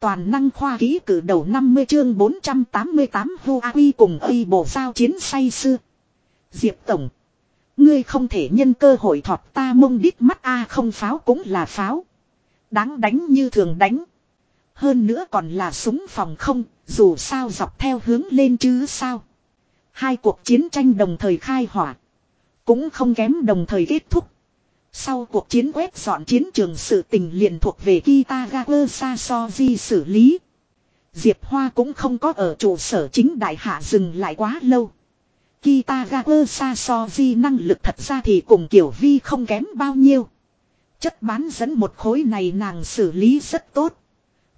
Toàn năng khoa ký cử đầu 50 chương 488 Huawei cùng y bộ giao chiến say xưa. Diệp Tổng. Ngươi không thể nhân cơ hội thọt ta mông đít mắt a không pháo cũng là pháo. Đáng đánh như thường đánh. Hơn nữa còn là súng phòng không, dù sao dọc theo hướng lên chứ sao. Hai cuộc chiến tranh đồng thời khai hỏa. Cũng không kém đồng thời kết thúc. Sau cuộc chiến quét dọn chiến trường sự tình liền thuộc về Kitagawa Sasoji xử lý. Diệp Hoa cũng không có ở trụ sở chính đại hạ dừng lại quá lâu. Kitagawa Sasoji năng lực thật ra thì cùng Kiểu Vi không kém bao nhiêu. Chất bán dẫn một khối này nàng xử lý rất tốt.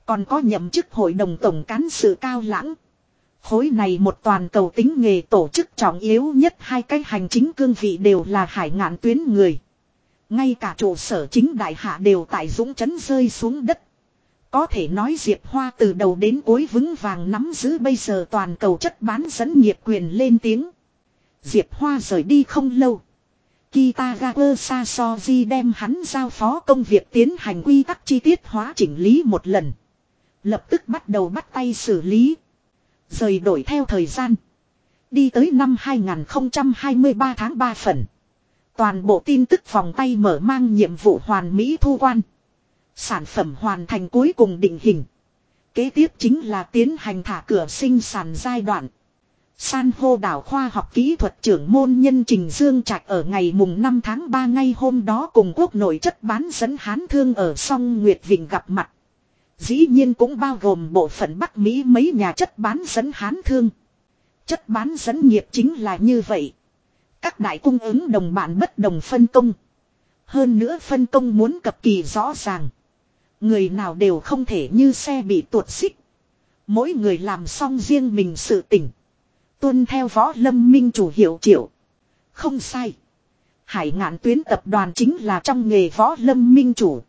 Còn có nhậm chức hội đồng tổng cán sự cao lãng. Khối này một toàn cầu tính nghề tổ chức trọng yếu nhất hai cái hành chính cương vị đều là hải ngạn tuyến người. Ngay cả trụ sở chính đại hạ đều tại dũng chấn rơi xuống đất. Có thể nói Diệp Hoa từ đầu đến cuối vững vàng nắm giữ bây giờ toàn cầu chất bán dẫn nghiệp quyền lên tiếng. Diệp Hoa rời đi không lâu. Kitagawa Sasoji đem hắn giao phó công việc tiến hành quy tắc chi tiết hóa chỉnh lý một lần. Lập tức bắt đầu bắt tay xử lý. Rời đổi theo thời gian. Đi tới năm 2023 tháng 3 phần. Toàn bộ tin tức vòng tay mở mang nhiệm vụ hoàn mỹ thu quan. Sản phẩm hoàn thành cuối cùng định hình. Kế tiếp chính là tiến hành thả cửa sinh sản giai đoạn. San hô đảo khoa học kỹ thuật trưởng môn nhân Trình Dương Trạch ở ngày mùng 5 tháng 3 ngay hôm đó cùng quốc nội chất bán dẫn hán thương ở song Nguyệt Vịnh gặp mặt. Dĩ nhiên cũng bao gồm bộ phận Bắc Mỹ mấy nhà chất bán dẫn hán thương. Chất bán dẫn nghiệp chính là như vậy. Các đại cung ứng đồng bạn bất đồng phân công. Hơn nữa phân công muốn cập kỳ rõ ràng. Người nào đều không thể như xe bị tuột xích. Mỗi người làm xong riêng mình sự tỉnh. Tuân theo võ lâm minh chủ hiệu triệu. Không sai. Hải ngạn tuyến tập đoàn chính là trong nghề võ lâm minh chủ.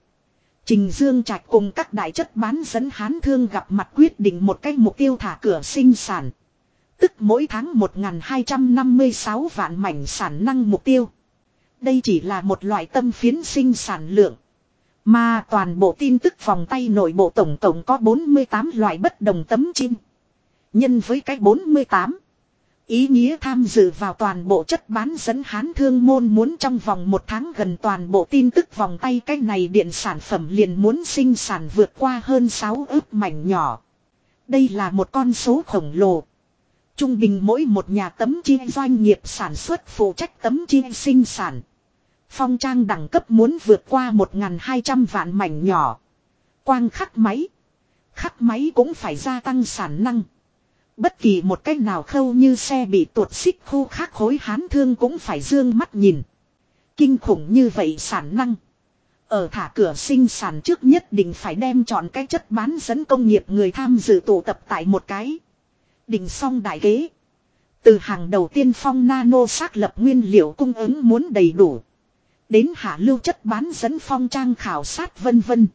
Trình Dương Trạch cùng các đại chất bán dẫn hán thương gặp mặt quyết định một cách mục tiêu thả cửa sinh sản. Tức mỗi tháng 1.256 vạn mảnh sản năng mục tiêu. Đây chỉ là một loại tâm phiến sinh sản lượng. Mà toàn bộ tin tức vòng tay nội bộ tổng tổng có 48 loại bất đồng tấm chim. Nhân với cái 48. Ý nghĩa tham dự vào toàn bộ chất bán dẫn hán thương môn muốn trong vòng một tháng gần toàn bộ tin tức vòng tay cái này điện sản phẩm liền muốn sinh sản vượt qua hơn 6 ước mảnh nhỏ. Đây là một con số khổng lồ. Trung bình mỗi một nhà tấm chi doanh nghiệp sản xuất phụ trách tấm chi sinh sản. Phong trang đẳng cấp muốn vượt qua 1.200 vạn mảnh nhỏ. Quang khắc máy. Khắc máy cũng phải gia tăng sản năng. Bất kỳ một cách nào khâu như xe bị tuột xích khu khác khối hán thương cũng phải dương mắt nhìn. Kinh khủng như vậy sản năng. Ở thả cửa sinh sản trước nhất định phải đem chọn cái chất bán dẫn công nghiệp người tham dự tụ tập tại một cái. Đình xong đại kế. Từ hàng đầu tiên phong nano xác lập nguyên liệu cung ứng muốn đầy đủ. Đến hạ lưu chất bán dẫn phong trang khảo sát vân vân.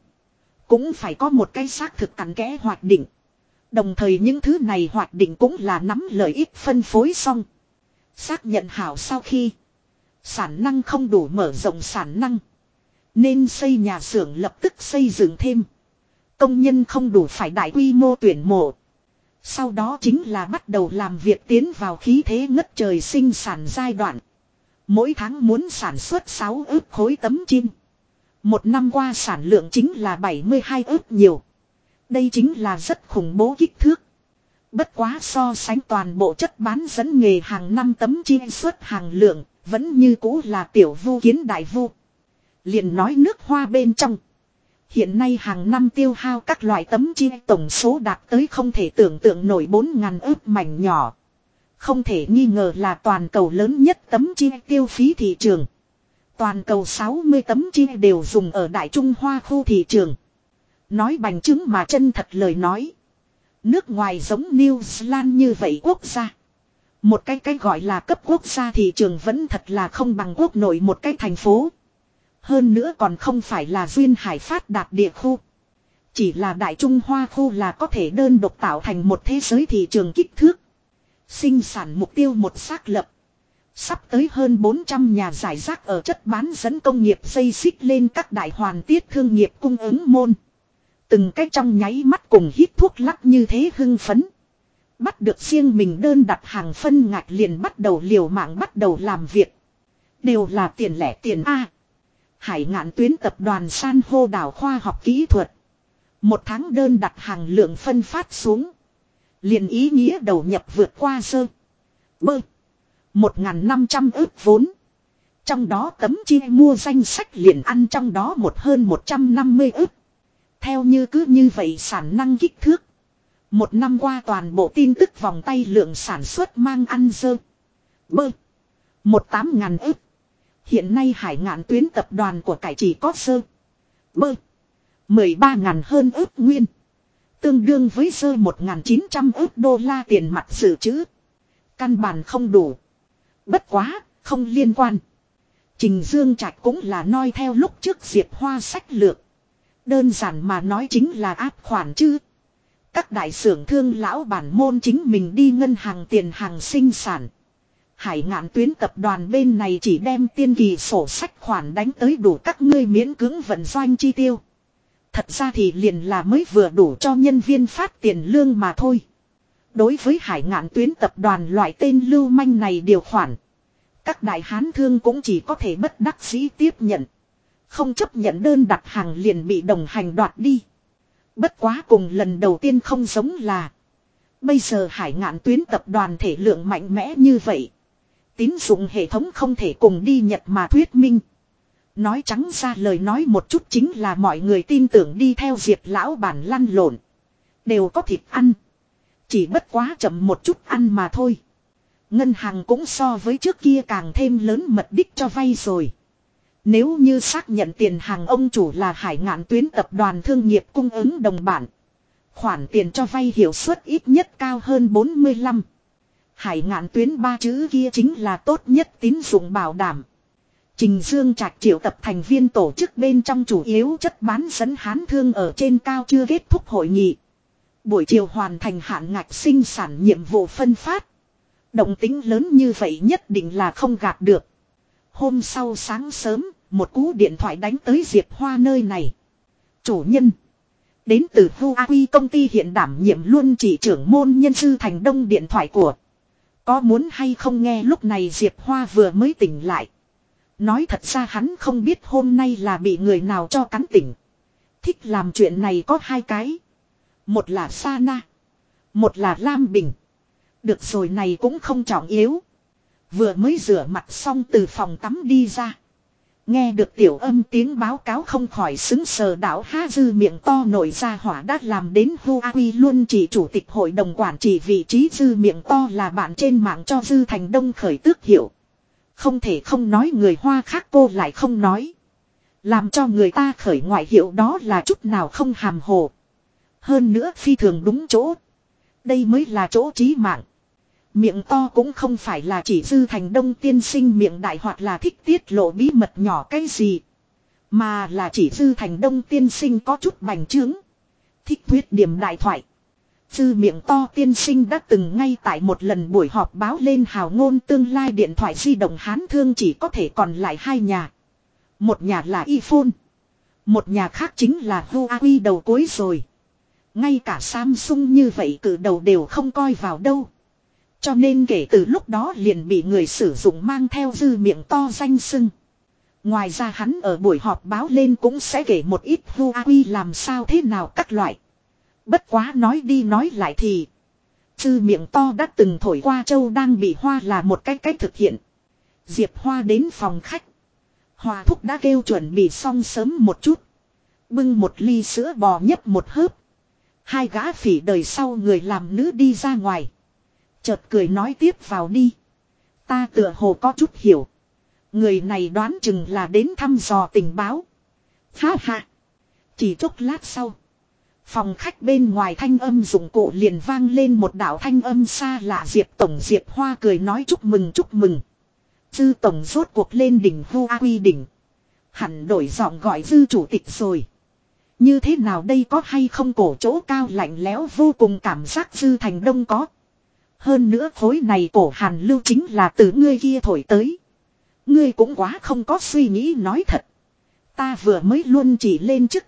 Cũng phải có một cái xác thực cắn kẽ hoạt định. Đồng thời những thứ này hoạt định cũng là nắm lợi ích phân phối xong. Xác nhận hảo sau khi sản năng không đủ mở rộng sản năng. Nên xây nhà xưởng lập tức xây dựng thêm. Công nhân không đủ phải đại quy mô tuyển mộ. Sau đó chính là bắt đầu làm việc tiến vào khí thế ngất trời sinh sản giai đoạn. Mỗi tháng muốn sản xuất 6 ước khối tấm chim. Một năm qua sản lượng chính là 72 ước nhiều. Đây chính là rất khủng bố kích thước. Bất quá so sánh toàn bộ chất bán dẫn nghề hàng năm tấm chim xuất hàng lượng, vẫn như cũ là tiểu vu kiến đại vu. liền nói nước hoa bên trong. Hiện nay hàng năm tiêu hao các loại tấm chi tổng số đạt tới không thể tưởng tượng nổi 4.000 ước mảnh nhỏ. Không thể nghi ngờ là toàn cầu lớn nhất tấm chi tiêu phí thị trường. Toàn cầu 60 tấm chi đều dùng ở Đại Trung Hoa khu thị trường. Nói bành chứng mà chân thật lời nói. Nước ngoài giống New Zealand như vậy quốc gia. Một cái cái gọi là cấp quốc gia thị trường vẫn thật là không bằng quốc nội một cái thành phố. Hơn nữa còn không phải là duyên hải phát đạt địa khu. Chỉ là Đại Trung Hoa khu là có thể đơn độc tạo thành một thế giới thị trường kích thước. Sinh sản mục tiêu một xác lập. Sắp tới hơn 400 nhà giải rác ở chất bán dẫn công nghiệp xây xích lên các đại hoàn tiết thương nghiệp cung ứng môn. Từng cái trong nháy mắt cùng hít thuốc lắc như thế hưng phấn. Bắt được riêng mình đơn đặt hàng phân ngạch liền bắt đầu liều mạng bắt đầu làm việc. Đều là tiền lẻ tiền A. Hải ngạn tuyến tập đoàn san hô đảo khoa học kỹ thuật. Một tháng đơn đặt hàng lượng phân phát xuống. liền ý nghĩa đầu nhập vượt qua sơ. Bơ. Một ngàn năm trăm ước vốn. Trong đó tấm chi mua danh sách liền ăn trong đó một hơn 150 ước. Theo như cứ như vậy sản năng kích thước. Một năm qua toàn bộ tin tức vòng tay lượng sản xuất mang ăn dơ. Bơ. Một tám ngàn ức. Hiện nay hải ngạn tuyến tập đoàn của cải chỉ có sơ. Bơ. Mười ba ngàn hơn ước nguyên. Tương đương với sơ một ngàn chín trăm đô la tiền mặt dự trữ. Căn bản không đủ. Bất quá, không liên quan. Trình Dương Trạch cũng là noi theo lúc trước Diệp Hoa sách lược. Đơn giản mà nói chính là áp khoản chứ. Các đại xưởng thương lão bản môn chính mình đi ngân hàng tiền hàng sinh sản. Hải ngạn tuyến tập đoàn bên này chỉ đem tiên kỳ sổ sách khoản đánh tới đủ các ngươi miễn cưỡng vận doanh chi tiêu. Thật ra thì liền là mới vừa đủ cho nhân viên phát tiền lương mà thôi. Đối với hải ngạn tuyến tập đoàn loại tên lưu manh này điều khoản. Các đại hán thương cũng chỉ có thể bất đắc dĩ tiếp nhận. Không chấp nhận đơn đặt hàng liền bị đồng hành đoạt đi. Bất quá cùng lần đầu tiên không giống là. Bây giờ hải ngạn tuyến tập đoàn thể lượng mạnh mẽ như vậy. Tín dụng hệ thống không thể cùng đi Nhật mà thuyết minh. Nói trắng ra lời nói một chút chính là mọi người tin tưởng đi theo diệp lão bản lăn lộn. Đều có thịt ăn. Chỉ bất quá chậm một chút ăn mà thôi. Ngân hàng cũng so với trước kia càng thêm lớn mật đích cho vay rồi. Nếu như xác nhận tiền hàng ông chủ là hải ngạn tuyến tập đoàn thương nghiệp cung ứng đồng bản. Khoản tiền cho vay hiệu suất ít nhất cao hơn 45. Hải ngạn tuyến ba chữ kia chính là tốt nhất tín dụng bảo đảm. Trình Dương Trạch triệu tập thành viên tổ chức bên trong chủ yếu chất bán dẫn hán thương ở trên cao chưa kết thúc hội nghị. Buổi chiều hoàn thành hạn ngạch sinh sản nhiệm vụ phân phát. Động tính lớn như vậy nhất định là không gạt được. Hôm sau sáng sớm, một cú điện thoại đánh tới Diệp Hoa nơi này. Chủ nhân. Đến từ Huawei công ty hiện đảm nhiệm luôn chỉ trưởng môn nhân sư thành đông điện thoại của. Có muốn hay không nghe lúc này Diệp Hoa vừa mới tỉnh lại. Nói thật ra hắn không biết hôm nay là bị người nào cho cắn tỉnh. Thích làm chuyện này có hai cái. Một là sa na Một là Lam Bình. Được rồi này cũng không trọng yếu. Vừa mới rửa mặt xong từ phòng tắm đi ra. Nghe được tiểu âm tiếng báo cáo không khỏi xứng sờ đảo há dư miệng to nổi ra hỏa đã làm đến Huawei luôn chỉ chủ tịch hội đồng quản trị vị trí dư miệng to là bạn trên mạng cho dư thành đông khởi tước hiệu. Không thể không nói người hoa khác cô lại không nói. Làm cho người ta khởi ngoại hiệu đó là chút nào không hàm hồ. Hơn nữa phi thường đúng chỗ. Đây mới là chỗ trí mạng. Miệng to cũng không phải là chỉ dư thành đông tiên sinh miệng đại hoặc là thích tiết lộ bí mật nhỏ cái gì. Mà là chỉ dư thành đông tiên sinh có chút bành trướng. Thích thuyết điểm đại thoại. Dư miệng to tiên sinh đã từng ngay tại một lần buổi họp báo lên hào ngôn tương lai điện thoại di động hán thương chỉ có thể còn lại hai nhà. Một nhà là iPhone. Một nhà khác chính là Huawei đầu cuối rồi. Ngay cả Samsung như vậy cử đầu đều không coi vào đâu. Cho nên kể từ lúc đó liền bị người sử dụng mang theo dư miệng to danh sưng. Ngoài ra hắn ở buổi họp báo lên cũng sẽ kể một ít Huawei làm sao thế nào các loại. Bất quá nói đi nói lại thì. Dư miệng to đã từng thổi qua châu đang bị hoa là một cái cách thực hiện. Diệp Hoa đến phòng khách. Hoa thúc đã kêu chuẩn bị xong sớm một chút. Bưng một ly sữa bò nhấp một hớp. Hai gã phỉ đời sau người làm nữ đi ra ngoài. Chợt cười nói tiếp vào đi. Ta tựa hồ có chút hiểu. Người này đoán chừng là đến thăm dò tình báo. Ha ha. Chỉ chốc lát sau. Phòng khách bên ngoài thanh âm dụng cụ liền vang lên một đạo thanh âm xa lạ Diệp Tổng Diệp Hoa cười nói chúc mừng chúc mừng. Dư Tổng rốt cuộc lên đỉnh Hoa quy đỉnh. Hẳn đổi giọng gọi dư chủ tịch rồi. Như thế nào đây có hay không cổ chỗ cao lạnh lẽo vô cùng cảm giác dư thành đông có. Hơn nữa khối này cổ hàn lưu chính là từ ngươi kia thổi tới. Ngươi cũng quá không có suy nghĩ nói thật. Ta vừa mới luôn chỉ lên chức.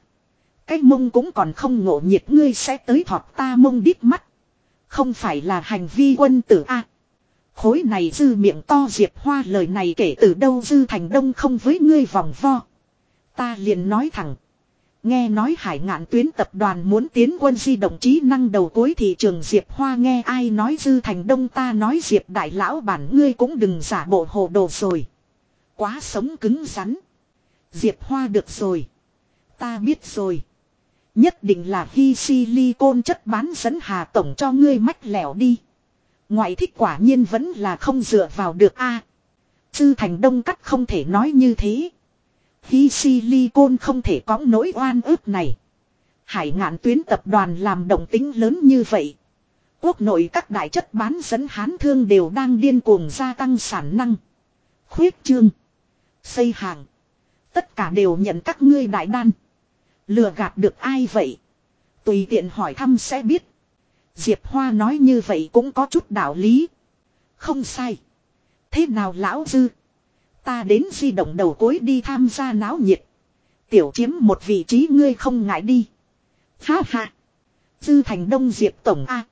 Cái mông cũng còn không ngộ nhiệt ngươi sẽ tới thọt ta mông đít mắt. Không phải là hành vi quân tử a Khối này dư miệng to diệp hoa lời này kể từ đâu dư thành đông không với ngươi vòng vo. Ta liền nói thẳng. Nghe nói hải ngạn tuyến tập đoàn muốn tiến quân di động trí năng đầu cuối thị trường Diệp Hoa, nghe ai nói dư thành đông ta nói Diệp đại lão bản ngươi cũng đừng giả bộ hồ đồ rồi. Quá sống cứng rắn. Diệp Hoa được rồi. Ta biết rồi. Nhất định là hy silicon chất bán dẫn hà tổng cho ngươi mách lẻo đi. Ngoại thích quả nhiên vẫn là không dựa vào được a. Dư thành đông cắt không thể nói như thế. Hy silicon không thể có nỗi oan ức này. Hải ngạn tuyến tập đoàn làm động tính lớn như vậy. Quốc nội các đại chất bán dẫn hán thương đều đang điên cuồng gia tăng sản năng. Khuyết trương. Xây hàng. Tất cả đều nhận các ngươi đại đan. Lừa gạt được ai vậy? Tùy tiện hỏi thăm sẽ biết. Diệp Hoa nói như vậy cũng có chút đạo lý. Không sai. Thế nào lão dư? Ta đến di động đầu cối đi tham gia náo nhiệt. Tiểu chiếm một vị trí ngươi không ngại đi. Ha ha. Dư thành đông diệp tổng A.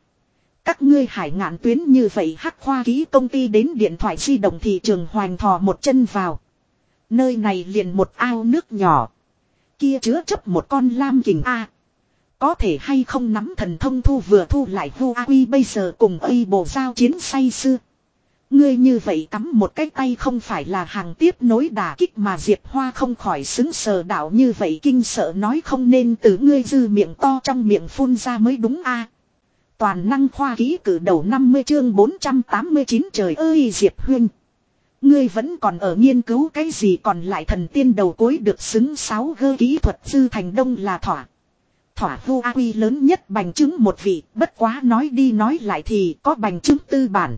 Các ngươi hải ngạn tuyến như vậy hắc khoa ký công ty đến điện thoại di động thị trường hoành thò một chân vào. Nơi này liền một ao nước nhỏ. Kia chứa chấp một con lam kình A. Có thể hay không nắm thần thông thu vừa thu lại vu a quy bây giờ cùng y bộ giao chiến say xưa. Ngươi như vậy cắm một cái tay không phải là hàng tiếp nối đà kích mà Diệp Hoa không khỏi xứng sờ đạo như vậy kinh sợ nói không nên từ ngươi dư miệng to trong miệng phun ra mới đúng a. Toàn năng khoa ký cử đầu 50 chương 489 trời ơi Diệp Huyên. Ngươi vẫn còn ở nghiên cứu cái gì còn lại thần tiên đầu cuối được xứng sáu gơ kỹ thuật sư thành đông là thỏa. Thỏa vô a quy lớn nhất bành chứng một vị, bất quá nói đi nói lại thì có bành chứng tư bản.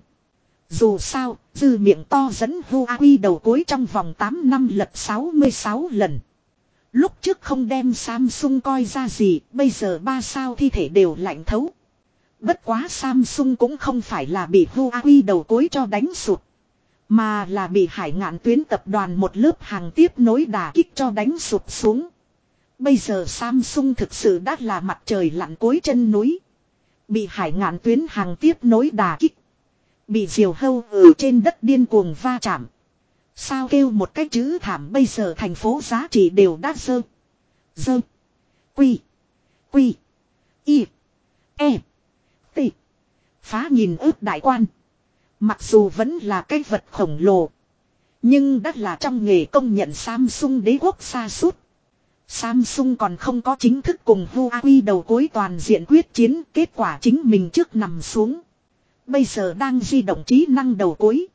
Dù sao, dư miệng to dẫn Huawei đầu cuối trong vòng 8 năm lật 66 lần. Lúc trước không đem Samsung coi ra gì, bây giờ ba sao thi thể đều lạnh thấu. Bất quá Samsung cũng không phải là bị Huawei đầu cuối cho đánh sụt. Mà là bị hải ngạn tuyến tập đoàn một lớp hàng tiếp nối đà kích cho đánh sụt xuống. Bây giờ Samsung thực sự đã là mặt trời lặn cuối chân núi. Bị hải ngạn tuyến hàng tiếp nối đà kích. Bị diều hâu ở trên đất điên cuồng va chạm. Sao kêu một cái chữ thảm bây giờ thành phố giá trị đều đã dơ. Dơ. Quy. Quy. Y. E. T. Phá nhìn ước đại quan. Mặc dù vẫn là cái vật khổng lồ. Nhưng đã là trong nghề công nhận Samsung đế quốc xa suốt. Samsung còn không có chính thức cùng Huawei đầu cuối toàn diện quyết chiến, kết quả chính mình trước nằm xuống. Bây giờ đang di động trí năng đầu cuối.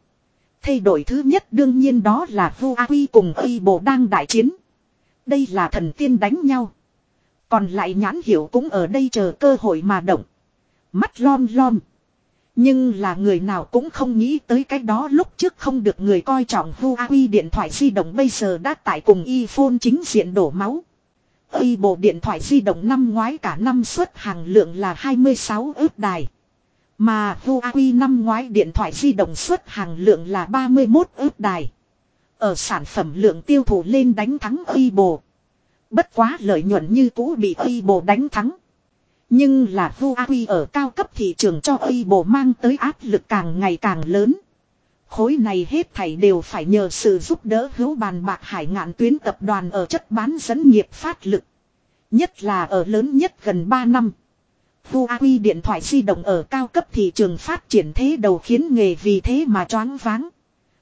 Thay đổi thứ nhất đương nhiên đó là Vu A Quy cùng Y Bộ đang đại chiến. Đây là thần tiên đánh nhau. Còn lại nhãn hiểu cũng ở đây chờ cơ hội mà động. Mắt lom lom. Nhưng là người nào cũng không nghĩ tới cái đó lúc trước không được người coi trọng Huawei điện thoại di động bây giờ đã tại cùng iPhone chính diện đổ máu. Y bộ điện thoại di động năm ngoái cả năm xuất hàng lượng là 26 ước đài. Mà Huawei năm ngoái điện thoại di động xuất hàng lượng là 31 ước đài. Ở sản phẩm lượng tiêu thụ lên đánh thắng Weibo. Bất quá lợi nhuận như cũ bị Weibo đánh thắng. Nhưng là Huawei ở cao cấp thị trường cho Weibo mang tới áp lực càng ngày càng lớn. Khối này hết thảy đều phải nhờ sự giúp đỡ hữu bàn bạc hải ngạn tuyến tập đoàn ở chất bán dẫn nghiệp phát lực. Nhất là ở lớn nhất gần 3 năm. Huawei điện thoại di động ở cao cấp thị trường phát triển thế đầu khiến nghề vì thế mà choáng váng.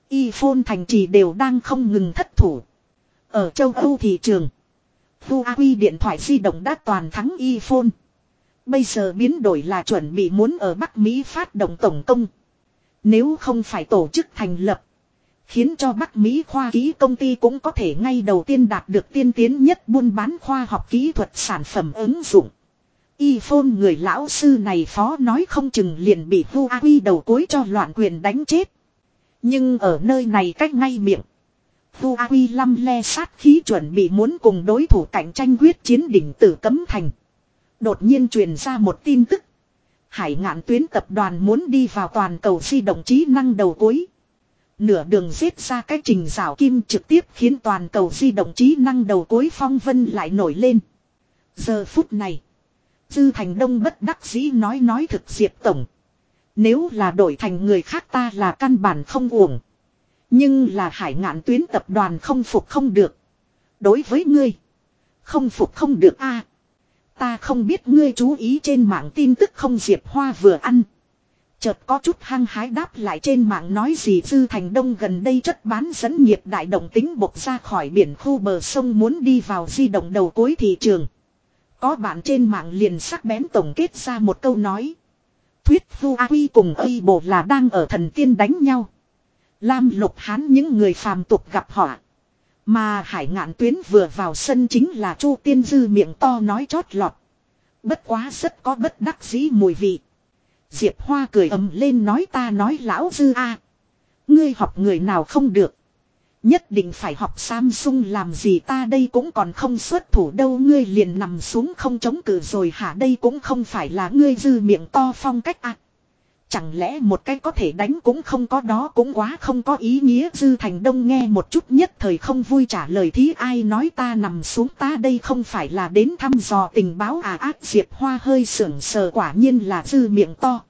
iPhone thành trì đều đang không ngừng thất thủ. Ở châu Âu thị trường, Huawei điện thoại di động đã toàn thắng iPhone. Bây giờ biến đổi là chuẩn bị muốn ở Bắc Mỹ phát động tổng công. Nếu không phải tổ chức thành lập, khiến cho Bắc Mỹ khoa ký công ty cũng có thể ngay đầu tiên đạt được tiên tiến nhất buôn bán khoa học kỹ thuật sản phẩm ứng dụng. Y phôn người lão sư này phó nói không chừng liền bị Vu A Huy đầu cuối cho loạn quyền đánh chết. Nhưng ở nơi này cách ngay miệng. Vu A Huy lăm le sát khí chuẩn bị muốn cùng đối thủ cạnh tranh quyết chiến đỉnh tử cấm thành. Đột nhiên truyền ra một tin tức. Hải ngạn tuyến tập đoàn muốn đi vào toàn cầu di động trí năng đầu cuối. Nửa đường giết ra cái trình rào kim trực tiếp khiến toàn cầu di động trí năng đầu cuối phong vân lại nổi lên. Giờ phút này. Dư Thành Đông bất đắc dĩ nói nói thực Diệp Tổng. Nếu là đổi thành người khác ta là căn bản không uổng. Nhưng là hải ngạn tuyến tập đoàn không phục không được. Đối với ngươi. Không phục không được a Ta không biết ngươi chú ý trên mạng tin tức không Diệp Hoa vừa ăn. Chợt có chút hăng hái đáp lại trên mạng nói gì Dư Thành Đông gần đây chất bán dẫn nghiệp đại động tính bộc ra khỏi biển khu bờ sông muốn đi vào di động đầu cuối thị trường. Có bạn trên mạng liền sắc bén tổng kết ra một câu nói. Thuyết Vu A Quy cùng Ây Bộ là đang ở thần tiên đánh nhau. Lam lục hán những người phàm tục gặp họ. Mà hải ngạn tuyến vừa vào sân chính là Chu Tiên Dư miệng to nói chót lọt. Bất quá rất có bất đắc dĩ mùi vị. Diệp Hoa cười ầm lên nói ta nói lão Dư a, Ngươi học người nào không được. Nhất định phải học Samsung làm gì ta đây cũng còn không xuất thủ đâu, ngươi liền nằm xuống không chống cự rồi hả đây cũng không phải là ngươi dư miệng to phong cách à. Chẳng lẽ một cái có thể đánh cũng không có, đó cũng quá không có ý nghĩa Dư Thành Đông nghe một chút nhất thời không vui trả lời, thí ai nói ta nằm xuống ta đây không phải là đến thăm dò tình báo à ác Diệp Hoa hơi sưởng sờ, quả nhiên là Dư miệng to.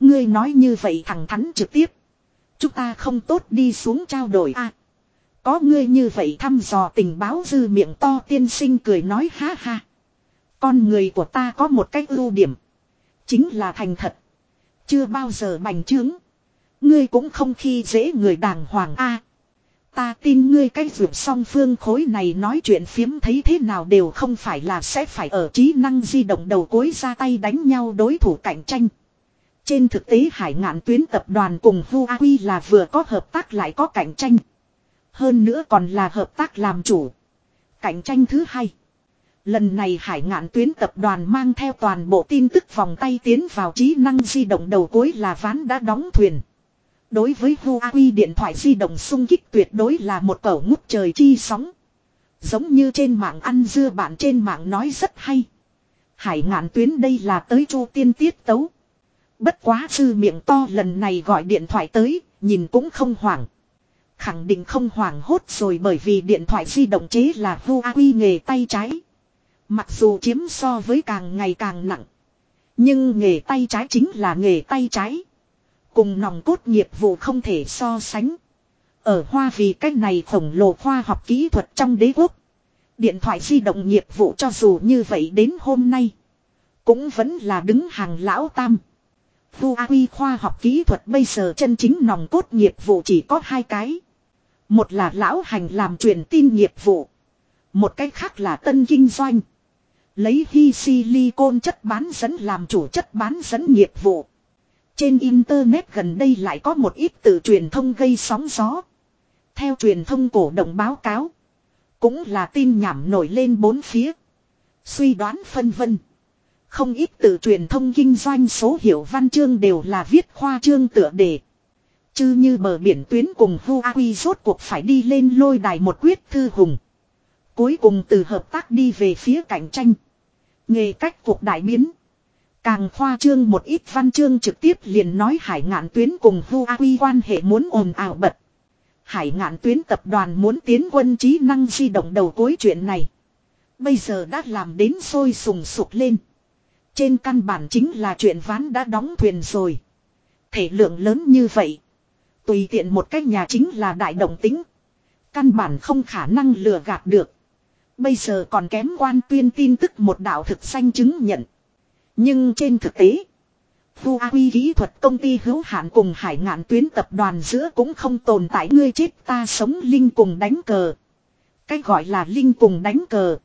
Ngươi nói như vậy thẳng thắn trực tiếp. Chúng ta không tốt đi xuống trao đổi à. Có ngươi như vậy thăm dò tình báo Dư miệng to tiên sinh cười nói ha ha. Con người của ta có một cách ưu điểm. Chính là thành thật. Chưa bao giờ bành trướng. Ngươi cũng không khi dễ người đàng hoàng a. ta tin ngươi cái vượt song phương khối này nói chuyện phiếm thấy thế nào đều không phải là sẽ phải ở trí năng di động đầu cuối ra tay đánh nhau đối thủ cạnh tranh. Trên thực tế hải ngạn tuyến tập đoàn cùng Huawei là vừa có hợp tác lại có cạnh tranh. Hơn nữa còn là hợp tác làm chủ. Cạnh tranh thứ hai. Lần này hải ngạn tuyến tập đoàn mang theo toàn bộ tin tức vòng tay tiến vào trí năng di động đầu cuối là ván đã đóng thuyền. Đối với Huawei điện thoại di động sung kích tuyệt đối là một cẩu ngút trời chi sóng. Giống như trên mạng ăn dưa bạn trên mạng nói rất hay. Hải ngạn tuyến đây là tới chu tiên tiết tấu. Bất quá sư miệng to lần này gọi điện thoại tới, nhìn cũng không hoảng. Khẳng định không hoảng hốt rồi bởi vì điện thoại di động chế là Huawei nghề tay trái. Mặc dù chiếm so với càng ngày càng nặng. Nhưng nghề tay trái chính là nghề tay trái. Cùng nòng cốt nghiệp vụ không thể so sánh. Ở Hoa vì cách này khổng lồ khoa học kỹ thuật trong đế quốc. Điện thoại di động nghiệp vụ cho dù như vậy đến hôm nay. Cũng vẫn là đứng hàng lão tam. Huawei khoa học kỹ thuật bây giờ chân chính nòng cốt nghiệp vụ chỉ có hai cái. Một là lão hành làm truyền tin nghiệp vụ. Một cách khác là tân kinh doanh. Lấy hy silicon chất bán dẫn làm chủ chất bán dẫn nghiệp vụ. Trên Internet gần đây lại có một ít từ truyền thông gây sóng gió. Theo truyền thông cổ động báo cáo. Cũng là tin nhảm nổi lên bốn phía. Suy đoán phân vân. Không ít từ truyền thông kinh doanh số hiệu văn chương đều là viết khoa trương tựa đề. Chứ như bờ biển tuyến cùng Hu A Quy rốt cuộc phải đi lên lôi đài một quyết thư hùng. Cuối cùng từ hợp tác đi về phía cạnh tranh. Nghề cách cuộc đại biến. Càng khoa trương một ít văn chương trực tiếp liền nói hải ngạn tuyến cùng Hu A Quy quan hệ muốn ồn ào bật. Hải ngạn tuyến tập đoàn muốn tiến quân trí năng di động đầu cuối chuyện này. Bây giờ đã làm đến sôi sùng sục lên. Trên căn bản chính là chuyện ván đã đóng thuyền rồi. Thể lượng lớn như vậy. Tùy tiện một cách nhà chính là đại động tính. Căn bản không khả năng lừa gạt được. Bây giờ còn kém quan tuyên tin tức một đạo thực xanh chứng nhận. Nhưng trên thực tế. Huawei kỹ thuật công ty hữu hạn cùng hải ngạn tuyến tập đoàn giữa cũng không tồn tại ngươi chết ta sống linh cùng đánh cờ. Cách gọi là linh cùng đánh cờ.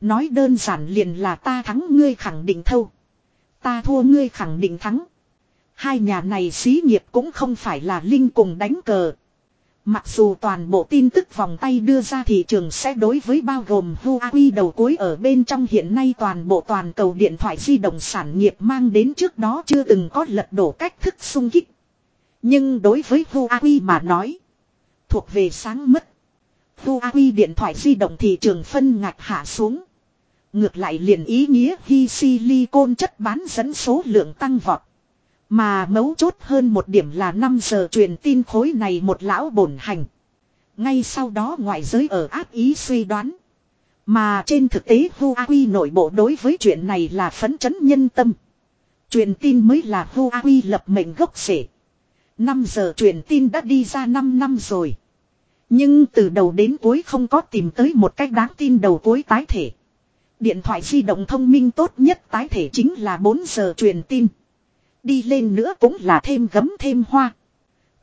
Nói đơn giản liền là ta thắng ngươi khẳng định thâu. Ta thua ngươi khẳng định thắng. Hai nhà này xí nghiệp cũng không phải là linh cùng đánh cờ. Mặc dù toàn bộ tin tức vòng tay đưa ra thị trường sẽ đối với bao gồm Huawei đầu cuối ở bên trong hiện nay toàn bộ toàn cầu điện thoại di động sản nghiệp mang đến trước đó chưa từng có lật đổ cách thức sung kích. Nhưng đối với Huawei mà nói, thuộc về sáng mất. Huawei điện thoại di động thị trường phân ngạch hạ xuống. Ngược lại liền ý nghĩa khi silicon chất bán dẫn số lượng tăng vọt. Mà mấu chốt hơn một điểm là 5 giờ truyền tin khối này một lão bổn hành. Ngay sau đó ngoại giới ở áp ý suy đoán. Mà trên thực tế Huawei nội bộ đối với chuyện này là phấn chấn nhân tâm. Truyền tin mới là Huawei lập mệnh gốc rễ. 5 giờ truyền tin đã đi ra 5 năm rồi. Nhưng từ đầu đến cuối không có tìm tới một cách đáng tin đầu cuối tái thể. Điện thoại di động thông minh tốt nhất tái thể chính là 4 giờ truyền tin. Đi lên nữa cũng là thêm gấm thêm hoa.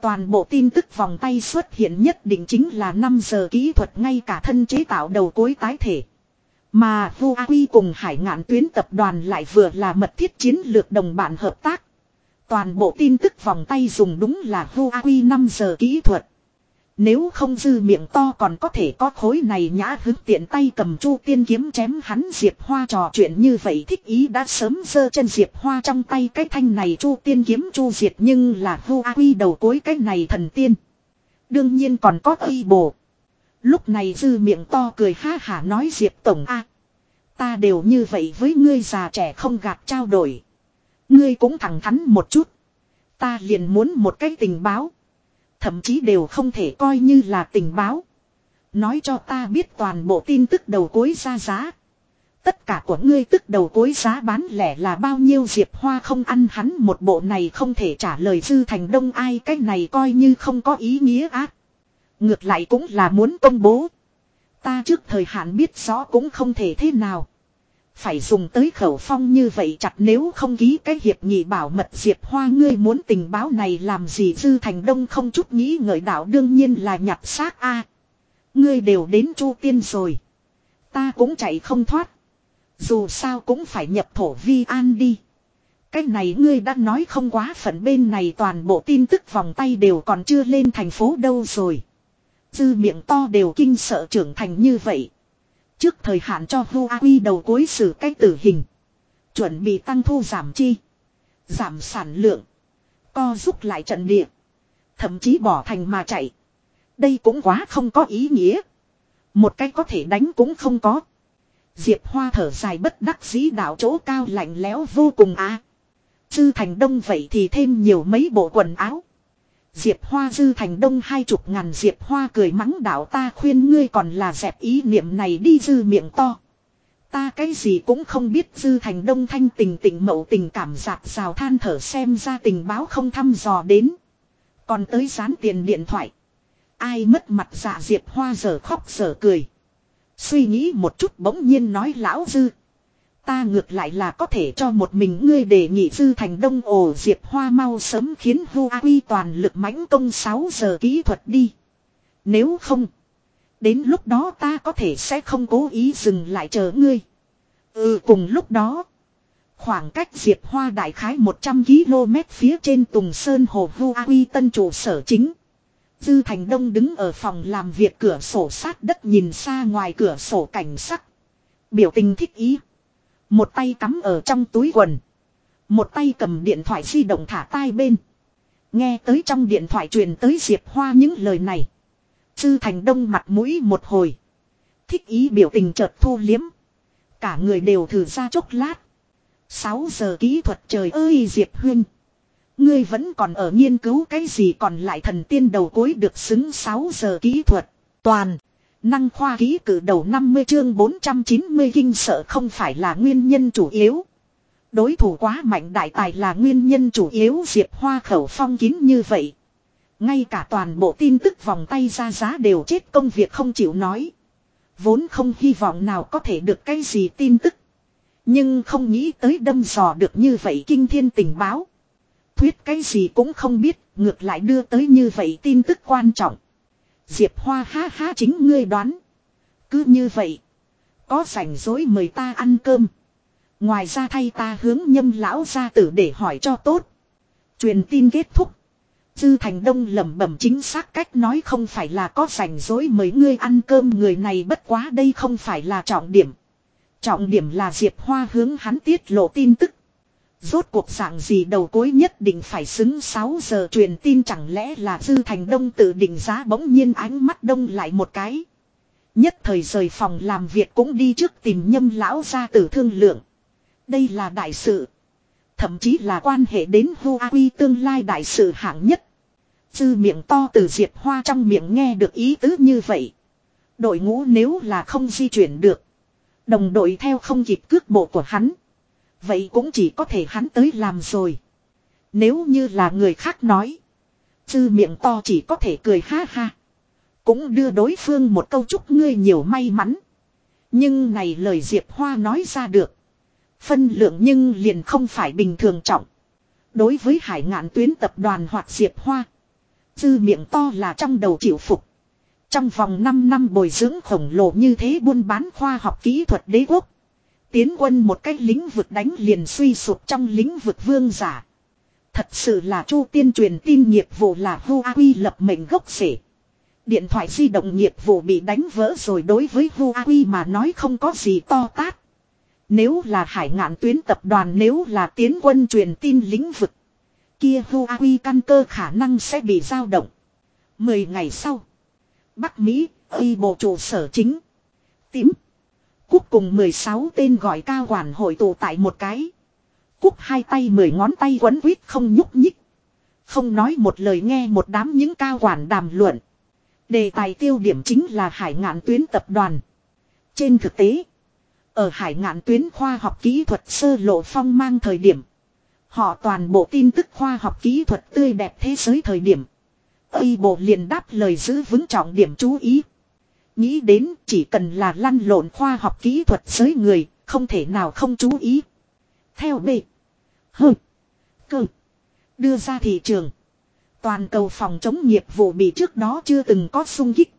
Toàn bộ tin tức vòng tay xuất hiện nhất định chính là 5 giờ kỹ thuật ngay cả thân chế tạo đầu cối tái thể. Mà Vu Quy cùng hải ngạn tuyến tập đoàn lại vừa là mật thiết chiến lược đồng bạn hợp tác. Toàn bộ tin tức vòng tay dùng đúng là Vu Quy 5 giờ kỹ thuật. Nếu không dư miệng to còn có thể có khối này nhã hứng tiện tay cầm chu tiên kiếm chém hắn Diệp Hoa trò chuyện như vậy thích ý đã sớm giơ chân Diệp Hoa trong tay cái thanh này chu tiên kiếm chu diệt nhưng là hô a quy đầu cuối cái này thần tiên. Đương nhiên còn có y bổ Lúc này dư miệng to cười ha hả nói Diệp Tổng a Ta đều như vậy với ngươi già trẻ không gạt trao đổi. Ngươi cũng thẳng thắn một chút. Ta liền muốn một cái tình báo. Thậm chí đều không thể coi như là tình báo. Nói cho ta biết toàn bộ tin tức đầu cuối ra giá. Tất cả của ngươi tức đầu cuối giá bán lẻ là bao nhiêu Diệp Hoa không ăn hắn một bộ này không thể trả lời Dư Thành Đông ai, cái này coi như không có ý nghĩa ác. Ngược lại cũng là muốn công bố. Ta trước thời hạn biết rõ cũng không thể thế nào. Phải dùng tới khẩu phong như vậy chặt nếu không ký cái hiệp nghị bảo mật Diệp Hoa, ngươi muốn tình báo này làm gì Dư Thành Đông không chút nghĩ ngợi, đạo đương nhiên là nhặt xác a Ngươi đều đến Chu Tiên rồi. Ta cũng chạy không thoát. Dù sao cũng phải nhập thổ vi an đi. Cái này ngươi đã nói không quá phận, bên này toàn bộ tin tức vòng tay đều còn chưa lên thành phố đâu rồi. Dư miệng to đều kinh sợ trưởng thành như vậy. Trước thời hạn cho Huawei đầu cuối xử cách tử hình. Chuẩn bị tăng thu giảm chi. Giảm sản lượng. Co giúp lại trận địa. Thậm chí bỏ thành mà chạy. Đây cũng quá không có ý nghĩa. Một cái có thể đánh cũng không có. Diệp Hoa thở dài bất đắc dĩ đạo chỗ cao lạnh lẽo vô cùng á. À. Thành đông vậy thì thêm nhiều mấy bộ quần áo. Diệp Hoa dư thành đông hai chục ngàn Diệp Hoa cười mắng đạo ta khuyên ngươi còn là dẹp ý niệm này đi dư miệng to. Ta cái gì cũng không biết dư thành đông thanh tình tình mậu tình cảm giạc rào than thở xem ra tình báo không thăm dò đến. Còn tới gián tiền điện thoại. Ai mất mặt dạ Diệp Hoa giờ khóc giờ cười. Suy nghĩ một chút bỗng nhiên nói lão dư. Ta ngược lại là có thể cho một mình ngươi đề nghị dư thành đông ồ diệp hoa mau sớm khiến Huawei toàn lực mãnh công 6 giờ kỹ thuật đi. Nếu không. Đến lúc đó ta có thể sẽ không cố ý dừng lại chờ ngươi. Ừ cùng lúc đó. Khoảng cách Diệp Hoa đại khái 100 km phía trên Tùng Sơn Hồ Huawei tân trụ sở chính. Dư Thành Đông đứng ở phòng làm việc cửa sổ sát đất nhìn xa ngoài cửa sổ cảnh sắc. Biểu tình thích ý. Một tay cắm ở trong túi quần. Một tay cầm điện thoại di động thả tai bên. Nghe tới trong điện thoại truyền tới Diệp Hoa những lời này. Sư Thành Đông mặt mũi một hồi. Thích ý biểu tình chợt thu liếm. Cả người đều thử ra chốc lát. 6 giờ kỹ thuật trời ơi Diệp Huyên. Ngươi vẫn còn ở nghiên cứu cái gì còn lại thần tiên đầu cuối được xứng 6 giờ kỹ thuật. Toàn. Năng khoa ký cử đầu 50 chương 490 kinh sợ không phải là nguyên nhân chủ yếu. Đối thủ quá mạnh đại tài là nguyên nhân chủ yếu Diệp Hoa khẩu phong kín như vậy. Ngay cả toàn bộ tin tức vòng tay ra giá đều chết công việc không chịu nói. Vốn không hy vọng nào có thể được cái gì tin tức. Nhưng không nghĩ tới đâm dò được như vậy kinh thiên tình báo. Thuyết cái gì cũng không biết, ngược lại đưa tới như vậy tin tức quan trọng. Diệp Hoa ha ha chính ngươi đoán. Cứ như vậy. Có rảnh rỗi mời ta ăn cơm. Ngoài ra thay ta hướng nhâm lão gia tử để hỏi cho tốt. Truyền tin kết thúc. Dư Thành Đông lẩm bẩm chính xác cách nói không phải là có rảnh rỗi mời ngươi ăn cơm, người này bất quá đây không phải là trọng điểm. Trọng điểm là Diệp Hoa hướng hắn tiết lộ tin tức. Rốt cuộc dạng gì đầu cuối nhất định phải xứng 6 giờ truyền tin chẳng lẽ là Dư Thành Đông tự định giá bỗng nhiên ánh mắt đông lại một cái. Nhất thời rời phòng làm việc cũng đi trước tìm nhâm lão ra tử thương lượng. Đây là đại sự. Thậm chí là quan hệ đến Huawei tương lai đại sự hạng nhất. Dư miệng to từ Diệp Hoa trong miệng nghe được ý tứ như vậy. Đội ngũ nếu là không di chuyển được. Đồng đội theo không kịp cước bộ của hắn. Vậy cũng chỉ có thể hắn tới làm rồi. Nếu như là người khác nói. Dư miệng to chỉ có thể cười ha ha. Cũng đưa đối phương một câu chúc ngươi nhiều may mắn. Nhưng này lời Diệp Hoa nói ra được. Phân lượng nhưng liền không phải bình thường trọng. Đối với hải ngạn tuyến tập đoàn hoặc Diệp Hoa. Dư miệng to là trong đầu chịu phục. Trong vòng 5 năm bồi dưỡng khổng lồ như thế buôn bán khoa học kỹ thuật đế quốc. Tiến quân một cách lĩnh vực đánh liền suy sụp trong lĩnh vực vương giả. Thật sự là chu tiên truyền tin nghiệp vụ là Huawei lập mệnh gốc rễ. Điện thoại di động nghiệp vụ bị đánh vỡ rồi đối với Huawei mà nói không có gì to tát. Nếu là hải ngạn tuyến tập đoàn nếu là tiến quân truyền tin lĩnh vực. Kia Huawei căn cơ khả năng sẽ bị dao động. Mười ngày sau. Bắc Mỹ, y bộ trụ sở chính. Tím. Cúc cùng 16 tên gọi cao quản hội tụ tại một cái. Cúc hai tay mười ngón tay quấn quýt không nhúc nhích. Không nói một lời nghe một đám những cao quản đàm luận. Đề tài tiêu điểm chính là hải ngạn tuyến tập đoàn. Trên thực tế, ở hải ngạn tuyến khoa học kỹ thuật sơ lộ phong mang thời điểm. Họ toàn bộ tin tức khoa học kỹ thuật tươi đẹp thế giới thời điểm. Ây bộ liền đáp lời giữ vững trọng điểm chú ý. Nghĩ đến chỉ cần là lăn lộn khoa học kỹ thuật giới người, không thể nào không chú ý. Theo B. H. Cơ. Đưa ra thị trường. Toàn cầu phòng chống nghiệp vụ bị trước đó chưa từng có sung kích.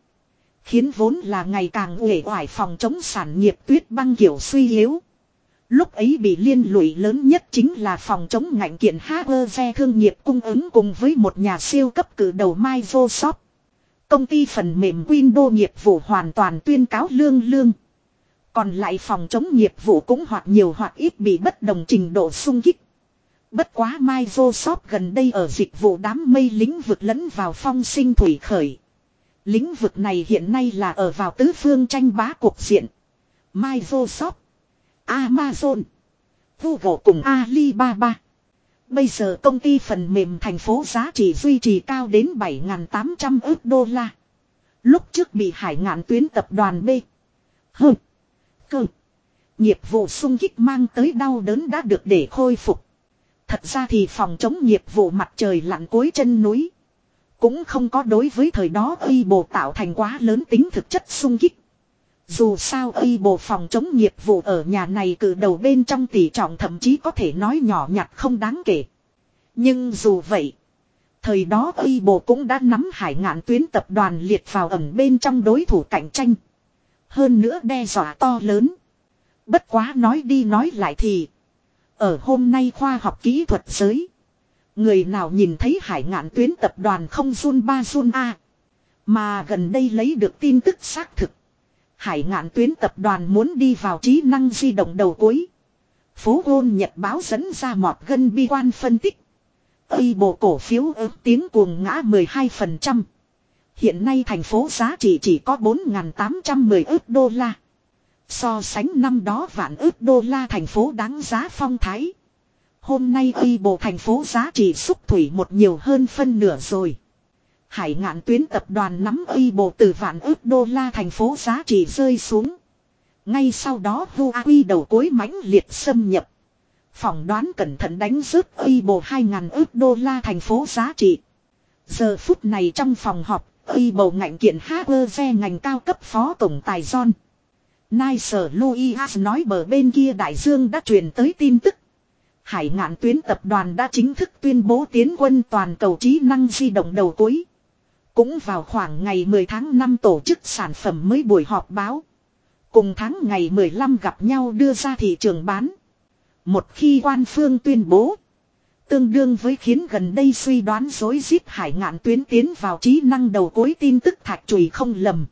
Khiến vốn là ngày càng uể oải phòng chống sản nghiệp tuyết băng kiểu suy yếu. Lúc ấy bị liên lụy lớn nhất chính là phòng chống ngạnh kiện Haverze thương nghiệp cung ứng cùng với một nhà siêu cấp cử đầu Microsoft. Công ty phần mềm Windows nghiệp vụ hoàn toàn tuyên cáo lương lương. Còn lại phòng chống nghiệp vụ cũng hoặc nhiều hoặc ít bị bất đồng trình độ sung kích. Bất quá Microsoft gần đây ở dịch vụ đám mây lĩnh vực lẫn vào phong sinh thủy khởi. Lĩnh vực này hiện nay là ở vào tứ phương tranh bá cuộc diện. Microsoft, Amazon, Google cùng Alibaba. Bây giờ công ty phần mềm thành phố giá trị duy trì cao đến 7.800 ước đô la. Lúc trước bị hải ngạn tuyến tập đoàn B. Hừ. Cơ. Nghiệp vụ sung kích mang tới đau đớn đã được để khôi phục. Thật ra thì phòng chống nghiệp vụ mặt trời lặn cuối chân núi. Cũng không có đối với thời đó uy bồ tạo thành quá lớn tính thực chất sung kích. Dù sao y bộ phòng chống nghiệp vụ ở nhà này cử đầu bên trong tỷ trọng thậm chí có thể nói nhỏ nhặt không đáng kể. Nhưng dù vậy, thời đó y bộ cũng đã nắm hải ngạn tuyến tập đoàn liệt vào ẩn bên trong đối thủ cạnh tranh. Hơn nữa đe dọa to lớn. Bất quá nói đi nói lại thì, ở hôm nay khoa học kỹ thuật giới, Người nào nhìn thấy hải ngạn tuyến tập đoàn không run ba run a Mà gần đây lấy được tin tức xác thực. Hải ngạn tuyến tập đoàn muốn đi vào trí năng di động đầu cuối. Phố hôn nhật báo dẫn ra mọt gân bi quan phân tích. Ây bộ cổ phiếu ước tiếng cuồng ngã 12%. Hiện nay thành phố giá trị chỉ có 4.810 ước đô la. So sánh năm đó vạn ước đô la thành phố đáng giá phong thái. Hôm nay y bộ thành phố giá trị xúc thủy một nhiều hơn phân nửa rồi. Hải ngạn tuyến tập đoàn nắm y bộ từ vạn ước đô la thành phố giá trị rơi xuống. Ngay sau đó Huawei đầu cuối mãnh liệt xâm nhập. Phỏng đoán cẩn thận đánh rớt y bộ 2.000 ước đô la thành phố giá trị. Giờ phút này trong phòng họp, y bộ ngạnh kiện Haverze ngành cao cấp phó tổng tài John. sở Louis nói bờ bên kia đại dương đã truyền tới tin tức. Hải ngạn tuyến tập đoàn đã chính thức tuyên bố tiến quân toàn cầu trí năng di động đầu cuối. Cũng vào khoảng ngày 10 tháng 5 tổ chức sản phẩm mới buổi họp báo. Cùng tháng ngày 15 gặp nhau đưa ra thị trường bán. Một khi quan phương tuyên bố. Tương đương với khiến gần đây suy đoán dối rít hải ngạn tuyến tiến vào trí năng đầu cuối tin tức thạch chùy không lầm.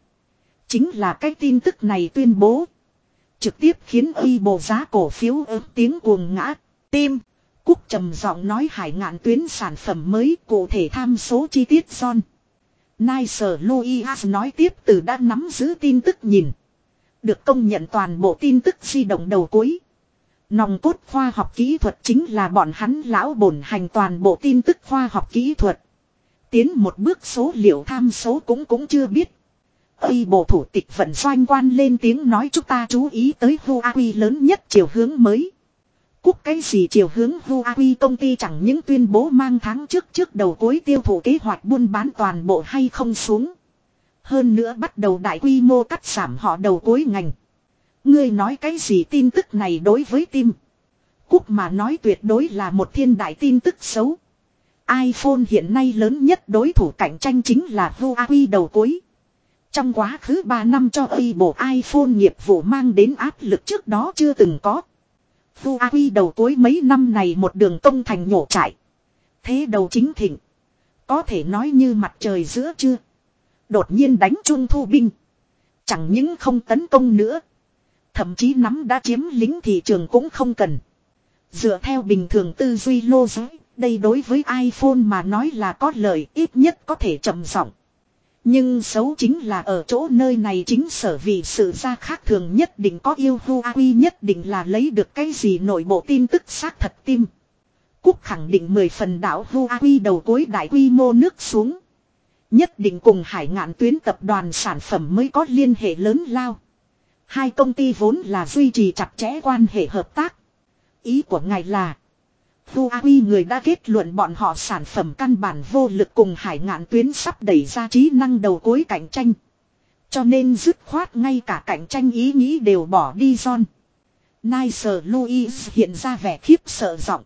Chính là cái tin tức này tuyên bố. Trực tiếp khiến y bộ giá cổ phiếu ớt tiếng cuồng ngã, tim. Cúc trầm giọng nói hải ngạn tuyến sản phẩm mới cụ thể tham số chi tiết son. Nice Louis nói tiếp từ đã nắm giữ tin tức nhìn. Được công nhận toàn bộ tin tức di động đầu cuối. Nòng cốt khoa học kỹ thuật chính là bọn hắn lão bổn hành toàn bộ tin tức khoa học kỹ thuật. Tiến một bước số liệu tham số cũng cũng chưa biết. Ây bộ thủ tịch vận doanh quan lên tiếng nói chúng ta chú ý tới Huawei lớn nhất chiều hướng mới. Cúc cái gì chiều hướng Huawei công ty chẳng những tuyên bố mang tháng trước trước đầu cuối tiêu thụ kế hoạch buôn bán toàn bộ hay không xuống. Hơn nữa bắt đầu đại quy mô cắt giảm họ đầu cuối ngành. Ngươi nói cái gì tin tức này đối với tim. Cúc mà nói tuyệt đối là một thiên đại tin tức xấu. iPhone hiện nay lớn nhất đối thủ cạnh tranh chính là Huawei đầu cuối. Trong quá khứ 3 năm cho bộ iPhone nghiệp vụ mang đến áp lực trước đó chưa từng có. Huawei đầu cuối mấy năm này một đường công thành nhổ trại. Thế đầu chính thịnh. Có thể nói như mặt trời giữa chưa. Đột nhiên đánh trung thu binh. Chẳng những không tấn công nữa. Thậm chí nắm đã chiếm lính thị trường cũng không cần. Dựa theo bình thường tư duy lô giới, đây đối với iPhone mà nói là có lợi ít nhất có thể chậm giọng. Nhưng xấu chính là ở chỗ nơi này chính sở vì sự ra khác thường nhất định có yêu Huawei nhất định là lấy được cái gì nội bộ tin tức xác thật tim. Cúc khẳng định 10 phần đảo Huawei đầu cuối đại quy mô nước xuống. Nhất định cùng hải ngạn tuyến tập đoàn sản phẩm mới có liên hệ lớn lao. Hai công ty vốn là duy trì chặt chẽ quan hệ hợp tác. Ý của ngài là Huawei người đã kết luận bọn họ sản phẩm căn bản vô lực cùng hải ngạn tuyến sắp đẩy ra trí năng đầu cuối cạnh tranh. Cho nên dứt khoát ngay cả cạnh tranh ý nghĩ đều bỏ đi John. Nice Louis hiện ra vẻ khiếp sợ giọng.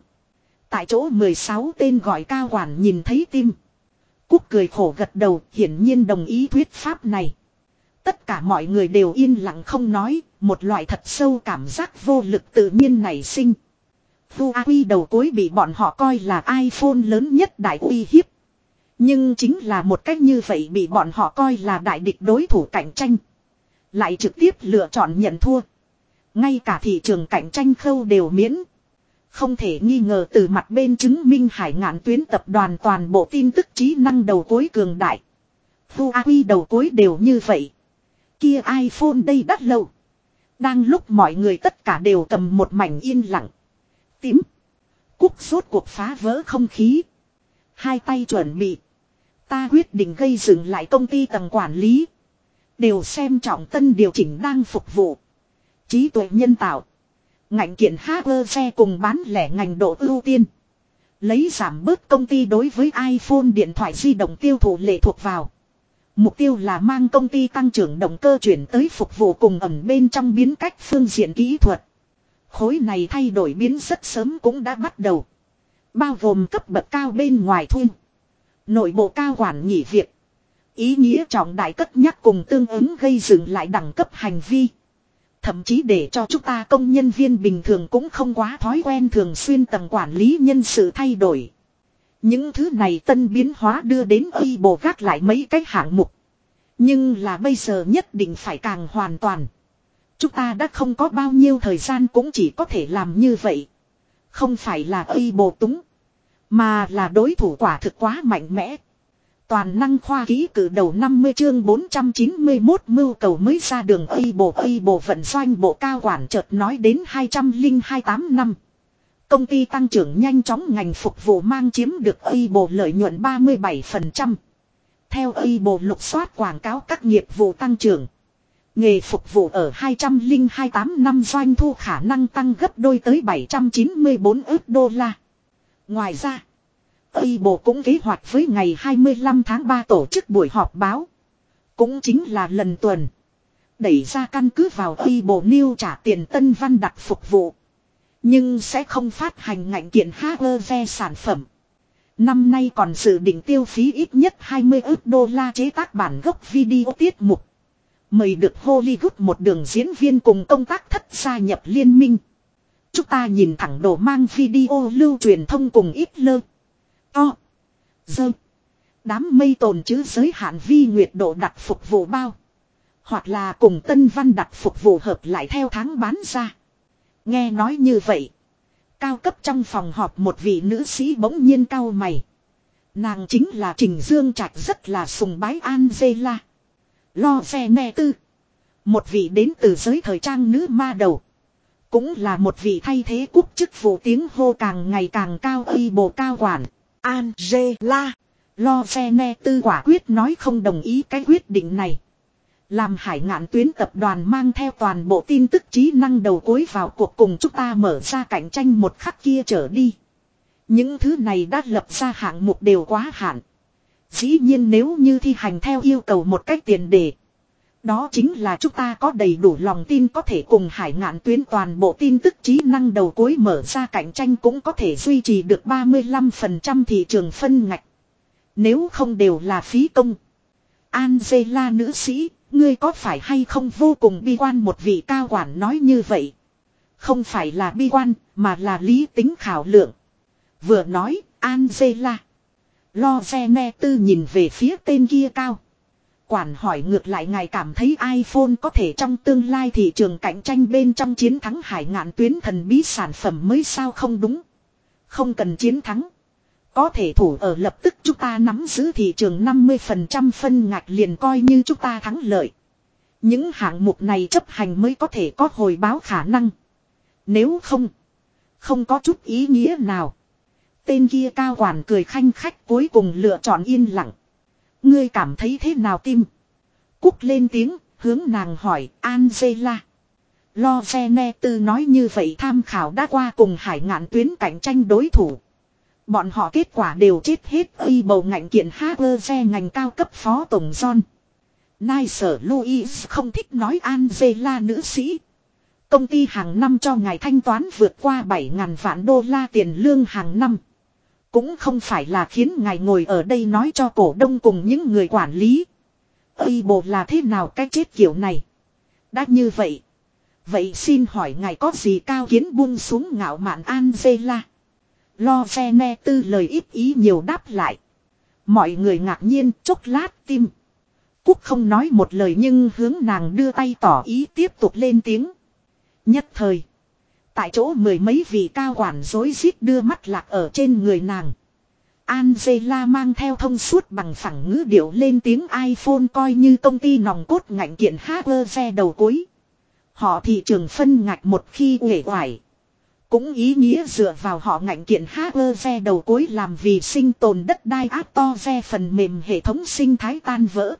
Tại chỗ 16 tên gọi cao quản nhìn thấy tim. Cúc cười khổ gật đầu hiển nhiên đồng ý thuyết pháp này. Tất cả mọi người đều yên lặng không nói, một loại thật sâu cảm giác vô lực tự nhiên nảy sinh. Huawei đầu cuối bị bọn họ coi là iPhone lớn nhất đại uy hiếp. Nhưng chính là một cách như vậy bị bọn họ coi là đại địch đối thủ cạnh tranh. Lại trực tiếp lựa chọn nhận thua. Ngay cả thị trường cạnh tranh khâu đều miễn. Không thể nghi ngờ từ mặt bên chứng minh hải ngạn tuyến tập đoàn toàn bộ tin tức trí năng đầu cuối cường đại. Huawei đầu cuối đều như vậy. Kia iPhone đây đắt lâu. Đang lúc mọi người tất cả đều cầm một mảnh yên lặng tím. Cúc rốt cuộc phá vỡ không khí. Hai tay chuẩn bị. Ta quyết định gây dựng lại công ty tầng quản lý. Đều xem trọng tân điều chỉnh đang phục vụ. Trí tuệ nhân tạo. Ngành kiện xe cùng bán lẻ ngành độ ưu tiên. Lấy giảm bớt công ty đối với iPhone điện thoại di động tiêu thụ lệ thuộc vào. Mục tiêu là mang công ty tăng trưởng động cơ chuyển tới phục vụ cùng ẩn bên trong biến cách phương diện kỹ thuật. Khối này thay đổi biến rất sớm cũng đã bắt đầu. Bao gồm cấp bậc cao bên ngoài thu. Nội bộ cao quản nghỉ việc. Ý nghĩa trọng đại cất nhắc cùng tương ứng gây dựng lại đẳng cấp hành vi. Thậm chí để cho chúng ta công nhân viên bình thường cũng không quá thói quen thường xuyên tầng quản lý nhân sự thay đổi. Những thứ này tân biến hóa đưa đến y bồ gác lại mấy cái hạng mục. Nhưng là bây giờ nhất định phải càng hoàn toàn. Chúng ta đã không có bao nhiêu thời gian cũng chỉ có thể làm như vậy. Không phải là y bồ túng. Mà là đối thủ quả thực quá mạnh mẽ. Toàn năng khoa ký cử đầu 50 chương 491 mưu cầu mới ra đường y bộ y bộ vận doanh bộ cao quản chợt nói đến 228 năm. Công ty tăng trưởng nhanh chóng ngành phục vụ mang chiếm được y bộ lợi nhuận 37%. Theo y bộ lục soát quảng cáo các nghiệp vụ tăng trưởng. Nghề phục vụ ở 2028 năm doanh thu khả năng tăng gấp đôi tới 794 ước đô la. Ngoài ra, Ây Bộ cũng kế hoạch với ngày 25 tháng 3 tổ chức buổi họp báo. Cũng chính là lần tuần. Đẩy ra căn cứ vào Ây Bộ New trả tiền tân văn đặt phục vụ. Nhưng sẽ không phát hành ngạnh kiện HRV sản phẩm. Năm nay còn dự định tiêu phí ít nhất 20 ước đô la chế tác bản gốc video tiết mục. Mời được Hollywood một đường diễn viên cùng công tác thất gia nhập liên minh. Chúng ta nhìn thẳng đồ mang video lưu truyền thông cùng ít lơ. To. Dơ. Đám mây tồn chứ giới hạn vi nguyệt độ đặt phục vụ bao. Hoặc là cùng tân văn đặt phục vụ hợp lại theo tháng bán ra. Nghe nói như vậy. Cao cấp trong phòng họp một vị nữ sĩ bỗng nhiên cao mày. Nàng chính là Trình Dương Trạch rất là sùng bái Angela. Lo Phe nè tư. Một vị đến từ giới thời trang nữ ma đầu. Cũng là một vị thay thế cúp chức vụ tiếng hô càng ngày càng cao y bộ cao quản. Angela. Lo Phe nè tư quả quyết nói không đồng ý cái quyết định này. Làm hải ngạn tuyến tập đoàn mang theo toàn bộ tin tức trí năng đầu cuối vào cuộc cùng chúng ta mở ra cạnh tranh một khắc kia trở đi. Những thứ này đã lập ra hạng mục đều quá hạn. Dĩ nhiên nếu như thi hành theo yêu cầu một cách tiền đề. Đó chính là chúng ta có đầy đủ lòng tin có thể cùng hải ngạn tuyến toàn bộ tin tức trí năng đầu cuối mở ra cạnh tranh cũng có thể duy trì được 35% thị trường phân ngạch. Nếu không đều là phí công. Angela nữ sĩ, ngươi có phải hay không vô cùng bi quan một vị cao quản nói như vậy. Không phải là bi quan, mà là lý tính khảo lượng. Vừa nói, Angela. Lo xe ne tư nhìn về phía tên kia cao. Quản hỏi ngược lại ngài cảm thấy iPhone có thể trong tương lai thị trường cạnh tranh bên trong chiến thắng hải ngạn tuyến thần bí sản phẩm mới sao không đúng. Không cần chiến thắng. Có thể thủ ở lập tức chúng ta nắm giữ thị trường 50% phân ngạch liền coi như chúng ta thắng lợi. Những hạng mục này chấp hành mới có thể có hồi báo khả năng. Nếu không, không có chút ý nghĩa nào. Tên kia cao quản cười khanh khách cuối cùng lựa chọn yên lặng. Ngươi cảm thấy thế nào tim? Cúc lên tiếng, hướng nàng hỏi, Angela. Lo xe ne tư nói như vậy tham khảo đã qua cùng hải ngạn tuyến cạnh tranh đối thủ. Bọn họ kết quả đều chết hết uy bầu ngạnh kiện hacker xe ngành cao cấp phó tổng John. Nai sở Louis không thích nói Angela nữ sĩ. Công ty hàng năm cho ngài thanh toán vượt qua 7.000 vạn đô la tiền lương hàng năm. Cũng không phải là khiến ngài ngồi ở đây nói cho cổ đông cùng những người quản lý. Ây bộ là thế nào cái chết kiểu này. Đã như vậy. Vậy xin hỏi ngài có gì cao kiến buông xuống ngạo mạn Angela. Lo xe ne tư lời ít ý nhiều đáp lại. Mọi người ngạc nhiên chốc lát tim. Cúc không nói một lời nhưng hướng nàng đưa tay tỏ ý tiếp tục lên tiếng. Nhất thời. Tại chỗ mười mấy vị cao quản dối rít đưa mắt lạc ở trên người nàng. Angela mang theo thông suốt bằng phẳng ngữ điệu lên tiếng iPhone coi như công ty nòng cốt ngạnh kiện hacker xe đầu cuối. Họ thị trường phân ngạch một khi uể oải. Cũng ý nghĩa dựa vào họ ngạnh kiện hacker xe đầu cuối làm vì sinh tồn đất đai áp to ve phần mềm hệ thống sinh thái tan vỡ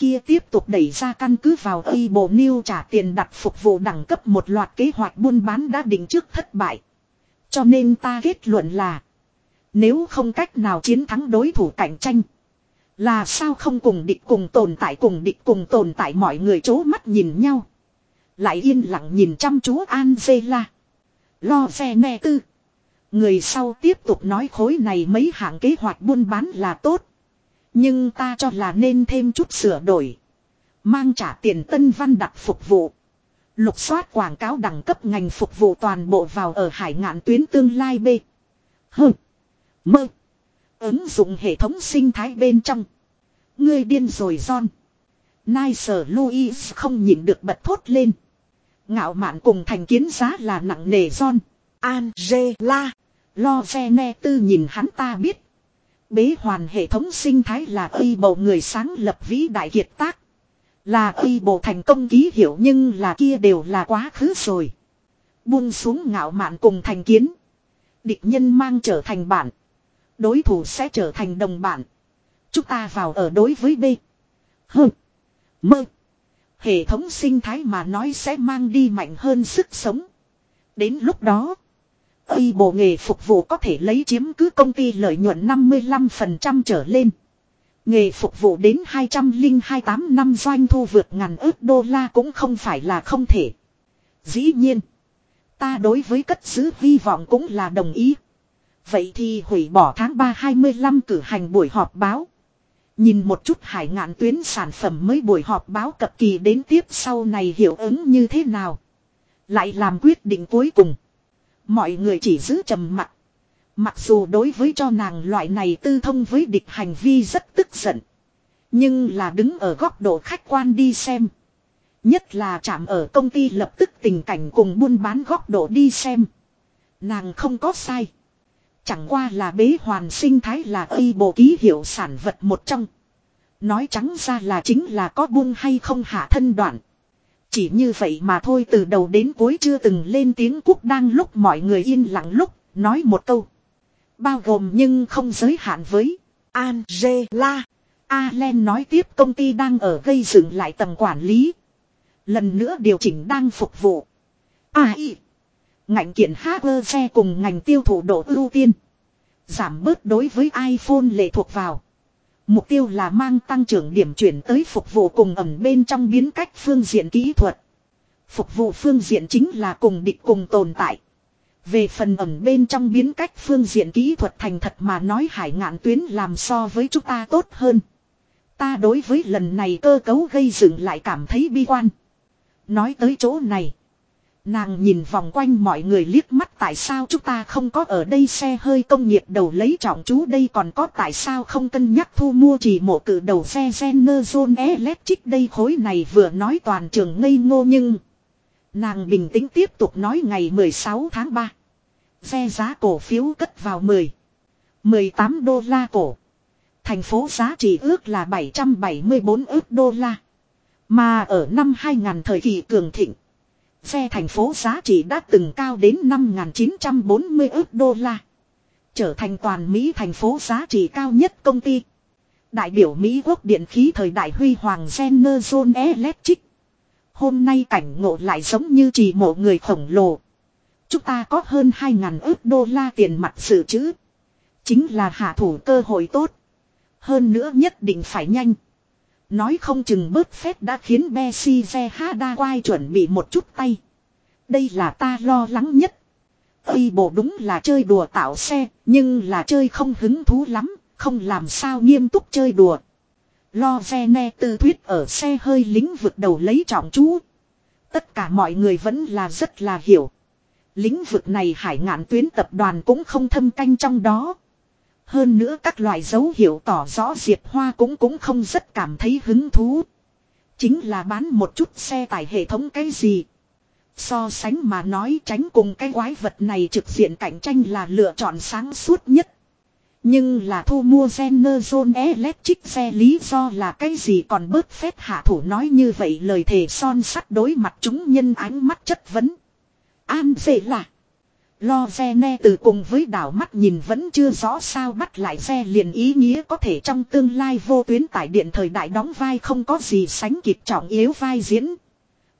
kia tiếp tục đẩy ra căn cứ vào y bộ new trả tiền đặt phục vụ đẳng cấp một loạt kế hoạch buôn bán đã định trước thất bại. Cho nên ta kết luận là, nếu không cách nào chiến thắng đối thủ cạnh tranh, là sao không cùng địch cùng tồn tại cùng địch cùng tồn tại mọi người chố mắt nhìn nhau. Lại yên lặng nhìn chăm chú Angela. Lo xe nè tư. Người sau tiếp tục nói khối này mấy hạng kế hoạch buôn bán là tốt. Nhưng ta cho là nên thêm chút sửa đổi. Mang trả tiền tân văn đặt phục vụ. Lục soát quảng cáo đẳng cấp ngành phục vụ toàn bộ vào ở hải ngạn tuyến tương lai B. hừ, Mơ. Ứng dụng hệ thống sinh thái bên trong. Ngươi điên rồi John. Nai sở Louis không nhịn được bật thốt lên. Ngạo mạn cùng thành kiến giá là nặng nề John. Angela. Lo ve ne tư nhìn hắn ta biết Bế hoàn hệ thống sinh thái là uy bầu người sáng lập vĩ đại kiệt tác. Là uy bộ thành công ký hiệu nhưng là kia đều là quá khứ rồi. Buông xuống ngạo mạn cùng thành kiến. Địch nhân mang trở thành bạn. Đối thủ sẽ trở thành đồng bạn. Chúng ta vào ở đối với B. H. Mơ. Hệ thống sinh thái mà nói sẽ mang đi mạnh hơn sức sống. Đến lúc đó. Y bộ nghề phục vụ có thể lấy chiếm cứ công ty lợi nhuận 55% trở lên. Nghề phục vụ đến 202 năm doanh thu vượt ngàn ước đô la cũng không phải là không thể. Dĩ nhiên, ta đối với cất giữ hy vọng cũng là đồng ý. Vậy thì hủy bỏ tháng 3 25 cử hành buổi họp báo. Nhìn một chút hải ngạn tuyến sản phẩm mới buổi họp báo cập kỳ đến tiếp sau này hiệu ứng như thế nào. Lại làm quyết định cuối cùng. Mọi người chỉ giữ trầm mặc. Mặc dù đối với cho nàng loại này tư thông với địch hành vi rất tức giận. Nhưng là đứng ở góc độ khách quan đi xem. Nhất là chạm ở công ty lập tức tình cảnh cùng buôn bán góc độ đi xem. Nàng không có sai. Chẳng qua là bế hoàn sinh thái là y bộ ký hiệu sản vật một trong. Nói trắng ra là chính là có buông hay không hạ thân đoạn. Chỉ như vậy mà thôi từ đầu đến cuối chưa từng lên tiếng quốc đang lúc mọi người yên lặng lúc, nói một câu. Bao gồm nhưng không giới hạn với Angela. Allen nói tiếp công ty đang ở gây dựng lại tầng quản lý. Lần nữa điều chỉnh đang phục vụ. AI. Ngành kiện hacker xe cùng ngành tiêu thụ độ ưu tiên. Giảm bớt đối với iPhone lệ thuộc vào. Mục tiêu là mang tăng trưởng điểm chuyển tới phục vụ cùng ẩm bên trong biến cách phương diện kỹ thuật. Phục vụ phương diện chính là cùng địch cùng tồn tại. Về phần ẩm bên trong biến cách phương diện kỹ thuật thành thật mà nói hải ngạn tuyến làm so với chúng ta tốt hơn. Ta đối với lần này cơ cấu gây dựng lại cảm thấy bi quan. Nói tới chỗ này. Nàng nhìn vòng quanh mọi người liếc mắt tại sao chúng ta không có ở đây xe hơi công nghiệp đầu lấy trọng chú đây còn có tại sao không cân nhắc thu mua chỉ một cử đầu xe Generation Electric đây khối này vừa nói toàn trường ngây ngô nhưng nàng bình tĩnh tiếp tục nói ngày 16 tháng 3 xe giá cổ phiếu cất vào 10 18 đô la cổ. Thành phố giá trị ước là 774 ước đô la. Mà ở năm 2000 thời kỳ cường thịnh Xe thành phố giá trị đã từng cao đến 5.940 ước đô la. Trở thành toàn Mỹ thành phố giá trị cao nhất công ty. Đại biểu Mỹ quốc điện khí thời đại huy hoàng Generation Electric. Hôm nay cảnh ngộ lại giống như chỉ mộ người khổng lồ. Chúng ta có hơn 2.000 ước đô la tiền mặt dự trữ. Chính là hạ thủ cơ hội tốt. Hơn nữa nhất định phải nhanh. Nói không chừng bớt phép đã khiến Bessie Hada quai chuẩn bị một chút tay. Đây là ta lo lắng nhất. Ây bộ đúng là chơi đùa tạo xe, nhưng là chơi không hứng thú lắm, không làm sao nghiêm túc chơi đùa. Lo ne tư thuyết ở xe hơi lĩnh vực đầu lấy trọng chú. Tất cả mọi người vẫn là rất là hiểu. Lĩnh vực này hải ngạn tuyến tập đoàn cũng không thâm canh trong đó. Hơn nữa các loại dấu hiệu tỏ rõ Diệp Hoa cũng cũng không rất cảm thấy hứng thú. Chính là bán một chút xe tải hệ thống cái gì. So sánh mà nói tránh cùng cái quái vật này trực diện cạnh tranh là lựa chọn sáng suốt nhất. Nhưng là thu mua Generation Electric xe lý do là cái gì còn bớt phép hạ thủ nói như vậy lời thề son sắt đối mặt chúng nhân ánh mắt chất vấn. An dễ là. Lo xe ne từ cùng với đảo mắt nhìn vẫn chưa rõ sao bắt lại xe liền ý nghĩa có thể trong tương lai vô tuyến tải điện thời đại đóng vai không có gì sánh kịp trọng yếu vai diễn.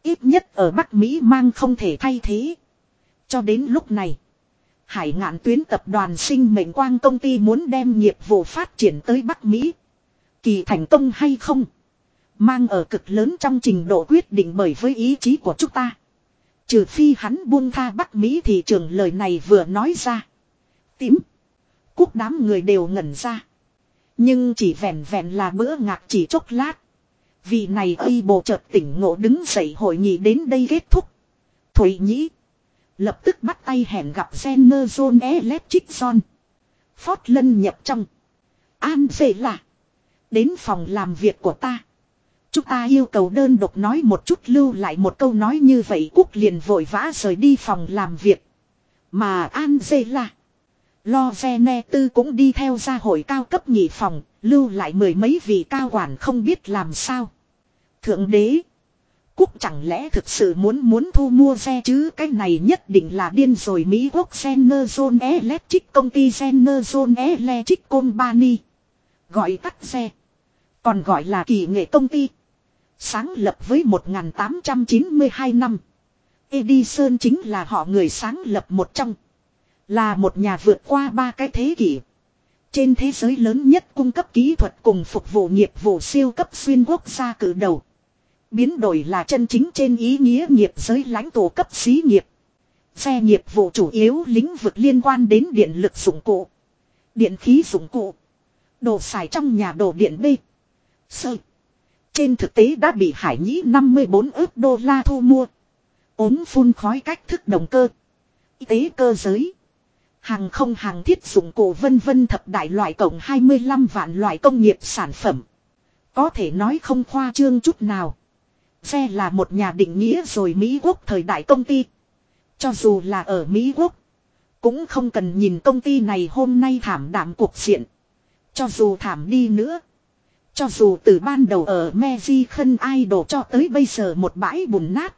Ít nhất ở Bắc Mỹ mang không thể thay thế. Cho đến lúc này, hải ngạn tuyến tập đoàn sinh mệnh quang công ty muốn đem nghiệp vụ phát triển tới Bắc Mỹ. Kỳ thành công hay không? Mang ở cực lớn trong trình độ quyết định bởi với ý chí của chúng ta. Trừ phi hắn buông tha Bắc Mỹ thị trường lời này vừa nói ra. Tím. Quốc đám người đều ngẩn ra. Nhưng chỉ vẹn vẹn là bữa ngạc chỉ chốc lát. Vì này ây bộ chợt tỉnh ngộ đứng dậy hội nghị đến đây kết thúc. Thủy Nhĩ. Lập tức bắt tay hẹn gặp General Electric John. Phót lân nhập trong. An về là. Đến phòng làm việc của ta. Chúng ta yêu cầu đơn độc nói một chút lưu lại một câu nói như vậy Cúc liền vội vã rời đi phòng làm việc. Mà An dê. Lo ne tư cũng đi theo gia hội cao cấp nhị phòng, lưu lại mười mấy vị cao quản không biết làm sao. Thượng đế. Cúc chẳng lẽ thực sự muốn muốn thu mua xe chứ cái này nhất định là điên rồi Mỹ quốc General Electric công ty General Electric Company. Gọi tắt xe. Còn gọi là kỳ nghệ công ty. Sáng lập với 1892 năm. Edison chính là họ người sáng lập một trong. Là một nhà vượt qua ba cái thế kỷ. Trên thế giới lớn nhất cung cấp kỹ thuật cùng phục vụ nghiệp vụ siêu cấp xuyên quốc gia cử đầu. Biến đổi là chân chính trên ý nghĩa nghiệp giới lãnh tổ cấp xí nghiệp. Xe nghiệp vụ chủ yếu lĩnh vực liên quan đến điện lực dụng cụ. Điện khí dụng cụ. Đồ xài trong nhà đồ điện B. Sợi trên thực tế đã bị Hải Nhĩ 54 ước đô la thu mua. ốm phun khói cách thức động cơ. Y tế cơ giới. Hàng không hàng thiết dụng cụ vân vân thập đại loại cộng 25 vạn loại công nghiệp sản phẩm. Có thể nói không khoa trương chút nào. Xe là một nhà định nghĩa rồi Mỹ Quốc thời đại công ty. Cho dù là ở Mỹ Quốc. Cũng không cần nhìn công ty này hôm nay thảm đạm cuộc diện. Cho dù thảm đi nữa. Cho dù từ ban đầu ở Mexican Idol cho tới bây giờ một bãi bùn nát.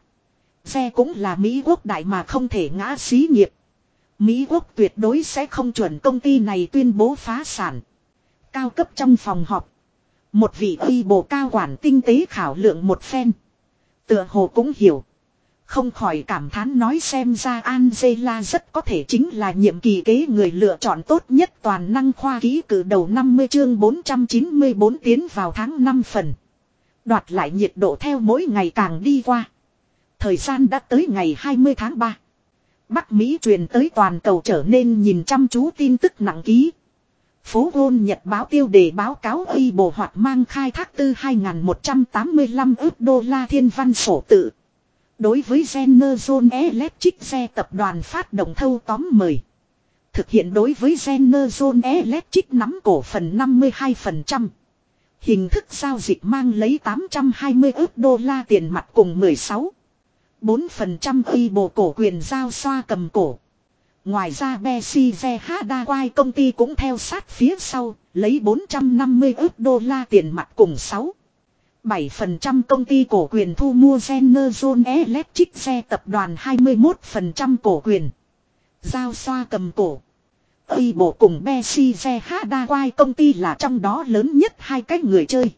Xe cũng là Mỹ quốc đại mà không thể ngã xí nghiệp. Mỹ quốc tuyệt đối sẽ không chuẩn công ty này tuyên bố phá sản. Cao cấp trong phòng họp. Một vị uy bộ cao quản tinh tế khảo lượng một phen. Tựa hồ cũng hiểu. Không khỏi cảm thán nói xem ra Angela rất có thể chính là nhiệm kỳ kế người lựa chọn tốt nhất toàn năng khoa ký cử đầu 50 chương 494 tiến vào tháng 5 phần. Đoạt lại nhiệt độ theo mỗi ngày càng đi qua. Thời gian đã tới ngày 20 tháng 3. Bắc Mỹ truyền tới toàn cầu trở nên nhìn chăm chú tin tức nặng ký. Phố Gôn Nhật báo tiêu đề báo cáo y bộ hoạt mang khai thác tư 2.185 ước đô la thiên văn sổ tự. Đối với Generation Electric xe tập đoàn phát động thâu tóm mời. Thực hiện đối với Generation Electric nắm cổ phần 52%. Hình thức giao dịch mang lấy 820 ước đô la tiền mặt cùng 16. 4% y bộ cổ quyền giao xoa cầm cổ. Ngoài ra Bessize Hadaquai công ty cũng theo sát phía sau, lấy 450 ước đô la tiền mặt cùng 6. 7% công ty cổ quyền thu mua General Electric xe tập đoàn 21% cổ quyền. Giao xoa cầm cổ. Ây bộ cùng Bessize Hadaquai công ty là trong đó lớn nhất hai cái người chơi.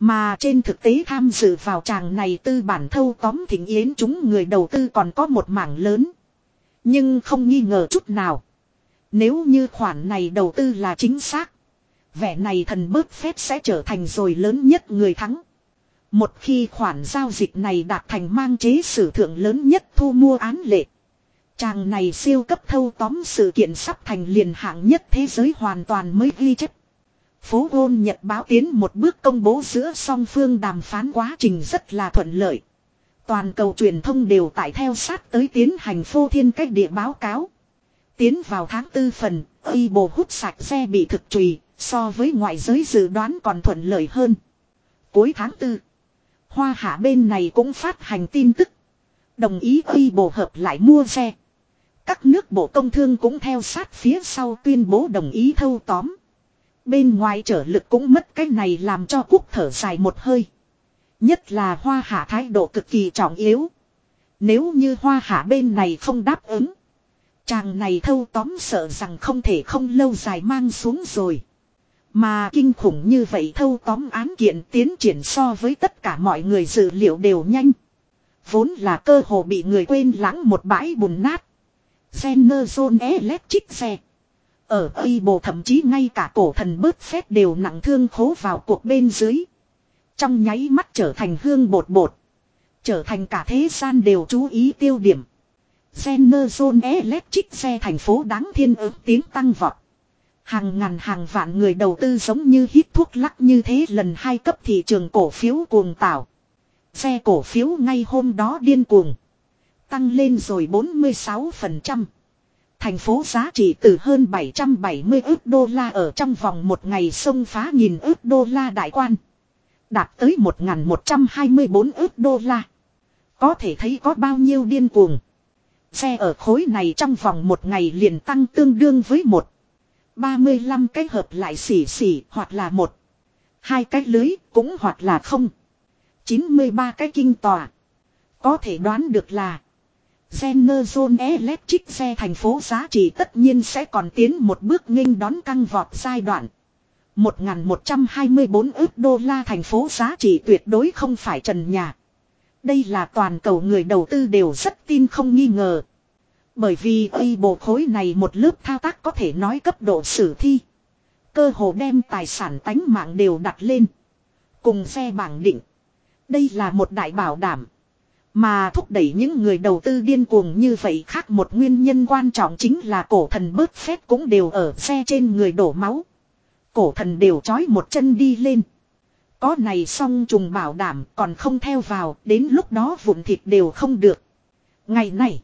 Mà trên thực tế tham dự vào tràng này tư bản thâu tóm thỉnh yến chúng người đầu tư còn có một mảng lớn. Nhưng không nghi ngờ chút nào. Nếu như khoản này đầu tư là chính xác. Vẻ này thần bớt phép sẽ trở thành rồi lớn nhất người thắng. Một khi khoản giao dịch này đạt thành mang chế sử thượng lớn nhất thu mua án lệ. Chàng này siêu cấp thâu tóm sự kiện sắp thành liền hạng nhất thế giới hoàn toàn mới ghi chất. Phố Gôn Nhật báo tiến một bước công bố giữa song phương đàm phán quá trình rất là thuận lợi. Toàn cầu truyền thông đều tại theo sát tới tiến hành phô thiên cách địa báo cáo. Tiến vào tháng tư phần, y bồ hút sạch xe bị thực trùy, so với ngoại giới dự đoán còn thuận lợi hơn. Cuối tháng tư, hoa hạ bên này cũng phát hành tin tức. Đồng ý khi bộ hợp lại mua xe. Các nước bộ công thương cũng theo sát phía sau tuyên bố đồng ý thâu tóm. Bên ngoài trở lực cũng mất cái này làm cho quốc thở dài một hơi. Nhất là hoa hạ thái độ cực kỳ trọng yếu. Nếu như hoa hạ bên này không đáp ứng. Chàng này thâu tóm sợ rằng không thể không lâu dài mang xuống rồi. Mà kinh khủng như vậy thâu tóm án kiện tiến triển so với tất cả mọi người dự liệu đều nhanh. Vốn là cơ hồ bị người quên lãng một bãi bùn nát. General Electric xe. Ở Tây Bộ thậm chí ngay cả cổ thần bớt phép đều nặng thương khố vào cuộc bên dưới. Trong nháy mắt trở thành hương bột bột. Trở thành cả thế gian đều chú ý tiêu điểm. General Electric xe thành phố đáng thiên ước tiếng tăng vọt. Hàng ngàn hàng vạn người đầu tư giống như hít thuốc lắc như thế lần hai cấp thị trường cổ phiếu cuồng tảo. Xe cổ phiếu ngay hôm đó điên cuồng. Tăng lên rồi 46%. Thành phố giá trị từ hơn 770 ước đô la ở trong vòng một ngày xông phá nghìn ước đô la đại quan. Đạt tới 1.124 ước đô la. Có thể thấy có bao nhiêu điên cuồng. Xe ở khối này trong vòng một ngày liền tăng tương đương với một. 35 cái hợp lại xỉ xỉ hoặc là một. Hai cái lưới cũng hoặc là không. 93 cái kinh tòa. Có thể đoán được là. General Electric xe thành phố giá trị tất nhiên sẽ còn tiến một bước nghênh đón căng vọt giai đoạn. 1.124 ước đô la thành phố giá trị tuyệt đối không phải trần nhà. Đây là toàn cầu người đầu tư đều rất tin không nghi ngờ. Bởi vì uy bộ khối này một lớp thao tác có thể nói cấp độ sử thi. Cơ hồ đem tài sản tánh mạng đều đặt lên. Cùng xe bảng định. Đây là một đại bảo đảm. Mà thúc đẩy những người đầu tư điên cuồng như vậy khác một nguyên nhân quan trọng chính là cổ thần bớt phép cũng đều ở xe trên người đổ máu. Cổ thần đều trói một chân đi lên. Có này xong trùng bảo đảm còn không theo vào, đến lúc đó vụn thịt đều không được. Ngày này.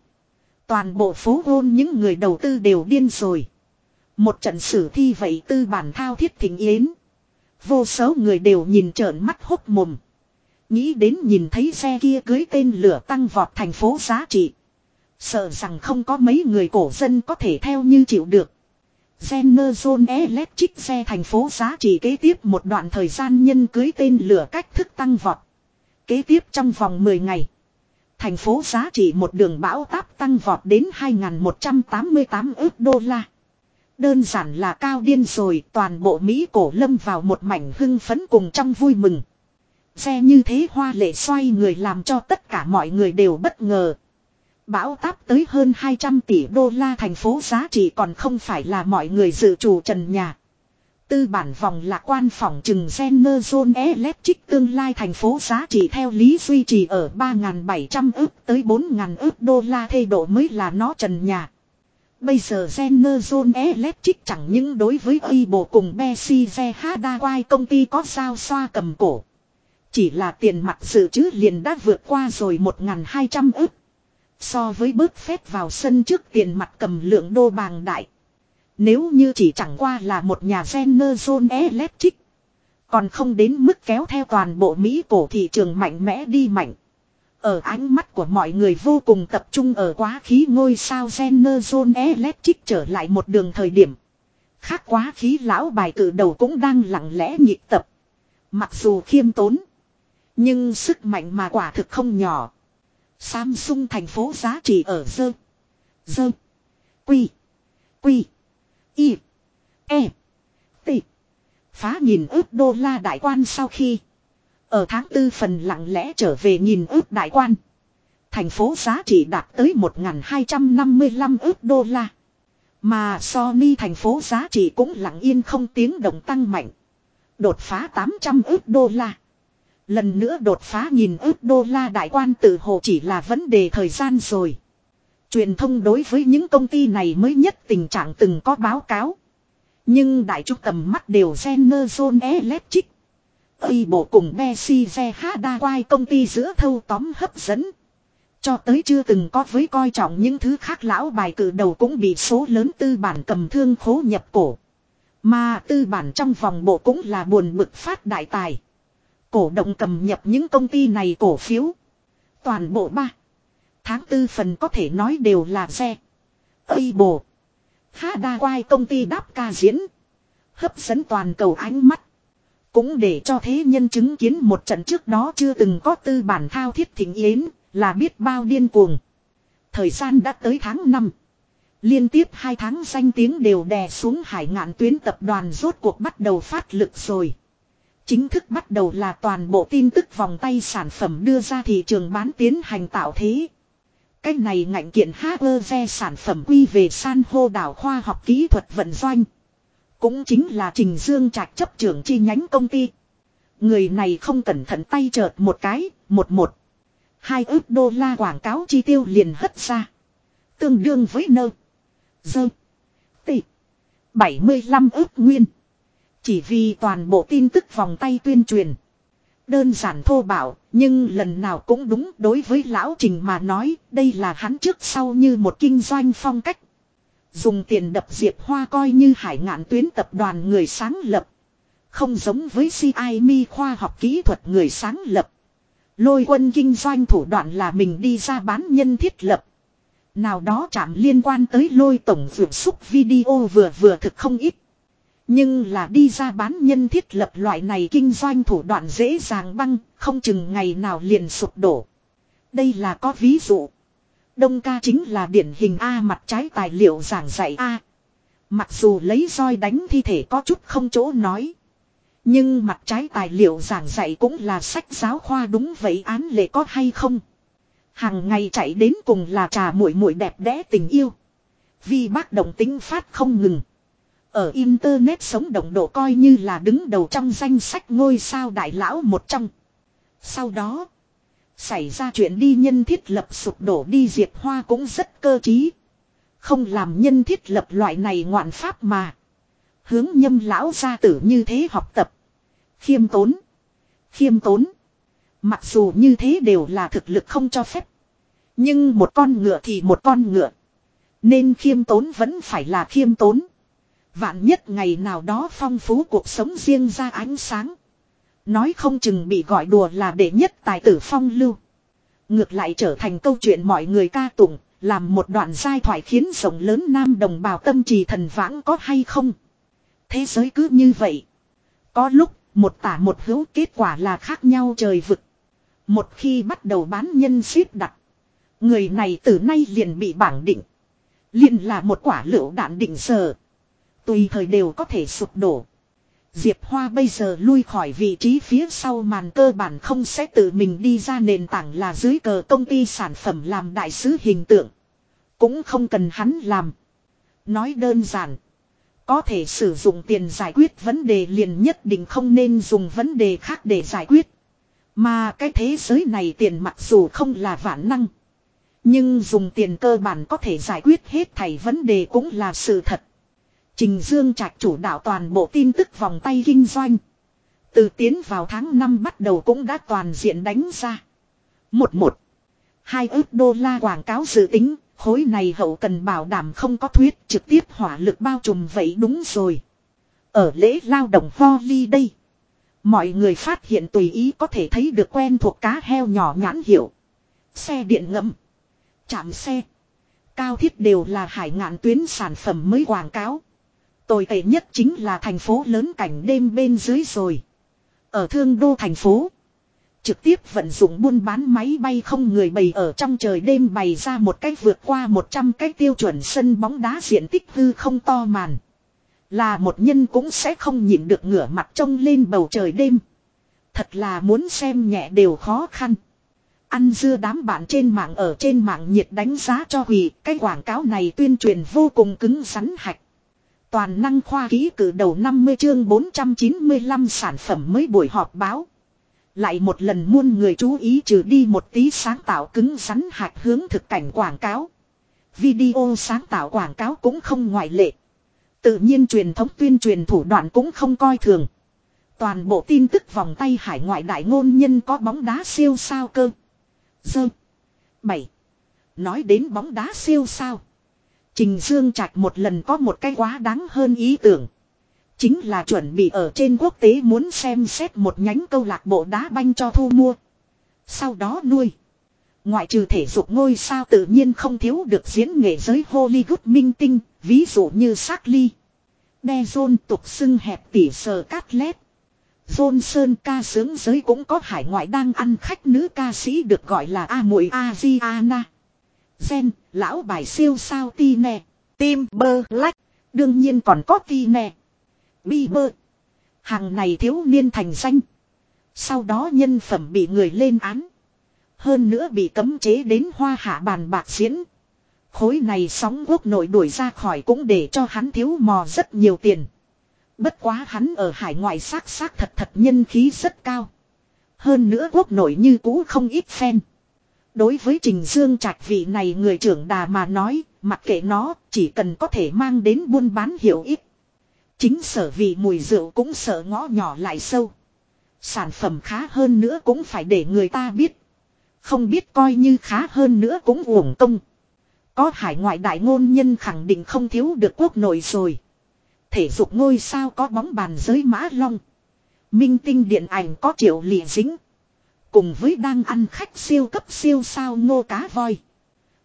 Toàn bộ phố hôn những người đầu tư đều điên rồi. Một trận sử thi vậy tư bản thao thiết thỉnh yến. Vô số người đều nhìn trợn mắt hốc mồm. Nghĩ đến nhìn thấy xe kia cưới tên lửa tăng vọt thành phố giá trị. Sợ rằng không có mấy người cổ dân có thể theo như chịu được. General Electric xe thành phố giá trị kế tiếp một đoạn thời gian nhân cưới tên lửa cách thức tăng vọt. Kế tiếp trong vòng 10 ngày. Thành phố giá trị một đường bão táp tăng vọt đến 2.188 ước đô la. Đơn giản là cao điên rồi, toàn bộ Mỹ cổ lâm vào một mảnh hưng phấn cùng trong vui mừng. Xe như thế hoa lệ xoay người làm cho tất cả mọi người đều bất ngờ. Bão táp tới hơn 200 tỷ đô la thành phố giá trị còn không phải là mọi người dự chủ trần nhà. Tư bản vòng lạc quan phòng trừng Zener Zone Electric tương lai thành phố giá trị theo lý duy trì ở 3.700 ức tới 4.000 ức đô la thay độ mới là nó trần nhà. Bây giờ Zener Zone Electric chẳng những đối với Weibo cùng Bessize Zehadawai công ty có sao xoa cầm cổ. Chỉ là tiền mặt dự trữ liền đã vượt qua rồi 1.200 ức. So với bước phép vào sân trước tiền mặt cầm lượng đô bàng đại. Nếu như chỉ chẳng qua là một nhà Zener Zone Electric. Còn không đến mức kéo theo toàn bộ Mỹ cổ thị trường mạnh mẽ đi mạnh. Ở ánh mắt của mọi người vô cùng tập trung ở quá khí ngôi sao Zener Zone Electric trở lại một đường thời điểm. Khác quá khí lão bài cử đầu cũng đang lặng lẽ nhịp tập. Mặc dù khiêm tốn. Nhưng sức mạnh mà quả thực không nhỏ. Samsung thành phố giá trị ở dơ. Dơ. Quy. Quy. Y. E. T. Phá nghìn ước đô la đại quan sau khi. Ở tháng tư phần lặng lẽ trở về nghìn ước đại quan. Thành phố giá trị đạt tới 1.255 ước đô la. Mà Sony thành phố giá trị cũng lặng yên không tiếng động tăng mạnh. Đột phá 800 ước đô la. Lần nữa đột phá nghìn ước đô la đại quan tự hồ chỉ là vấn đề thời gian rồi. Truyền thông đối với những công ty này mới nhất tình trạng từng có báo cáo. Nhưng đại trúc tầm mắt đều Zener Zone Electric. Ây bộ cùng Bessie quai công ty giữa thâu tóm hấp dẫn. Cho tới chưa từng có với coi trọng những thứ khác lão bài cử đầu cũng bị số lớn tư bản cầm thương khố nhập cổ. Mà tư bản trong vòng bộ cũng là buồn bực phát đại tài. Cổ động cầm nhập những công ty này cổ phiếu. Toàn bộ ba. Tháng tư phần có thể nói đều là xe. Ây bồ. đa quai công ty đáp ca diễn. Hấp dẫn toàn cầu ánh mắt. Cũng để cho thế nhân chứng kiến một trận trước đó chưa từng có tư bản thao thiết thỉnh yến. Là biết bao điên cuồng. Thời gian đã tới tháng 5. Liên tiếp hai tháng danh tiếng đều đè xuống hải ngạn tuyến tập đoàn rốt cuộc bắt đầu phát lực rồi. Chính thức bắt đầu là toàn bộ tin tức vòng tay sản phẩm đưa ra thị trường bán tiến hành tạo thế. Cách này ngạnh kiện HE sản phẩm quy về san hô đảo khoa học kỹ thuật vận doanh. Cũng chính là Trình Dương Trạch chấp trưởng chi nhánh công ty. Người này không cẩn thận tay chợt một cái, một một. Hai ước đô la quảng cáo chi tiêu liền hất ra. Tương đương với nơ. Dơ. Tị. 75 ước nguyên. Chỉ vì toàn bộ tin tức vòng tay tuyên truyền. Đơn giản thô bạo, nhưng lần nào cũng đúng đối với lão trình mà nói, đây là hắn trước sau như một kinh doanh phong cách. Dùng tiền đập diệp hoa coi như hải ngạn tuyến tập đoàn người sáng lập. Không giống với CIMI khoa học kỹ thuật người sáng lập. Lôi quân kinh doanh thủ đoạn là mình đi ra bán nhân thiết lập. Nào đó chạm liên quan tới lôi tổng vượt xúc video vừa vừa thực không ít. Nhưng là đi ra bán nhân thiết lập loại này kinh doanh thủ đoạn dễ dàng băng, không chừng ngày nào liền sụp đổ. Đây là có ví dụ. Đông ca chính là điển hình A mặt trái tài liệu giảng dạy A. Mặc dù lấy roi đánh thi thể có chút không chỗ nói. Nhưng mặt trái tài liệu giảng dạy cũng là sách giáo khoa đúng vậy án lệ có hay không. Hàng ngày chạy đến cùng là trà muội muội đẹp đẽ tình yêu. Vì bác động tính phát không ngừng. Ở Internet sống động độ coi như là đứng đầu trong danh sách ngôi sao đại lão một trong. Sau đó, xảy ra chuyện đi nhân thiết lập sụp đổ đi Diệp Hoa cũng rất cơ trí. Không làm nhân thiết lập loại này ngoạn pháp mà. Hướng nhâm lão gia tử như thế học tập. Khiêm tốn. Khiêm tốn. Mặc dù như thế đều là thực lực không cho phép. Nhưng một con ngựa thì một con ngựa. Nên khiêm tốn vẫn phải là khiêm tốn. Vạn nhất ngày nào đó phong phú cuộc sống riêng ra ánh sáng. Nói không chừng bị gọi đùa là đệ nhất tài tử phong lưu. Ngược lại trở thành câu chuyện mọi người ca tụng, làm một đoạn giai thoại khiến rộng lớn nam đồng bào tâm trì thần vãng có hay không. Thế giới cứ như vậy. Có lúc, một tả một hữu kết quả là khác nhau trời vực. Một khi bắt đầu bán nhân xếp đặt. Người này từ nay liền bị bảng định. Liền là một quả lựu đạn định sờ. Tùy thời đều có thể sụp đổ. Diệp Hoa bây giờ lui khỏi vị trí phía sau màn cơ bản không sẽ tự mình đi ra nền tảng là dưới cờ công ty sản phẩm làm đại sứ hình tượng. Cũng không cần hắn làm. Nói đơn giản. Có thể sử dụng tiền giải quyết vấn đề liền nhất định không nên dùng vấn đề khác để giải quyết. Mà cái thế giới này tiền mặc dù không là vạn năng. Nhưng dùng tiền cơ bản có thể giải quyết hết thảy vấn đề cũng là sự thật. Trình Dương Trạch chủ đạo toàn bộ tin tức vòng tay kinh doanh. Từ tiến vào tháng 5 bắt đầu cũng đã toàn diện đánh ra. Một một. Hai ước đô la quảng cáo dự tính, khối này hậu cần bảo đảm không có thuyết trực tiếp hỏa lực bao trùm vậy đúng rồi. Ở lễ lao động ho ly đây. Mọi người phát hiện tùy ý có thể thấy được quen thuộc cá heo nhỏ nhãn hiệu. Xe điện ngậm Chạm xe. Cao thiết đều là hải ngạn tuyến sản phẩm mới quảng cáo. Tồi tệ nhất chính là thành phố lớn cảnh đêm bên dưới rồi. Ở thương đô thành phố. Trực tiếp vận dụng buôn bán máy bay không người bày ở trong trời đêm bày ra một cách vượt qua 100 cái tiêu chuẩn sân bóng đá diện tích hư không to màn. Là một nhân cũng sẽ không nhịn được ngửa mặt trông lên bầu trời đêm. Thật là muốn xem nhẹ đều khó khăn. Ăn dưa đám bạn trên mạng ở trên mạng nhiệt đánh giá cho hủy, cái quảng cáo này tuyên truyền vô cùng cứng rắn hạch. Toàn năng khoa ký cử đầu 50 chương 495 sản phẩm mới buổi họp báo. Lại một lần muôn người chú ý trừ đi một tí sáng tạo cứng rắn hạt hướng thực cảnh quảng cáo. Video sáng tạo quảng cáo cũng không ngoại lệ. Tự nhiên truyền thống tuyên truyền thủ đoạn cũng không coi thường. Toàn bộ tin tức vòng tay hải ngoại đại ngôn nhân có bóng đá siêu sao cơ. Dơ. Bảy. Nói đến bóng đá siêu sao. Trình Dương Trạch một lần có một cái quá đáng hơn ý tưởng. Chính là chuẩn bị ở trên quốc tế muốn xem xét một nhánh câu lạc bộ đá banh cho thu mua. Sau đó nuôi. Ngoại trừ thể dục ngôi sao tự nhiên không thiếu được diễn nghệ giới Hollywood minh tinh, ví dụ như Sarkly. Đe John tục xưng hẹp tỉ sờ cát lét. Johnson ca sướng giới cũng có hải ngoại đang ăn khách nữ ca sĩ được gọi là A Muội Aziana. Gen, lão bài siêu sao ti nè. Timberlake, đương nhiên còn có ti nè. Bieber. Hàng này thiếu niên thành danh. Sau đó nhân phẩm bị người lên án. Hơn nữa bị cấm chế đến hoa hạ bàn bạc diễn. Khối này sóng quốc nội đuổi ra khỏi cũng để cho hắn thiếu mò rất nhiều tiền. Bất quá hắn ở hải ngoại xác xác thật thật nhân khí rất cao. Hơn nữa quốc nội như cũ không ít phen. Đối với Trình Dương Trạch vị này người trưởng đà mà nói, mặc kệ nó, chỉ cần có thể mang đến buôn bán hiệu ích. Chính sở vì mùi rượu cũng sợ ngõ nhỏ lại sâu. Sản phẩm khá hơn nữa cũng phải để người ta biết. Không biết coi như khá hơn nữa cũng uổng công. Có hải ngoại đại ngôn nhân khẳng định không thiếu được quốc nội rồi. Thể dục ngôi sao có bóng bàn giới mã long. Minh tinh điện ảnh có triệu lịa dính. Cùng với đang ăn khách siêu cấp siêu sao ngô cá voi.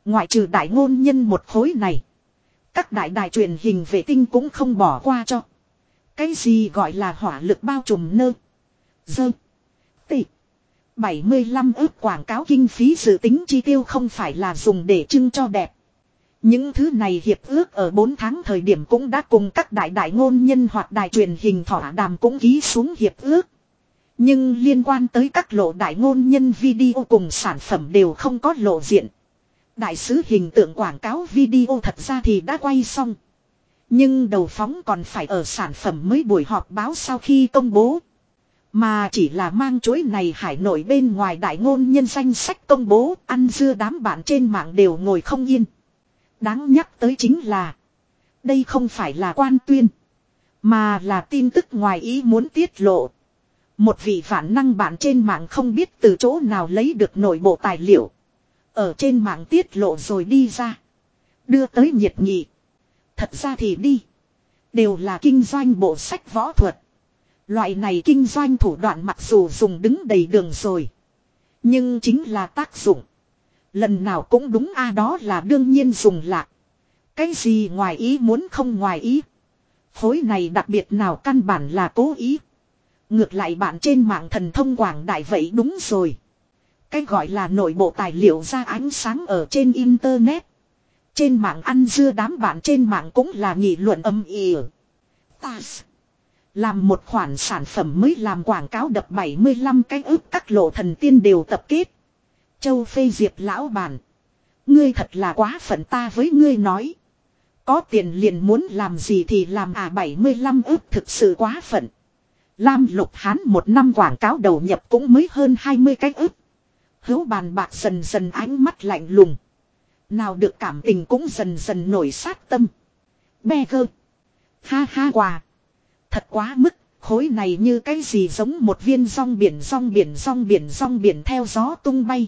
Ngoại trừ đại ngôn nhân một khối này. Các đại đài truyền hình vệ tinh cũng không bỏ qua cho. Cái gì gọi là hỏa lực bao trùm nơ. Dơ. Tị. 75 ước quảng cáo kinh phí dự tính chi tiêu không phải là dùng để trưng cho đẹp. Những thứ này hiệp ước ở 4 tháng thời điểm cũng đã cùng các đại đại ngôn nhân hoặc đài truyền hình thỏa đàm cũng ký xuống hiệp ước. Nhưng liên quan tới các lộ đại ngôn nhân video cùng sản phẩm đều không có lộ diện. Đại sứ hình tượng quảng cáo video thật ra thì đã quay xong. Nhưng đầu phóng còn phải ở sản phẩm mới buổi họp báo sau khi công bố. Mà chỉ là mang chuỗi này hải nội bên ngoài đại ngôn nhân danh sách công bố, ăn dưa đám bạn trên mạng đều ngồi không yên. Đáng nhắc tới chính là, đây không phải là quan tuyên, mà là tin tức ngoài ý muốn tiết lộ. Một vị phản năng bạn trên mạng không biết từ chỗ nào lấy được nội bộ tài liệu. Ở trên mạng tiết lộ rồi đi ra. Đưa tới nhiệt nghị. Thật ra thì đi. Đều là kinh doanh bộ sách võ thuật. Loại này kinh doanh thủ đoạn mặc dù dùng đứng đầy đường rồi. Nhưng chính là tác dụng. Lần nào cũng đúng a à, đó là đương nhiên dùng lạc. Cái gì ngoài ý muốn không ngoài ý. Phối này đặc biệt nào căn bản là cố ý. Ngược lại bạn trên mạng thần thông quảng đại vậy đúng rồi. Cái gọi là nội bộ tài liệu ra ánh sáng ở trên internet. Trên mạng ăn dưa đám bạn trên mạng cũng là nghị luận âm ỉ. TAS. làm một khoản sản phẩm mới làm quảng cáo đập 75 cái ức các lộ thần tiên đều tập kết. Châu phê diệp lão bản. Ngươi thật là quá phận ta với ngươi nói. Có tiền liền muốn làm gì thì làm à 75 ức thực sự quá phận. Lam lục hán một năm quảng cáo đầu nhập cũng mới hơn 20 cái ức. Hữu bàn bạc dần dần ánh mắt lạnh lùng. Nào được cảm tình cũng dần dần nổi sát tâm. Be gơ. Ha ha quà. Thật quá mức, khối này như cái gì giống một viên rong biển rong biển rong biển rong biển theo gió tung bay.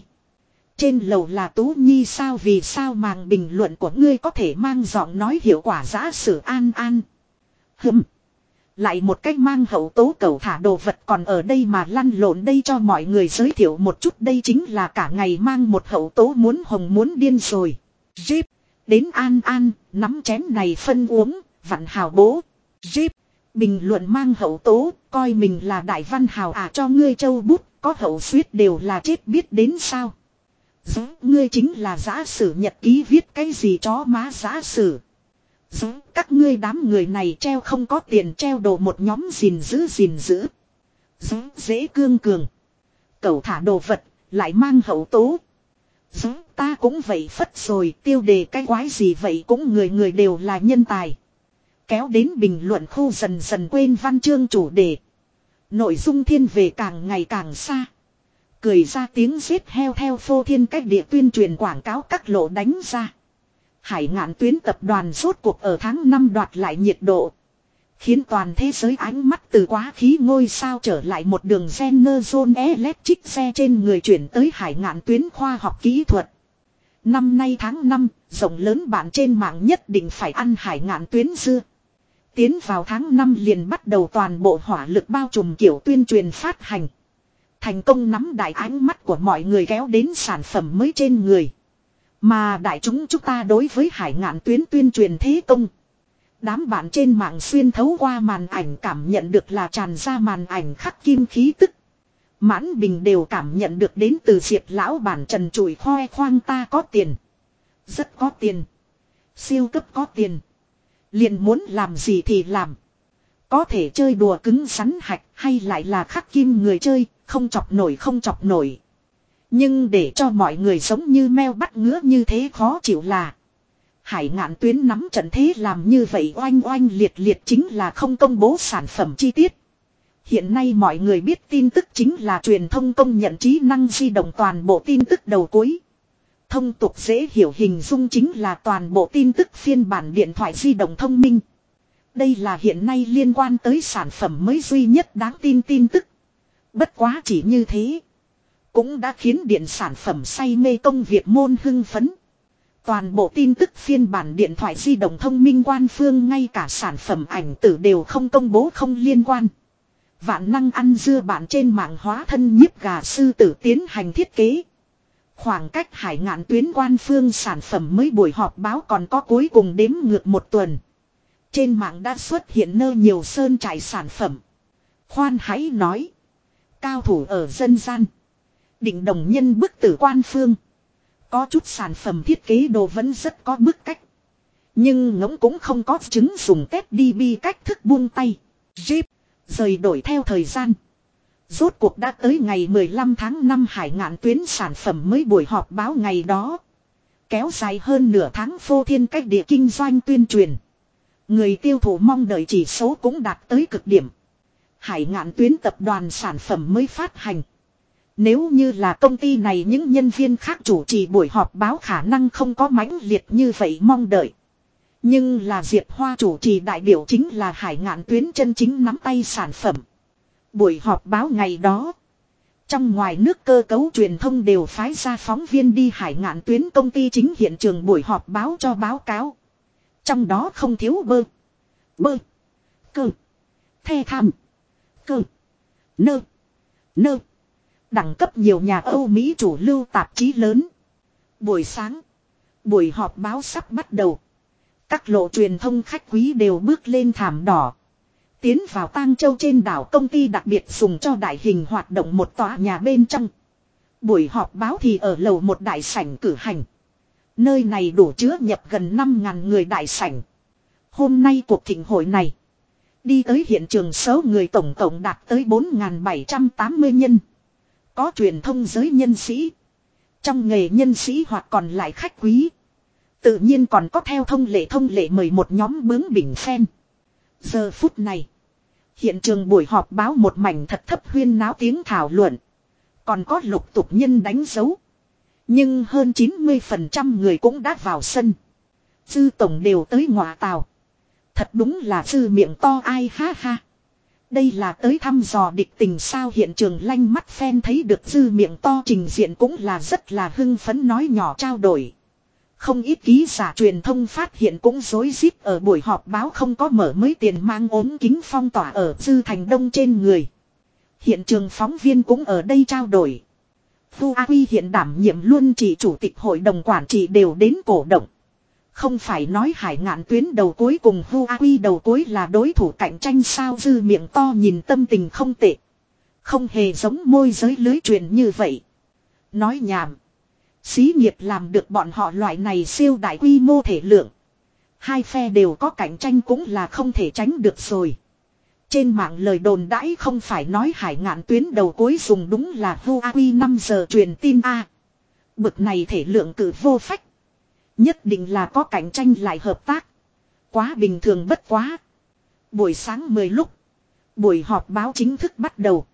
Trên lầu là Tú Nhi sao vì sao màng bình luận của ngươi có thể mang giọng nói hiệu quả giã sử an an. Hừm. Lại một cách mang hậu tố cầu thả đồ vật còn ở đây mà lăn lộn đây cho mọi người giới thiệu một chút đây chính là cả ngày mang một hậu tố muốn hồng muốn điên rồi. Jeep. Đến an an, nắm chén này phân uống, vặn hào bố. Jeep. Bình luận mang hậu tố, coi mình là đại văn hào à cho ngươi châu bút, có hậu suyết đều là chết biết đến sao. Giống ngươi chính là giã sử nhật ký viết cái gì chó má giã sử. Giống các ngươi đám người này treo không có tiền treo đồ một nhóm gìn giữ gìn giữ. Giống dễ cương cường. Cậu thả đồ vật, lại mang hậu tố. Giống ta cũng vậy phất rồi tiêu đề cái quái gì vậy cũng người người đều là nhân tài. Kéo đến bình luận khu dần dần quên văn chương chủ đề. Nội dung thiên về càng ngày càng xa. Cười ra tiếng giết heo theo phô thiên cách địa tuyên truyền quảng cáo các lộ đánh ra. Hải ngạn tuyến tập đoàn rốt cuộc ở tháng 5 đoạt lại nhiệt độ. Khiến toàn thế giới ánh mắt từ quá khí ngôi sao trở lại một đường Generation Electric xe trên người chuyển tới hải ngạn tuyến khoa học kỹ thuật. Năm nay tháng 5, rộng lớn bạn trên mạng nhất định phải ăn hải ngạn tuyến dưa. Tiến vào tháng 5 liền bắt đầu toàn bộ hỏa lực bao trùm kiểu tuyên truyền phát hành. Thành công nắm đại ánh mắt của mọi người kéo đến sản phẩm mới trên người. Mà đại chúng chúng ta đối với hải ngạn tuyến tuyên truyền thế công. Đám bạn trên mạng xuyên thấu qua màn ảnh cảm nhận được là tràn ra màn ảnh khắc kim khí tức. Mãn bình đều cảm nhận được đến từ diệp lão bản trần trụi khoe khoang ta có tiền. Rất có tiền. Siêu cấp có tiền. Liền muốn làm gì thì làm. Có thể chơi đùa cứng rắn hạch hay lại là khắc kim người chơi, không chọc nổi không chọc nổi. Nhưng để cho mọi người giống như meo bắt ngứa như thế khó chịu là. Hải ngạn tuyến nắm trận thế làm như vậy oanh oanh liệt liệt chính là không công bố sản phẩm chi tiết. Hiện nay mọi người biết tin tức chính là truyền thông công nhận trí năng di động toàn bộ tin tức đầu cuối. Thông tục dễ hiểu hình dung chính là toàn bộ tin tức phiên bản điện thoại di động thông minh. Đây là hiện nay liên quan tới sản phẩm mới duy nhất đáng tin tin tức. Bất quá chỉ như thế. Cũng đã khiến điện sản phẩm say mê công việc môn hưng phấn. Toàn bộ tin tức phiên bản điện thoại di động thông minh quan phương, ngay cả sản phẩm ảnh tử đều không công bố không liên quan. Vạn năng ăn dưa bạn trên mạng hóa thân nhiếp gà sư tử tiến hành thiết kế. Khoảng cách hải ngạn tuyến quan phương sản phẩm mới buổi họp báo còn có cuối cùng đếm ngược một tuần. Trên mạng đã xuất hiện nơ nhiều sơn trải sản phẩm. Khoan hãy nói. Cao thủ ở dân gian. Định đồng nhân bức tử quan phương. Có chút sản phẩm thiết kế đồ vẫn rất có bức cách. Nhưng ngỗng cũng không có chứng dùng tép đi bi cách thức buông tay. Jeep. Rời đổi theo thời gian. Rốt cuộc đã tới ngày 15 tháng 5 hải ngạn tuyến sản phẩm mới buổi họp báo ngày đó. Kéo dài hơn nửa tháng phô thiên cách địa kinh doanh tuyên truyền. Người tiêu thụ mong đợi chỉ số cũng đạt tới cực điểm. Hải ngạn tuyến tập đoàn sản phẩm mới phát hành. Nếu như là công ty này những nhân viên khác chủ trì buổi họp báo khả năng không có mãnh liệt như vậy mong đợi. Nhưng là Diệp Hoa chủ trì đại biểu chính là hải ngạn tuyến chân chính nắm tay sản phẩm. Buổi họp báo ngày đó. Trong ngoài nước cơ cấu truyền thông đều phái ra phóng viên đi hải ngạn tuyến công ty chính hiện trường buổi họp báo cho báo cáo. Trong đó không thiếu bơ. Bơ. Cơ. The tham. Cơ. Nơ. Nơ. Đẳng cấp nhiều nhà Âu Mỹ chủ lưu tạp chí lớn. Buổi sáng. Buổi họp báo sắp bắt đầu. Các lộ truyền thông khách quý đều bước lên thảm đỏ. Tiến vào tang châu trên đảo công ty đặc biệt dùng cho đại hình hoạt động một tòa nhà bên trong. Buổi họp báo thì ở lầu một đại sảnh cử hành. Nơi này đủ chứa nhập gần 5.000 người đại sảnh. Hôm nay cuộc thịnh hội này. Đi tới hiện trường số người tổng tổng đạt tới 4.780 nhân. Có truyền thông giới nhân sĩ. Trong nghề nhân sĩ hoặc còn lại khách quý. Tự nhiên còn có theo thông lệ thông lệ mời một nhóm bướng bỉnh phen. Giờ phút này. Hiện trường buổi họp báo một mảnh thật thấp huyên náo tiếng thảo luận. Còn có lục tục nhân đánh dấu. Nhưng hơn 90% người cũng đã vào sân. Dư tổng đều tới ngọa tàu. Thật đúng là dư miệng to ai ha ha. Đây là tới thăm dò địch tình sao hiện trường lanh mắt phen thấy được dư miệng to trình diện cũng là rất là hưng phấn nói nhỏ trao đổi. Không ít ký giả truyền thông phát hiện cũng dối rít ở buổi họp báo không có mở mới tiền mang ốm kính phong tỏa ở dư thành đông trên người. Hiện trường phóng viên cũng ở đây trao đổi. Vu A Huy hiện đảm nhiệm luôn chỉ chủ tịch hội đồng quản trị đều đến cổ động. Không phải nói hải ngạn tuyến đầu cuối cùng Huawei A đầu cuối là đối thủ cạnh tranh sao dư miệng to nhìn tâm tình không tệ. Không hề giống môi giới lưới truyền như vậy. Nói nhảm. Xí nghiệp làm được bọn họ loại này siêu đại quy mô thể lượng. Hai phe đều có cạnh tranh cũng là không thể tránh được rồi. Trên mạng lời đồn đãi không phải nói hải ngạn tuyến đầu cuối dùng đúng là Huawei 5 giờ truyền tin A. Bực này thể lượng cử vô phách. Nhất định là có cạnh tranh lại hợp tác. Quá bình thường bất quá. Buổi sáng 10 lúc. Buổi họp báo chính thức bắt đầu.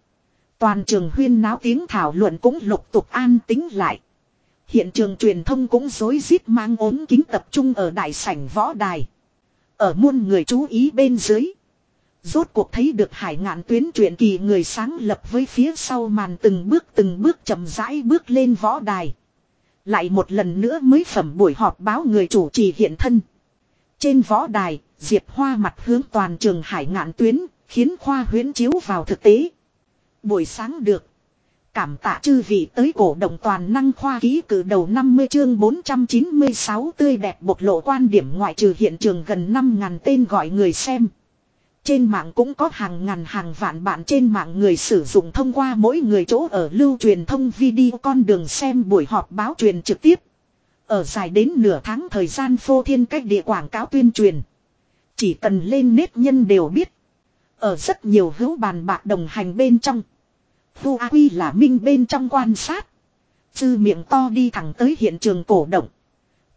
Toàn trường huyên náo tiếng thảo luận cũng lục tục an tính lại. Hiện trường truyền thông cũng rối rít mang ốm kính tập trung ở đại sảnh võ đài. Ở muôn người chú ý bên dưới. Rốt cuộc thấy được hải ngạn tuyến truyện kỳ người sáng lập với phía sau màn từng bước từng bước chậm rãi bước lên võ đài. Lại một lần nữa mới phẩm buổi họp báo người chủ trì hiện thân. Trên võ đài, Diệp Hoa mặt hướng toàn trường hải ngạn tuyến, khiến khoa huyến chiếu vào thực tế. Buổi sáng được. Cảm tạ chư vị tới cổ động toàn năng khoa ký cử đầu 50 chương 496 tươi đẹp bộc lộ quan điểm ngoại trừ hiện trường gần 5.000 tên gọi người xem. Trên mạng cũng có hàng ngàn hàng vạn bạn trên mạng người sử dụng thông qua mỗi người chỗ ở lưu truyền thông video con đường xem buổi họp báo truyền trực tiếp. Ở dài đến nửa tháng thời gian phô thiên cách địa quảng cáo tuyên truyền. Chỉ cần lên nét nhân đều biết. Ở rất nhiều hữu bàn bạc đồng hành bên trong. phu A Quy là minh bên trong quan sát. Dư miệng to đi thẳng tới hiện trường cổ động.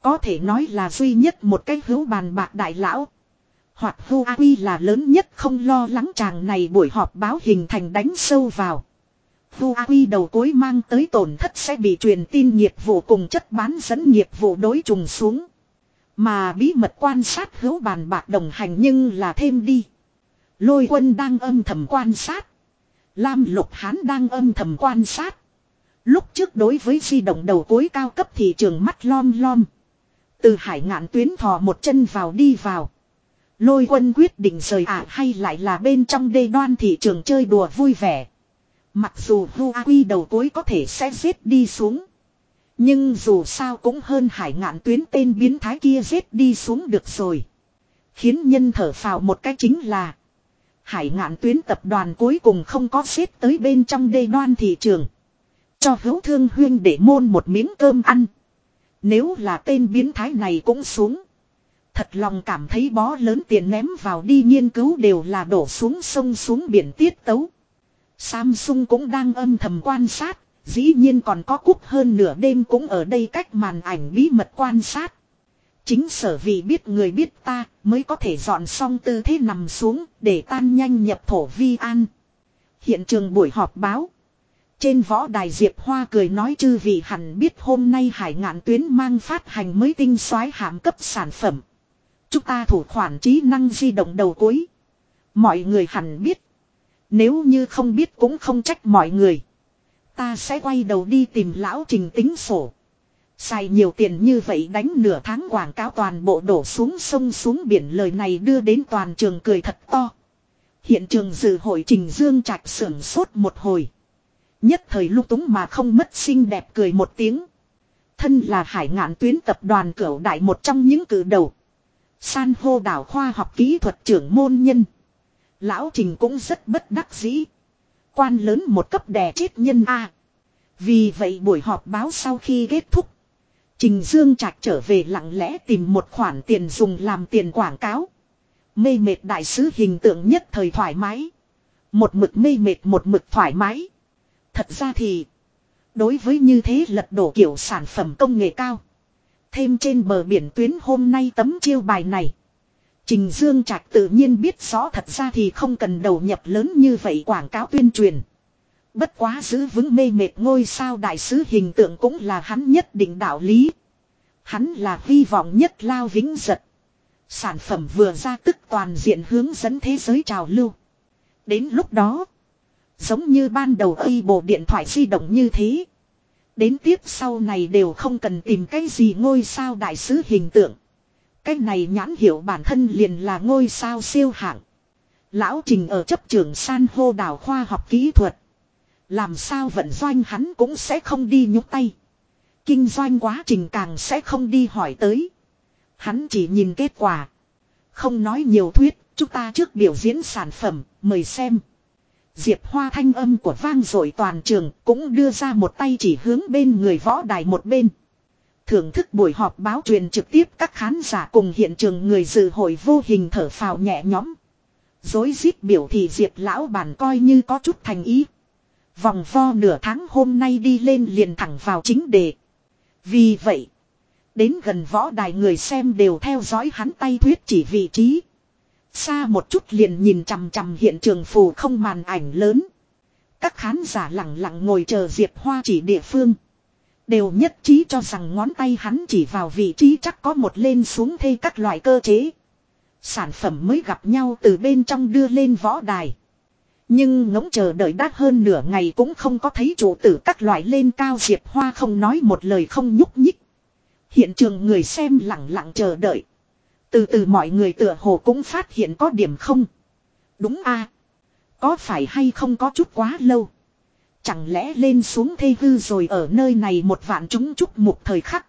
Có thể nói là duy nhất một cái hữu bàn bạc đại lão. Hoặc Vu A Quy là lớn nhất không lo lắng chàng này buổi họp báo hình thành đánh sâu vào. Vu A Quy đầu cuối mang tới tổn thất sẽ bị truyền tin nghiệp vụ cùng chất bán dẫn nghiệp vụ đối trùng xuống. Mà bí mật quan sát hữu bàn bạc đồng hành nhưng là thêm đi. Lôi quân đang âm thầm quan sát. Lam Lục Hán đang âm thầm quan sát. Lúc trước đối với di động đầu cuối cao cấp thị trường mắt lom lom. Từ hải ngạn tuyến thò một chân vào đi vào. Lôi quân quyết định rời ả hay lại là bên trong đê đoan thị trường chơi đùa vui vẻ. Mặc dù Huawei đầu cuối có thể sẽ giết đi xuống. Nhưng dù sao cũng hơn hải ngạn tuyến tên biến thái kia giết đi xuống được rồi. Khiến nhân thở phào một cách chính là. Hải ngạn tuyến tập đoàn cuối cùng không có xếp tới bên trong đê đoan thị trường. Cho hữu thương huyên để môn một miếng cơm ăn. Nếu là tên biến thái này cũng xuống. Thật lòng cảm thấy bó lớn tiền ném vào đi nghiên cứu đều là đổ xuống sông xuống biển tiết tấu. Samsung cũng đang âm thầm quan sát, dĩ nhiên còn có cúc hơn nửa đêm cũng ở đây cách màn ảnh bí mật quan sát. Chính sở vì biết người biết ta mới có thể dọn xong tư thế nằm xuống để tan nhanh nhập thổ vi an. Hiện trường buổi họp báo. Trên võ đài Diệp Hoa cười nói chư vị hẳn biết hôm nay hải ngạn tuyến mang phát hành mới tinh soái hàm cấp sản phẩm. Chúng ta thủ khoản trí năng di động đầu cuối. Mọi người hẳn biết. Nếu như không biết cũng không trách mọi người. Ta sẽ quay đầu đi tìm lão trình tính sổ. Xài nhiều tiền như vậy đánh nửa tháng quảng cáo toàn bộ đổ xuống sông xuống biển lời này đưa đến toàn trường cười thật to. Hiện trường dự hội trình dương trạch sưởng sốt một hồi. Nhất thời lúc túng mà không mất xinh đẹp cười một tiếng. Thân là hải ngạn tuyến tập đoàn cửu đại một trong những cử đầu. San hô đảo khoa học kỹ thuật trưởng môn nhân. Lão Trình cũng rất bất đắc dĩ. Quan lớn một cấp đè chết nhân A. Vì vậy buổi họp báo sau khi kết thúc. Trình Dương Trạch trở về lặng lẽ tìm một khoản tiền dùng làm tiền quảng cáo. Mê mệt đại sứ hình tượng nhất thời thoải mái. Một mực mê mệt một mực thoải mái. Thật ra thì. Đối với như thế lật đổ kiểu sản phẩm công nghệ cao. Thêm trên bờ biển tuyến hôm nay tấm chiêu bài này. Trình Dương Trạch tự nhiên biết rõ thật ra thì không cần đầu nhập lớn như vậy quảng cáo tuyên truyền. Bất quá giữ vững mê mệt ngôi sao đại sứ hình tượng cũng là hắn nhất định đạo lý. Hắn là hy vọng nhất lao vĩnh giật. Sản phẩm vừa ra tức toàn diện hướng dẫn thế giới trào lưu. Đến lúc đó, giống như ban đầu y bộ điện thoại di động như thế. Đến tiếp sau này đều không cần tìm cái gì ngôi sao đại sứ hình tượng. Cái này nhãn hiệu bản thân liền là ngôi sao siêu hạng. Lão Trình ở chấp trường san hô đảo khoa học kỹ thuật. Làm sao vận doanh hắn cũng sẽ không đi nhúc tay. Kinh doanh quá trình càng sẽ không đi hỏi tới. Hắn chỉ nhìn kết quả. Không nói nhiều thuyết, chúng ta trước biểu diễn sản phẩm, mời xem. Diệp Hoa thanh âm của vang dội toàn trường cũng đưa ra một tay chỉ hướng bên người võ đài một bên. Thưởng thức buổi họp báo truyền trực tiếp các khán giả cùng hiện trường người dự hội vô hình thở phào nhẹ nhõm. Dối rít biểu thì Diệp lão bản coi như có chút thành ý. Vòng vo nửa tháng hôm nay đi lên liền thẳng vào chính đề. Vì vậy, đến gần võ đài người xem đều theo dõi hắn tay thuyết chỉ vị trí. Xa một chút liền nhìn chằm chằm hiện trường phù không màn ảnh lớn. Các khán giả lặng lặng ngồi chờ Diệp Hoa chỉ địa phương. Đều nhất trí cho rằng ngón tay hắn chỉ vào vị trí chắc có một lên xuống thê các loại cơ chế. Sản phẩm mới gặp nhau từ bên trong đưa lên võ đài. Nhưng ngỗng chờ đợi đắt hơn nửa ngày cũng không có thấy chủ tử các loại lên cao Diệp Hoa không nói một lời không nhúc nhích. Hiện trường người xem lặng lặng chờ đợi. Từ từ mọi người tựa hồ cũng phát hiện có điểm không. Đúng a Có phải hay không có chút quá lâu. Chẳng lẽ lên xuống thê hư rồi ở nơi này một vạn chúng chúc một thời khắc.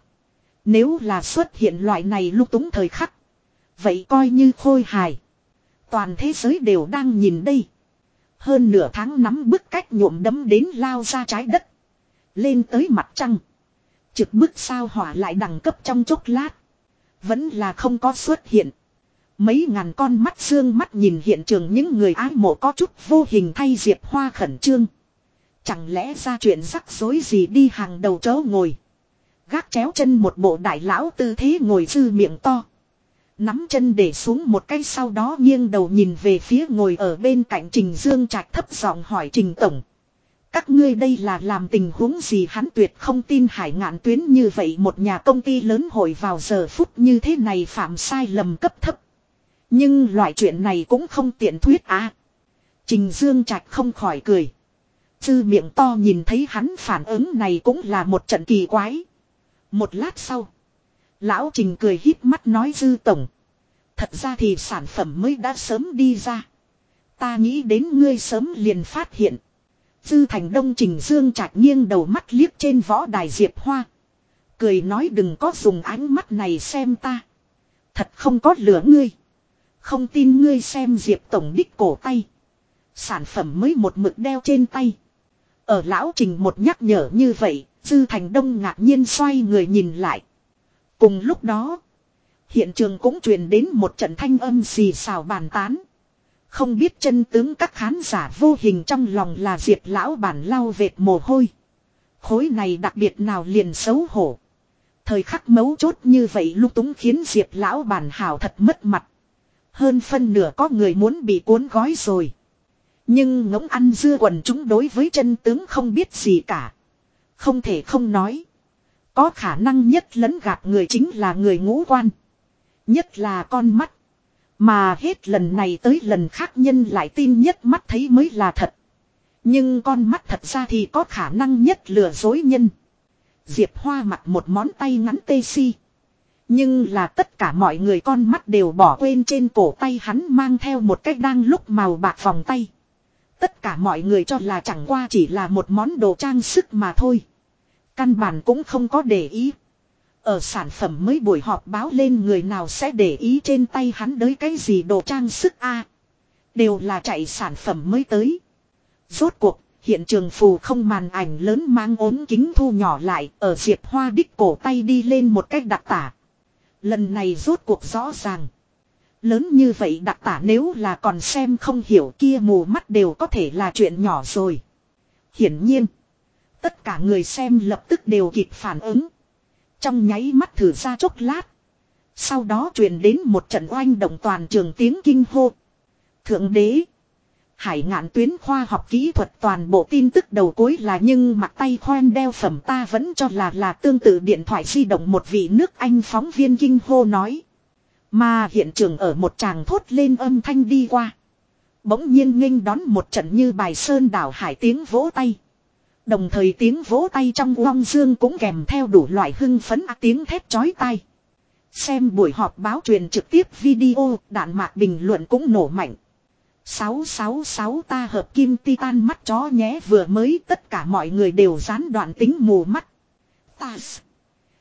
Nếu là xuất hiện loại này lúc túng thời khắc. Vậy coi như khôi hài. Toàn thế giới đều đang nhìn đây. Hơn nửa tháng nắm bức cách nhuộm đấm đến lao ra trái đất. Lên tới mặt trăng. Trực bức sao hỏa lại đẳng cấp trong chốc lát. Vẫn là không có xuất hiện. Mấy ngàn con mắt xương mắt nhìn hiện trường những người ái mộ có chút vô hình thay Diệp Hoa khẩn trương. Chẳng lẽ ra chuyện rắc rối gì đi hàng đầu chớ ngồi. Gác chéo chân một bộ đại lão tư thế ngồi dư miệng to. Nắm chân để xuống một cái sau đó nghiêng đầu nhìn về phía ngồi ở bên cạnh Trình Dương Trạch thấp giọng hỏi Trình Tổng. Các ngươi đây là làm tình huống gì hắn tuyệt không tin hải ngạn tuyến như vậy một nhà công ty lớn hội vào giờ phút như thế này phạm sai lầm cấp thấp. Nhưng loại chuyện này cũng không tiện thuyết à. Trình Dương Trạch không khỏi cười. Dư miệng to nhìn thấy hắn phản ứng này cũng là một trận kỳ quái. Một lát sau. Lão Trình cười híp mắt nói Dư Tổng. Thật ra thì sản phẩm mới đã sớm đi ra. Ta nghĩ đến ngươi sớm liền phát hiện. Dư Thành Đông Trình Dương chạc nghiêng đầu mắt liếc trên võ đài Diệp Hoa. Cười nói đừng có dùng ánh mắt này xem ta. Thật không có lửa ngươi. Không tin ngươi xem Diệp Tổng đích cổ tay. Sản phẩm mới một mực đeo trên tay. Ở lão trình một nhắc nhở như vậy, Dư Thành Đông ngạc nhiên xoay người nhìn lại. Cùng lúc đó, hiện trường cũng truyền đến một trận thanh âm xì xào bàn tán. Không biết chân tướng các khán giả vô hình trong lòng là diệt lão bản lau vệt mồ hôi. Khối này đặc biệt nào liền xấu hổ. Thời khắc mấu chốt như vậy lúc túng khiến diệt lão bản hảo thật mất mặt. Hơn phân nửa có người muốn bị cuốn gói rồi. Nhưng ngỗng ăn dưa quần chúng đối với chân tướng không biết gì cả. Không thể không nói. Có khả năng nhất lấn gạt người chính là người ngũ quan. Nhất là con mắt. Mà hết lần này tới lần khác nhân lại tin nhất mắt thấy mới là thật. Nhưng con mắt thật ra thì có khả năng nhất lừa dối nhân. Diệp Hoa mặc một món tay ngắn tê si. Nhưng là tất cả mọi người con mắt đều bỏ quên trên cổ tay hắn mang theo một cách đang lúc màu bạc vòng tay. Tất cả mọi người cho là chẳng qua chỉ là một món đồ trang sức mà thôi. Căn bản cũng không có để ý. Ở sản phẩm mới buổi họp báo lên người nào sẽ để ý trên tay hắn đới cái gì đồ trang sức a Đều là chạy sản phẩm mới tới. Rốt cuộc, hiện trường phù không màn ảnh lớn mang ốm kính thu nhỏ lại, ở Diệp Hoa đích cổ tay đi lên một cách đặc tả. Lần này rốt cuộc rõ ràng. Lớn như vậy đặc tả nếu là còn xem không hiểu kia mù mắt đều có thể là chuyện nhỏ rồi. Hiển nhiên. Tất cả người xem lập tức đều kịp phản ứng. Trong nháy mắt thử ra chốc lát. Sau đó truyền đến một trận oanh động toàn trường tiếng kinh hô. Thượng đế. Hải ngạn tuyến khoa học kỹ thuật toàn bộ tin tức đầu cuối là nhưng mặt tay khoen đeo phẩm ta vẫn cho là là tương tự điện thoại di động một vị nước Anh phóng viên kinh hô nói. Mà hiện trường ở một tràng thốt lên âm thanh đi qua. Bỗng nhiên nghênh đón một trận như bài sơn đảo hải tiếng vỗ tay. Đồng thời tiếng vỗ tay trong uong dương cũng kèm theo đủ loại hưng phấn à, tiếng thét chói tai. Xem buổi họp báo truyền trực tiếp video, đạn mạc bình luận cũng nổ mạnh. 666 ta hợp kim titan mắt chó nhé vừa mới tất cả mọi người đều gián đoạn tính mù mắt. Ta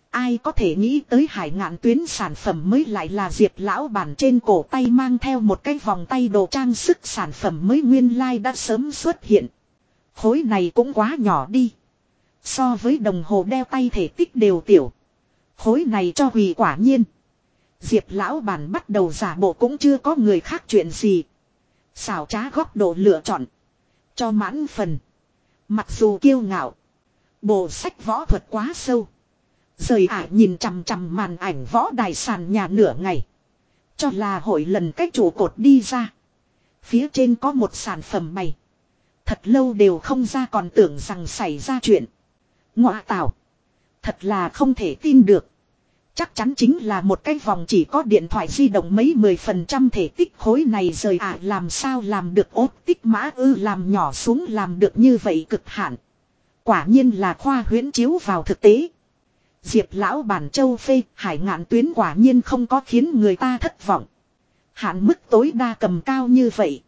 Ai có thể nghĩ tới hải ngạn tuyến sản phẩm mới lại là diệp lão bản trên cổ tay mang theo một cái vòng tay đồ trang sức sản phẩm mới nguyên lai like đã sớm xuất hiện. Khối này cũng quá nhỏ đi. So với đồng hồ đeo tay thể tích đều tiểu. Khối này cho hủy quả nhiên. Diệp lão bản bắt đầu giả bộ cũng chưa có người khác chuyện gì. Xảo trá góc độ lựa chọn. Cho mãn phần. Mặc dù kiêu ngạo. Bộ sách võ thuật quá sâu. Rời ả nhìn chằm chằm màn ảnh võ đài sàn nhà nửa ngày. Cho là hội lần cách chủ cột đi ra. Phía trên có một sản phẩm bày. Thật lâu đều không ra còn tưởng rằng xảy ra chuyện. Ngọa tạo. Thật là không thể tin được. Chắc chắn chính là một cái vòng chỉ có điện thoại di động mấy mười phần trăm thể tích khối này rời ả làm sao làm được ốt tích mã ư, làm nhỏ xuống làm được như vậy cực hạn. Quả nhiên là khoa huyễn chiếu vào thực tế. Diệp lão bản châu phê, hải ngạn tuyến quả nhiên không có khiến người ta thất vọng. Hạn mức tối đa cầm cao như vậy.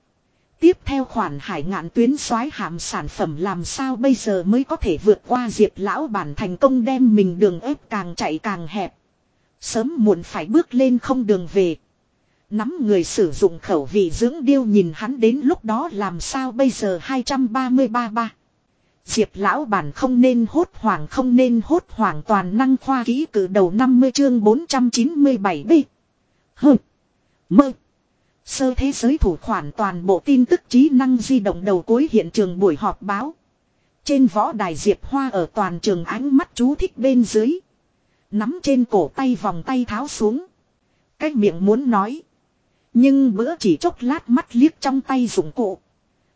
Tiếp theo khoản hải ngạn tuyến soái hàm sản phẩm làm sao bây giờ mới có thể vượt qua diệp lão bản thành công đem mình đường ép càng chạy càng hẹp. Sớm muộn phải bước lên không đường về. Nắm người sử dụng khẩu vị dưỡng điêu nhìn hắn đến lúc đó làm sao bây giờ 233 ba. Diệp lão bản không nên hốt hoảng, không nên hốt hoảng, toàn năng khoa ký cử đầu 50 chương 497 b. Hừ. Mơ. Sơ thế giới thủ khoản toàn bộ tin tức trí năng di động đầu cuối hiện trường buổi họp báo. Trên võ đài Diệp Hoa ở toàn trường ánh mắt chú thích bên dưới. Nắm trên cổ tay vòng tay tháo xuống. cách miệng muốn nói. Nhưng bữa chỉ chốc lát mắt liếc trong tay dụng cụ.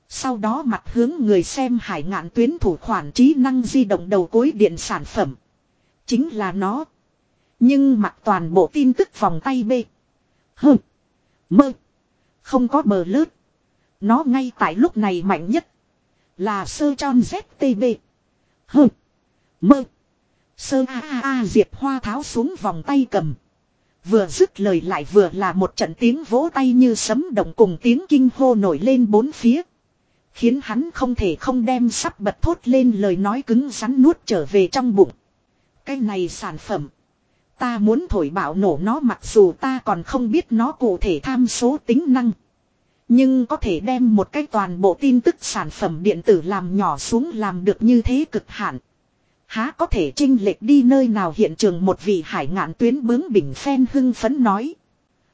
Sau đó mặt hướng người xem hải ngạn tuyến thủ khoản trí năng di động đầu cuối điện sản phẩm. Chính là nó. Nhưng mặt toàn bộ tin tức vòng tay B. Hơ. Mơ. Không có bờ lướt. Nó ngay tại lúc này mạnh nhất. Là sơ tròn ZTB. Hừ. Mơ. Sơ a a a diệp hoa tháo xuống vòng tay cầm. Vừa dứt lời lại vừa là một trận tiếng vỗ tay như sấm động cùng tiếng kinh hô nổi lên bốn phía. Khiến hắn không thể không đem sắp bật thốt lên lời nói cứng rắn nuốt trở về trong bụng. Cái này sản phẩm. Ta muốn thổi bạo nổ nó mặc dù ta còn không biết nó cụ thể tham số tính năng. Nhưng có thể đem một cái toàn bộ tin tức sản phẩm điện tử làm nhỏ xuống làm được như thế cực hạn. Há có thể trinh lệch đi nơi nào hiện trường một vị hải ngạn tuyến bướng bình phen hưng phấn nói.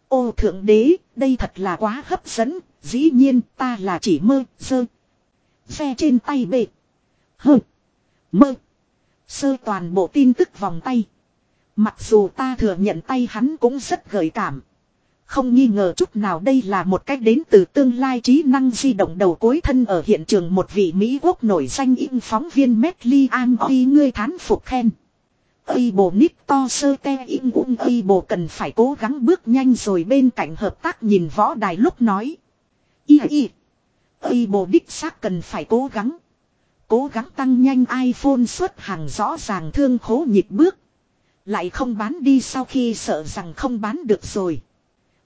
Ô thượng đế, đây thật là quá hấp dẫn, dĩ nhiên ta là chỉ mơ, dơ. Xe trên tay bệ. Hơ. Mơ. Sơ toàn bộ tin tức vòng tay. Mặc dù ta thừa nhận tay hắn cũng rất gợi cảm. Không nghi ngờ chút nào đây là một cách đến từ tương lai trí năng di động đầu cuối thân ở hiện trường một vị Mỹ quốc nổi danh in phóng viên Metli An Oi ngươi thán phục khen. Ây bồ nít to sơ te in ung Ây bồ cần phải cố gắng bước nhanh rồi bên cạnh hợp tác nhìn võ đài lúc nói. Y y. Ây bồ đích xác cần phải cố gắng. Cố gắng tăng nhanh iPhone xuất hàng rõ ràng thương khố nhịp bước. Lại không bán đi sau khi sợ rằng không bán được rồi.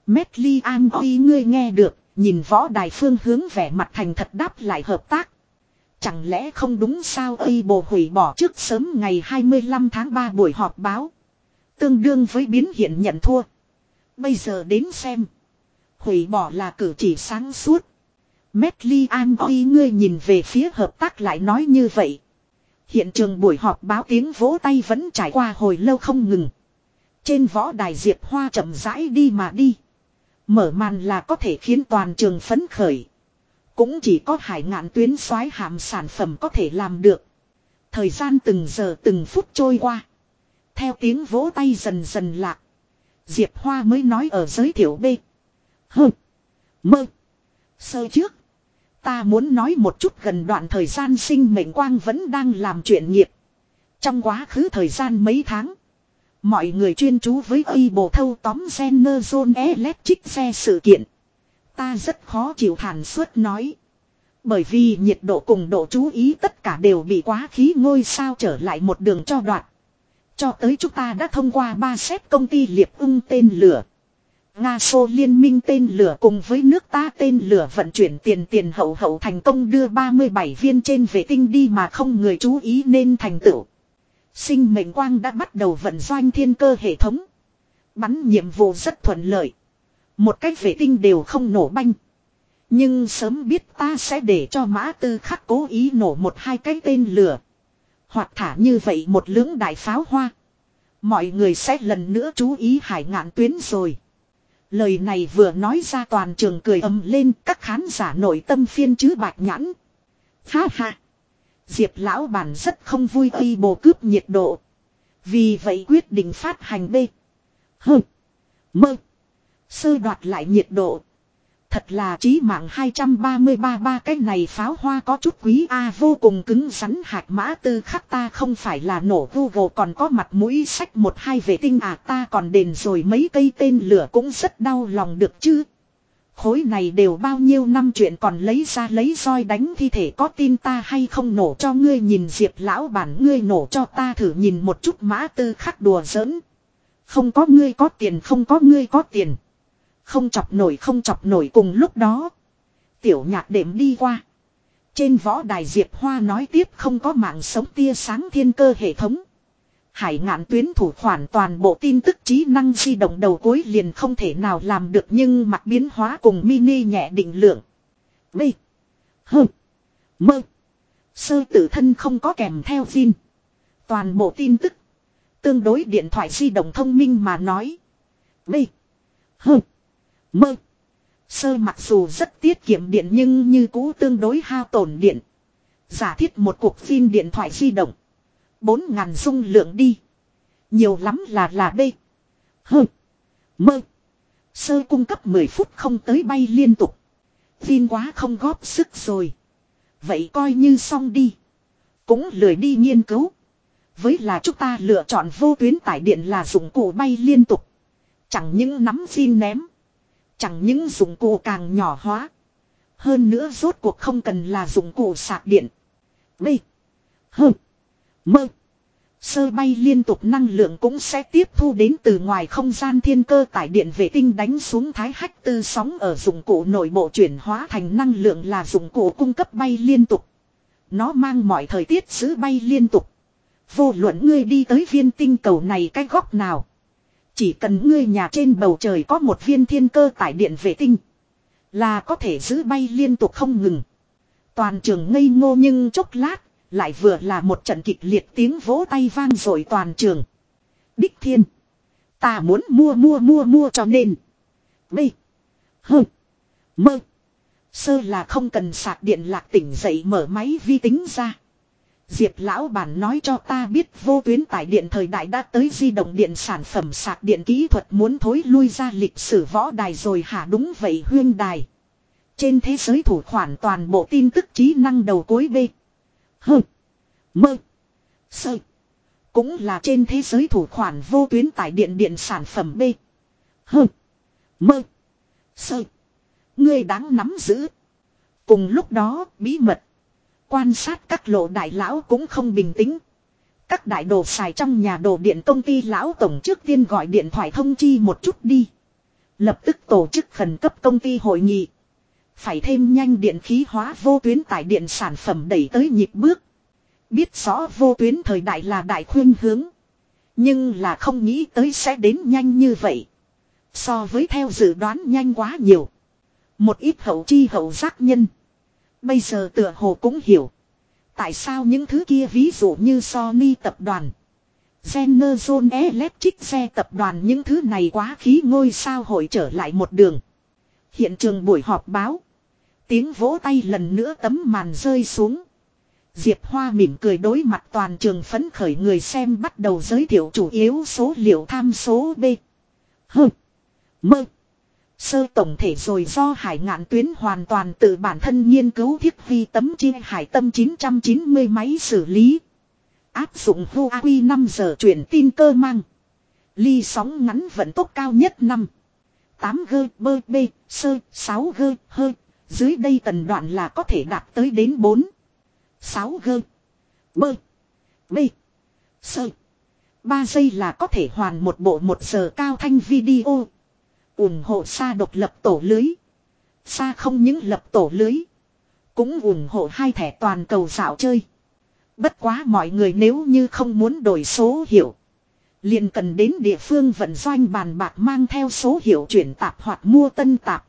Metli An Huy ngươi nghe được, nhìn võ đài phương hướng vẻ mặt thành thật đáp lại hợp tác. Chẳng lẽ không đúng sao Ây bồ hủy bỏ trước sớm ngày 25 tháng 3 buổi họp báo. Tương đương với biến hiện nhận thua. Bây giờ đến xem. Hủy bỏ là cử chỉ sáng suốt. Metli An Huy ngươi nhìn về phía hợp tác lại nói như vậy. Hiện trường buổi họp báo tiếng vỗ tay vẫn trải qua hồi lâu không ngừng. Trên võ đài Diệp Hoa chậm rãi đi mà đi. Mở màn là có thể khiến toàn trường phấn khởi. Cũng chỉ có hải ngạn tuyến xoái hàm sản phẩm có thể làm được. Thời gian từng giờ từng phút trôi qua. Theo tiếng vỗ tay dần dần lạc. Diệp Hoa mới nói ở giới thiệu B. Hơ. Mơ. Sơ trước. Ta muốn nói một chút gần đoạn thời gian sinh mệnh quang vẫn đang làm chuyện nghiệp. Trong quá khứ thời gian mấy tháng. Mọi người chuyên chú với y bộ thâu tóm Generation Electric xe sự kiện. Ta rất khó chịu thản suốt nói. Bởi vì nhiệt độ cùng độ chú ý tất cả đều bị quá khí ngôi sao trở lại một đường cho đoạn. Cho tới chúng ta đã thông qua ba xếp công ty liệp ung tên lửa. Nga Xô liên minh tên lửa cùng với nước ta tên lửa vận chuyển tiền tiền hậu hậu thành công đưa 37 viên trên vệ tinh đi mà không người chú ý nên thành tựu. Sinh mệnh quang đã bắt đầu vận doanh thiên cơ hệ thống. Bắn nhiệm vụ rất thuận lợi. Một cách vệ tinh đều không nổ banh. Nhưng sớm biết ta sẽ để cho mã tư khắc cố ý nổ một hai cái tên lửa. Hoặc thả như vậy một lưỡng đại pháo hoa. Mọi người sẽ lần nữa chú ý hải ngạn tuyến rồi. Lời này vừa nói ra toàn trường cười ầm lên, các khán giả nội tâm phiên chứ bạch nhãn. Ha ha. Diệp lão bản rất không vui khi bồ cướp nhiệt độ. Vì vậy quyết định phát hành B. H. Mơ. Sơ đoạt lại nhiệt độ. Thật là trí mạng 233 ba cái này pháo hoa có chút quý A, vô cùng cứng rắn hạt mã tư khắc ta không phải là nổ Google, còn có mặt mũi sách một hai vệ tinh à ta còn đền rồi mấy cây tên lửa cũng rất đau lòng được chứ. Khối này đều bao nhiêu năm chuyện còn lấy ra lấy roi đánh thi thể có tin ta hay không nổ cho ngươi nhìn diệp lão bản, ngươi nổ cho ta thử nhìn một chút mã tư khắc đùa giỡn. Không có ngươi có tiền, không có ngươi có tiền. Không chọc nổi, không chọc nổi cùng lúc đó. Tiểu nhạc đệm đi qua. Trên võ đài Diệp Hoa nói tiếp không có mạng sống tia sáng thiên cơ hệ thống. Hải ngạn tuyến thủ khoản toàn bộ tin tức trí năng di động đầu cuối liền không thể nào làm được nhưng mặt biến hóa cùng mini nhẹ định lượng. B. H. Mơ. Sơ tử thân không có kèm theo phim. Toàn bộ tin tức. Tương đối điện thoại di động thông minh mà nói. B. H. Mơ. Sơ mặc dù rất tiết kiệm điện nhưng như cũ tương đối hao tổn điện. Giả thiết một cuộc phim điện thoại di động. Bốn ngàn dung lượng đi. Nhiều lắm là là B. Hơ. Mơ. Sơ cung cấp 10 phút không tới bay liên tục. Phim quá không góp sức rồi. Vậy coi như xong đi. Cũng lười đi nghiên cứu. Với là chúng ta lựa chọn vô tuyến tải điện là dụng cụ bay liên tục. Chẳng những nắm phim ném. Chẳng những dụng cụ càng nhỏ hóa. Hơn nữa rốt cuộc không cần là dụng cụ sạc điện. B. Hơ. Mơ. Sơ bay liên tục năng lượng cũng sẽ tiếp thu đến từ ngoài không gian thiên cơ tải điện vệ tinh đánh xuống thái hách tư sóng ở dụng cụ nội bộ chuyển hóa thành năng lượng là dụng cụ cung cấp bay liên tục. Nó mang mọi thời tiết giữ bay liên tục. Vô luận ngươi đi tới viên tinh cầu này cái góc nào. Chỉ cần ngươi nhà trên bầu trời có một viên thiên cơ tải điện vệ tinh. Là có thể giữ bay liên tục không ngừng. Toàn trường ngây ngô nhưng chốc lát. Lại vừa là một trận kịch liệt tiếng vỗ tay vang rồi toàn trường. Đích thiên. Ta muốn mua mua mua mua cho nên. B. Hơ. Mơ. Sơ là không cần sạc điện lạc tỉnh dậy mở máy vi tính ra. Diệp lão bản nói cho ta biết vô tuyến tải điện thời đại đã tới di động điện sản phẩm sạc điện kỹ thuật muốn thối lui ra lịch sử võ đài rồi hả đúng vậy huyên đài. Trên thế giới thủ khoản toàn bộ tin tức trí năng đầu cuối B. Hơ. Mơ. Sơ. Cũng là trên thế giới thủ khoản vô tuyến tải điện điện sản phẩm B. Hơ. Mơ. Sơ. Ngươi đáng nắm giữ. Cùng lúc đó, bí mật. Quan sát các lộ đại lão cũng không bình tĩnh. Các đại đồ xài trong nhà đồ điện công ty lão tổng trước tiên gọi điện thoại thông chi một chút đi. Lập tức tổ chức khẩn cấp công ty hội nghị. Phải thêm nhanh điện khí hóa vô tuyến tải điện sản phẩm đẩy tới nhịp bước. Biết rõ vô tuyến thời đại là đại khuyên hướng. Nhưng là không nghĩ tới sẽ đến nhanh như vậy. So với theo dự đoán nhanh quá nhiều. Một ít hậu chi hậu giác nhân. Bây giờ tựa hồ cũng hiểu. Tại sao những thứ kia ví dụ như Sony tập đoàn. Generation Electric xe tập đoàn những thứ này quá khí ngôi sao hội trở lại một đường. Hiện trường buổi họp báo. Tiếng vỗ tay lần nữa tấm màn rơi xuống. Diệp Hoa mỉm cười đối mặt toàn trường phấn khởi người xem bắt đầu giới thiệu chủ yếu số liệu tham số B. H. Mơ. Sơ tổng thể rồi do hải ngạn tuyến hoàn toàn từ bản thân nghiên cứu thiết vi tấm chia hải tâm 990 máy xử lý. Áp dụng Huawei 5 giờ chuyển tin cơ mang. Ly sóng ngắn vận tốc cao nhất 5. 8G bơ B, sơ, 6G hơi. Dưới đây tần đoạn là có thể đạt tới đến 4. 6G bơ B, sơ. 3 giây là có thể hoàn một bộ 1 giờ cao thanh video ủng hộ xa độc lập tổ lưới. Xa không những lập tổ lưới. Cũng ủng hộ hai thẻ toàn cầu dạo chơi. Bất quá mọi người nếu như không muốn đổi số hiệu. liền cần đến địa phương vận doanh bàn bạc mang theo số hiệu chuyển tạp hoặc mua tân tạp.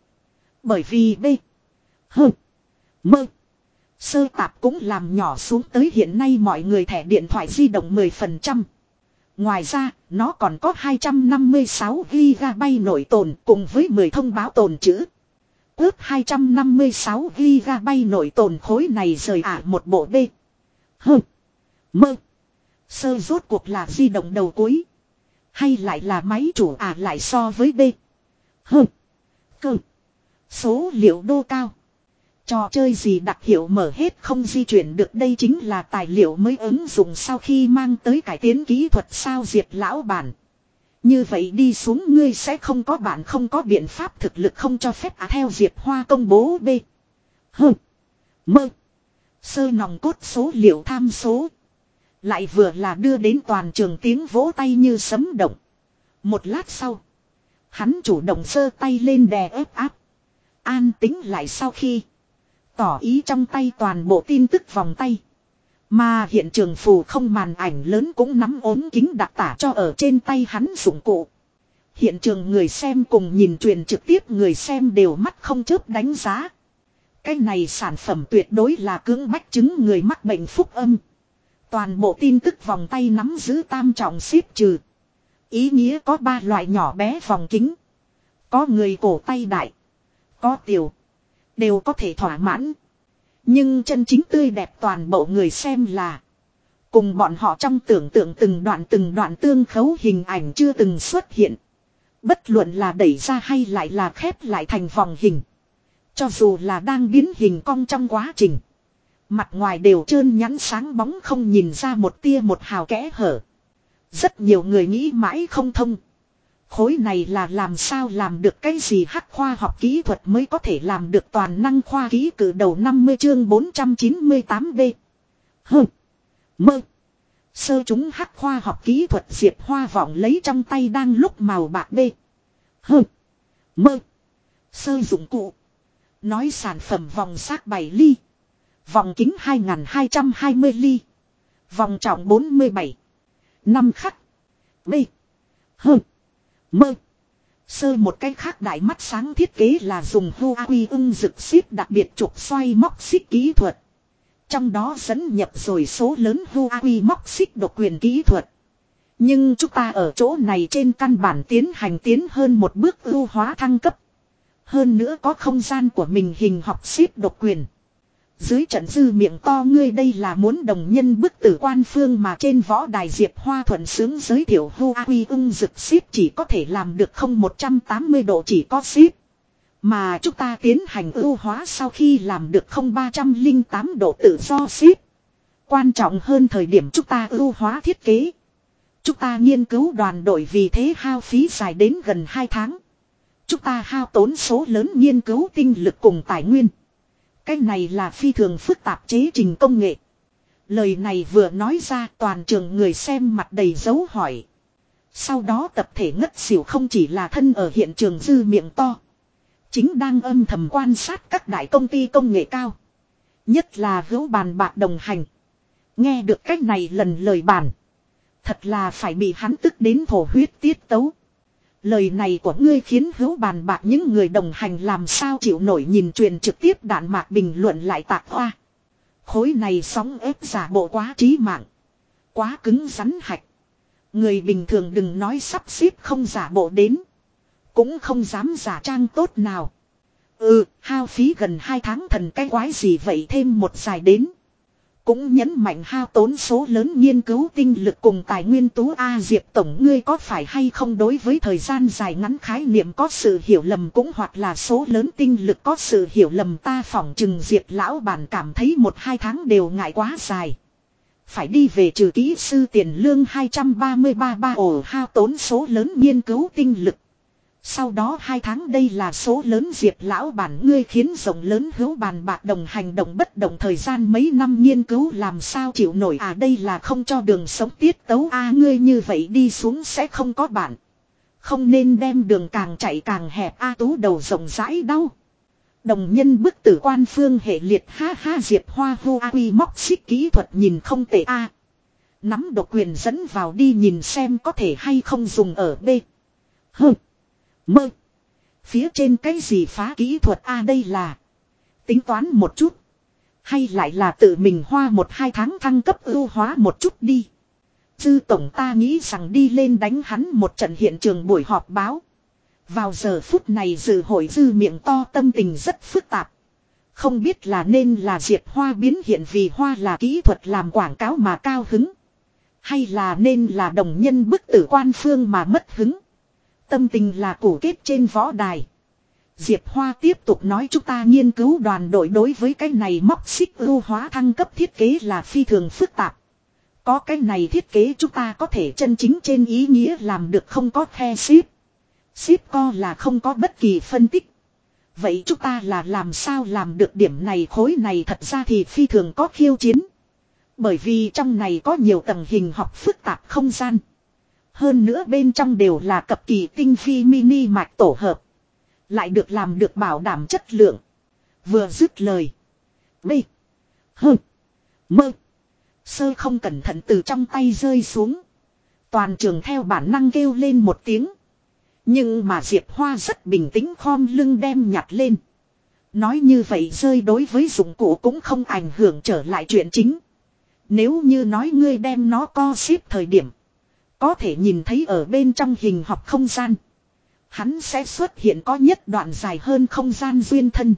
Bởi vì B. H. Mơ. Sơ tạp cũng làm nhỏ xuống tới hiện nay mọi người thẻ điện thoại di động 10%. Ngoài ra, nó còn có 256GB nội tồn cùng với 10 thông báo tồn chữ. Ước 256GB nội tồn khối này rời ả một bộ B. Hừ. Mơ. Sơ rốt cuộc là di động đầu cuối. Hay lại là máy chủ ả lại so với B. Hừ. Cơ. Số liệu đô cao. Trò chơi gì đặc hiệu mở hết không di chuyển được đây chính là tài liệu mới ứng dụng sau khi mang tới cải tiến kỹ thuật sao diệt lão bản. Như vậy đi xuống ngươi sẽ không có bạn, không có biện pháp thực lực không cho phép à theo Diệp Hoa công bố B. H. Mơ. Sơ nòng cốt số liệu tham số. Lại vừa là đưa đến toàn trường tiếng vỗ tay như sấm động. Một lát sau. Hắn chủ động sơ tay lên đè ép áp. An tính lại sau khi. Tỏ ý trong tay toàn bộ tin tức vòng tay. Mà hiện trường phù không màn ảnh lớn cũng nắm ốm kính đặc tả cho ở trên tay hắn dụng cụ. Hiện trường người xem cùng nhìn truyền trực tiếp người xem đều mắt không chớp đánh giá. Cái này sản phẩm tuyệt đối là cưỡng bách chứng người mắc bệnh phúc âm. Toàn bộ tin tức vòng tay nắm giữ tam trọng xếp trừ. Ý nghĩa có ba loại nhỏ bé vòng kính. Có người cổ tay đại. Có tiểu. Đều có thể thỏa mãn. Nhưng chân chính tươi đẹp toàn bộ người xem là. Cùng bọn họ trong tưởng tượng từng đoạn từng đoạn tương khấu hình ảnh chưa từng xuất hiện. Bất luận là đẩy ra hay lại là khép lại thành vòng hình. Cho dù là đang biến hình cong trong quá trình. Mặt ngoài đều trơn nhắn sáng bóng không nhìn ra một tia một hào kẽ hở. Rất nhiều người nghĩ mãi không thông. Khối này là làm sao làm được cái gì hắc khoa học kỹ thuật mới có thể làm được toàn năng khoa ký cử đầu 50 chương 498B. Hừ. Mơ. Sơ chúng hắc khoa học kỹ thuật diệp hoa vọng lấy trong tay đang lúc màu bạc B. Hừ. Mơ. Sơ dụng cụ. Nói sản phẩm vòng xác 7 ly. Vòng kính 2220 ly. Vòng trọng 47. năm khắc. B. Hừ. Mơ. Sơ một cái khác đại mắt sáng thiết kế là dùng Huawei ưng rực xếp đặc biệt trục xoay móc xích kỹ thuật. Trong đó dẫn nhập rồi số lớn Huawei móc xích độc quyền kỹ thuật. Nhưng chúng ta ở chỗ này trên căn bản tiến hành tiến hơn một bước ưu hóa thăng cấp. Hơn nữa có không gian của mình hình học xếp độc quyền. Dưới trận dư miệng to ngươi đây là muốn đồng nhân bức tử quan phương mà trên võ đài Diệp Hoa thuận sướng giới thiệu Huawei ung rực ship chỉ có thể làm được không 180 độ chỉ có ship. Mà chúng ta tiến hành ưu hóa sau khi làm được không 308 độ tự do ship. Quan trọng hơn thời điểm chúng ta ưu hóa thiết kế. Chúng ta nghiên cứu đoàn đội vì thế hao phí dài đến gần 2 tháng. Chúng ta hao tốn số lớn nghiên cứu tinh lực cùng tài nguyên. Cái này là phi thường phức tạp chế trình công nghệ. Lời này vừa nói ra, toàn trường người xem mặt đầy dấu hỏi. Sau đó tập thể ngất xỉu không chỉ là thân ở hiện trường dư miệng to. Chính đang âm thầm quan sát các đại công ty công nghệ cao. Nhất là hữu bàn bạc đồng hành. Nghe được cách này lần lời bàn. Thật là phải bị hắn tức đến thổ huyết tiết tấu. Lời này của ngươi khiến hữu bàn bạc những người đồng hành làm sao chịu nổi nhìn truyền trực tiếp đạn mạc bình luận lại tạc hoa. Khối này sóng ép giả bộ quá trí mạng. Quá cứng rắn hạch. Người bình thường đừng nói sắp xếp không giả bộ đến. Cũng không dám giả trang tốt nào. Ừ, hao phí gần 2 tháng thần cái quái gì vậy thêm một dài đến. Cũng nhấn mạnh hao tốn số lớn nghiên cứu tinh lực cùng tài nguyên tú A Diệp Tổng ngươi có phải hay không đối với thời gian dài ngắn khái niệm có sự hiểu lầm cũng hoặc là số lớn tinh lực có sự hiểu lầm ta phỏng chừng Diệp lão bản cảm thấy một hai tháng đều ngại quá dài. Phải đi về trừ kỹ sư tiền lương 233 ba ổ hao tốn số lớn nghiên cứu tinh lực. Sau đó hai tháng đây là số lớn diệp lão bản ngươi khiến rộng lớn hữu bàn bạc đồng hành động bất động thời gian mấy năm nghiên cứu làm sao chịu nổi à đây là không cho đường sống tiết tấu a ngươi như vậy đi xuống sẽ không có bạn. Không nên đem đường càng chạy càng hẹp a tú đầu rộng rãi đau. Đồng nhân bức tử quan phương hệ liệt ha ha diệp hoa hô a quy móc xích kỹ thuật nhìn không tệ a. Nắm độc quyền dẫn vào đi nhìn xem có thể hay không dùng ở B. Hừm. Mơ. Phía trên cái gì phá kỹ thuật a đây là. Tính toán một chút. Hay lại là tự mình hoa một hai tháng thăng cấp ưu hóa một chút đi. Dư tổng ta nghĩ rằng đi lên đánh hắn một trận hiện trường buổi họp báo. Vào giờ phút này dự hội dư miệng to tâm tình rất phức tạp. Không biết là nên là diệt hoa biến hiện vì hoa là kỹ thuật làm quảng cáo mà cao hứng. Hay là nên là đồng nhân bức tử quan phương mà mất hứng. Tâm tình là cổ kết trên võ đài. Diệp Hoa tiếp tục nói chúng ta nghiên cứu đoàn đội đối với cái này móc xích ưu hóa thăng cấp thiết kế là phi thường phức tạp. Có cái này thiết kế chúng ta có thể chân chính trên ý nghĩa làm được không có khe ship. Ship co là không có bất kỳ phân tích. Vậy chúng ta là làm sao làm được điểm này khối này thật ra thì phi thường có khiêu chiến. Bởi vì trong này có nhiều tầng hình học phức tạp không gian. Hơn nữa bên trong đều là cập kỳ tinh phi mini mạch tổ hợp. Lại được làm được bảo đảm chất lượng. Vừa dứt lời. B. H. Mơ. Sơ không cẩn thận từ trong tay rơi xuống. Toàn trường theo bản năng kêu lên một tiếng. Nhưng mà Diệp Hoa rất bình tĩnh khom lưng đem nhặt lên. Nói như vậy rơi đối với dụng cụ cũng không ảnh hưởng trở lại chuyện chính. Nếu như nói ngươi đem nó co xếp thời điểm. Có thể nhìn thấy ở bên trong hình học không gian. Hắn sẽ xuất hiện có nhất đoạn dài hơn không gian duyên thân.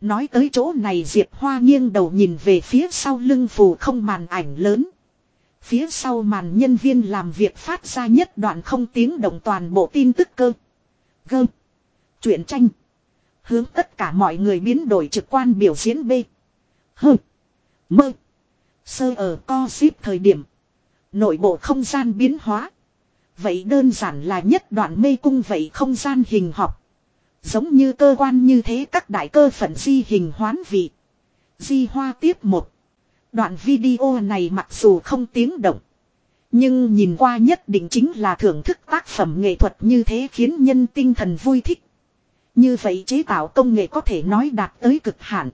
Nói tới chỗ này Diệp Hoa nghiêng đầu nhìn về phía sau lưng phù không màn ảnh lớn. Phía sau màn nhân viên làm việc phát ra nhất đoạn không tiếng động toàn bộ tin tức cơ. Gơ. Chuyện tranh. Hướng tất cả mọi người biến đổi trực quan biểu diễn B. Hơ. Mơ. Sơ ở co ship thời điểm. Nội bộ không gian biến hóa. Vậy đơn giản là nhất đoạn mê cung vậy không gian hình học. Giống như cơ quan như thế các đại cơ phận di hình hoán vị. Di hoa tiếp một. Đoạn video này mặc dù không tiếng động. Nhưng nhìn qua nhất định chính là thưởng thức tác phẩm nghệ thuật như thế khiến nhân tinh thần vui thích. Như vậy chế tạo công nghệ có thể nói đạt tới cực hạn.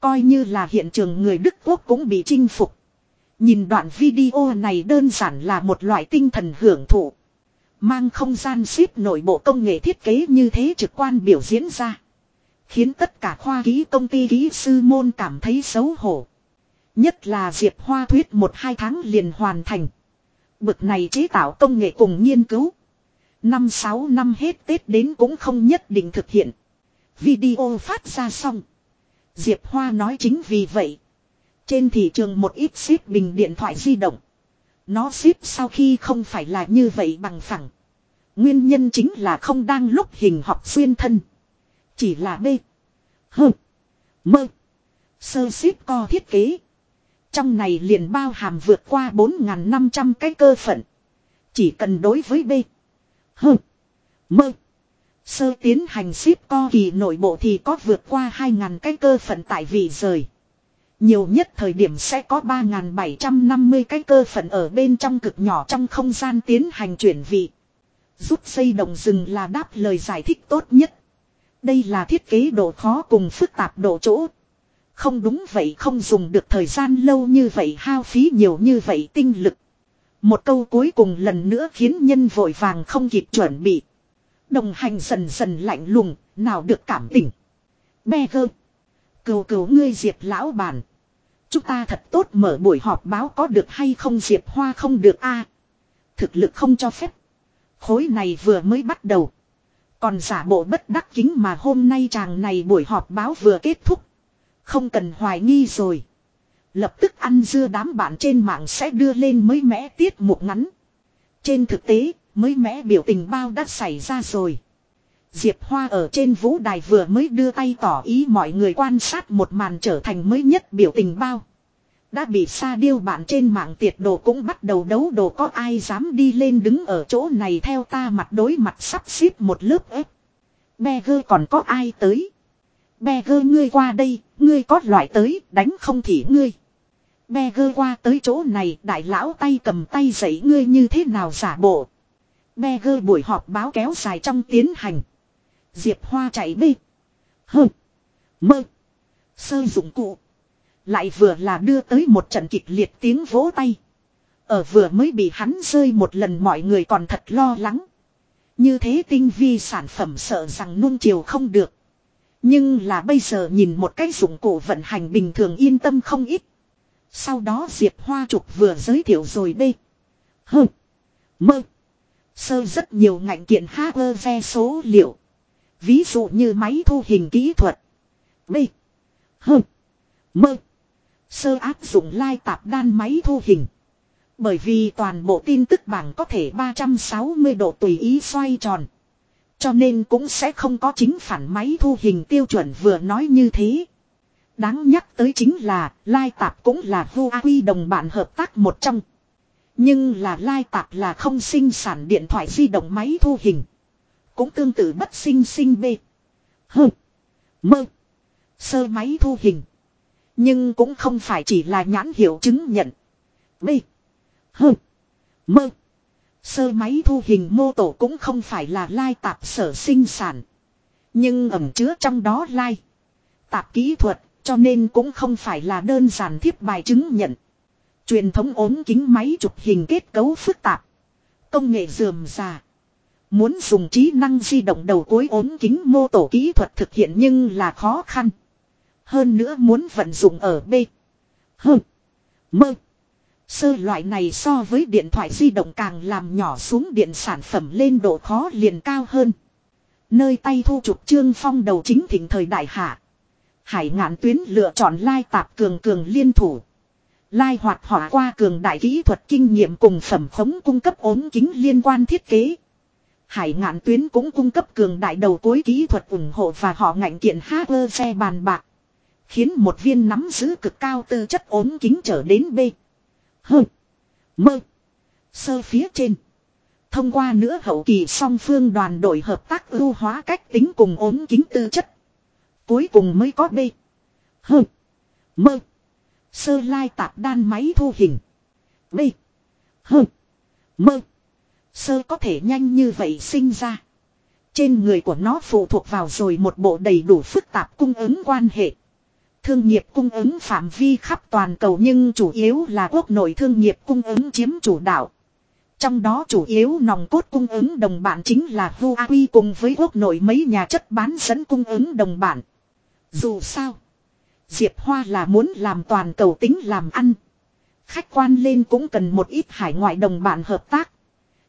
Coi như là hiện trường người Đức Quốc cũng bị chinh phục. Nhìn đoạn video này đơn giản là một loại tinh thần hưởng thụ. Mang không gian ship nội bộ công nghệ thiết kế như thế trực quan biểu diễn ra. Khiến tất cả khoa ký công ty ký sư môn cảm thấy xấu hổ. Nhất là Diệp Hoa thuyết một hai tháng liền hoàn thành. Bực này chế tạo công nghệ cùng nghiên cứu. Năm sáu năm hết Tết đến cũng không nhất định thực hiện. Video phát ra xong. Diệp Hoa nói chính vì vậy. Trên thị trường một ít ship bình điện thoại di động. Nó ship sau khi không phải là như vậy bằng phẳng. Nguyên nhân chính là không đang lúc hình học xuyên thân. Chỉ là B. H. Mơ. Sơ ship co thiết kế. Trong này liền bao hàm vượt qua 4.500 cái cơ phận. Chỉ cần đối với B. H. Mơ. Sơ tiến hành ship co kỳ nội bộ thì có vượt qua 2.000 cái cơ phận tại vị rời. Nhiều nhất thời điểm sẽ có 3.750 cái cơ phận ở bên trong cực nhỏ trong không gian tiến hành chuyển vị. Rút xây đồng rừng là đáp lời giải thích tốt nhất. Đây là thiết kế độ khó cùng phức tạp độ chỗ. Không đúng vậy không dùng được thời gian lâu như vậy hao phí nhiều như vậy tinh lực. Một câu cuối cùng lần nữa khiến nhân vội vàng không kịp chuẩn bị. Đồng hành dần dần lạnh lùng, nào được cảm tình. Be gơ. Cầu cầu ngươi diệp lão bản. Chúng ta thật tốt mở buổi họp báo có được hay không diệp hoa không được a Thực lực không cho phép. Khối này vừa mới bắt đầu. Còn giả bộ bất đắc kính mà hôm nay chàng này buổi họp báo vừa kết thúc. Không cần hoài nghi rồi. Lập tức ăn dưa đám bạn trên mạng sẽ đưa lên mới mẽ tiết mục ngắn. Trên thực tế, mới mẽ biểu tình bao đã xảy ra rồi. Diệp Hoa ở trên vũ đài vừa mới đưa tay tỏ ý mọi người quan sát một màn trở thành mới nhất biểu tình bao. Đã bị sa điêu bạn trên mạng tiệt đồ cũng bắt đầu đấu đồ có ai dám đi lên đứng ở chỗ này theo ta mặt đối mặt sắp xếp một lớp ép. Beggar còn có ai tới. Beggar ngươi qua đây, ngươi có loại tới, đánh không thì ngươi. Beggar qua tới chỗ này, đại lão tay cầm tay dạy ngươi như thế nào giả bộ. Beggar buổi họp báo kéo dài trong tiến hành. Diệp Hoa chạy bê. Hơ. Mơ. Sơ dụng cụ. Lại vừa là đưa tới một trận kịch liệt tiếng vỗ tay. Ở vừa mới bị hắn rơi một lần mọi người còn thật lo lắng. Như thế tinh vi sản phẩm sợ rằng nuông chiều không được. Nhưng là bây giờ nhìn một cái dụng cụ vận hành bình thường yên tâm không ít. Sau đó Diệp Hoa Trục vừa giới thiệu rồi đây, Hơ. Mơ. Sơ rất nhiều ngạnh kiện ve số liệu. Ví dụ như máy thu hình kỹ thuật. B. H. Mơ. Sơ áp dụng lai tạp đan máy thu hình. Bởi vì toàn bộ tin tức bảng có thể 360 độ tùy ý xoay tròn. Cho nên cũng sẽ không có chính phản máy thu hình tiêu chuẩn vừa nói như thế. Đáng nhắc tới chính là Lai Tạp cũng là Huawei đồng bạn hợp tác một trong. Nhưng là Lai Tạp là không sinh sản điện thoại di động máy thu hình. Cũng tương tự bất sinh sinh bê. Hừ. Mơ. Sơ máy thu hình. Nhưng cũng không phải chỉ là nhãn hiệu chứng nhận. B. Hừ. Mơ. Sơ máy thu hình mô tổ cũng không phải là lai tạp sở sinh sản. Nhưng ẩm chứa trong đó lai. Tạp kỹ thuật, cho nên cũng không phải là đơn giản thiếp bài chứng nhận. Truyền thống ốm kính máy chụp hình kết cấu phức tạp. Công nghệ dườm già. Muốn dùng trí năng di động đầu cuối ốm kính mô tổ kỹ thuật thực hiện nhưng là khó khăn. Hơn nữa muốn vận dụng ở B. H. Mơ. Sơ loại này so với điện thoại di động càng làm nhỏ xuống điện sản phẩm lên độ khó liền cao hơn. Nơi tay thu chụp trương phong đầu chính thỉnh thời đại hạ. Hải ngạn tuyến lựa chọn lai tạp cường cường liên thủ. Lai hoạt hỏa qua cường đại kỹ thuật kinh nghiệm cùng phẩm khống cung cấp ốm kính liên quan thiết kế. Hải ngạn tuyến cũng cung cấp cường đại đầu cuối kỹ thuật ủng hộ và họ ngạnh kiện hacker xe bàn bạc. Khiến một viên nắm giữ cực cao tư chất ốm kính trở đến B. Hơ. Mơ. Sơ phía trên. Thông qua nữa hậu kỳ song phương đoàn đội hợp tác ưu hóa cách tính cùng ốm kính tư chất. Cuối cùng mới có B. Hơ. Mơ. Sơ lai tạp đan máy thu hình. B. Hơ. Mơ. Sơ có thể nhanh như vậy sinh ra. Trên người của nó phụ thuộc vào rồi một bộ đầy đủ phức tạp cung ứng quan hệ. Thương nghiệp cung ứng phạm vi khắp toàn cầu nhưng chủ yếu là quốc nội thương nghiệp cung ứng chiếm chủ đạo. Trong đó chủ yếu nòng cốt cung ứng đồng bản chính là Huawei cùng với quốc nội mấy nhà chất bán dẫn cung ứng đồng bản. Dù sao, Diệp Hoa là muốn làm toàn cầu tính làm ăn. Khách quan lên cũng cần một ít hải ngoại đồng bản hợp tác.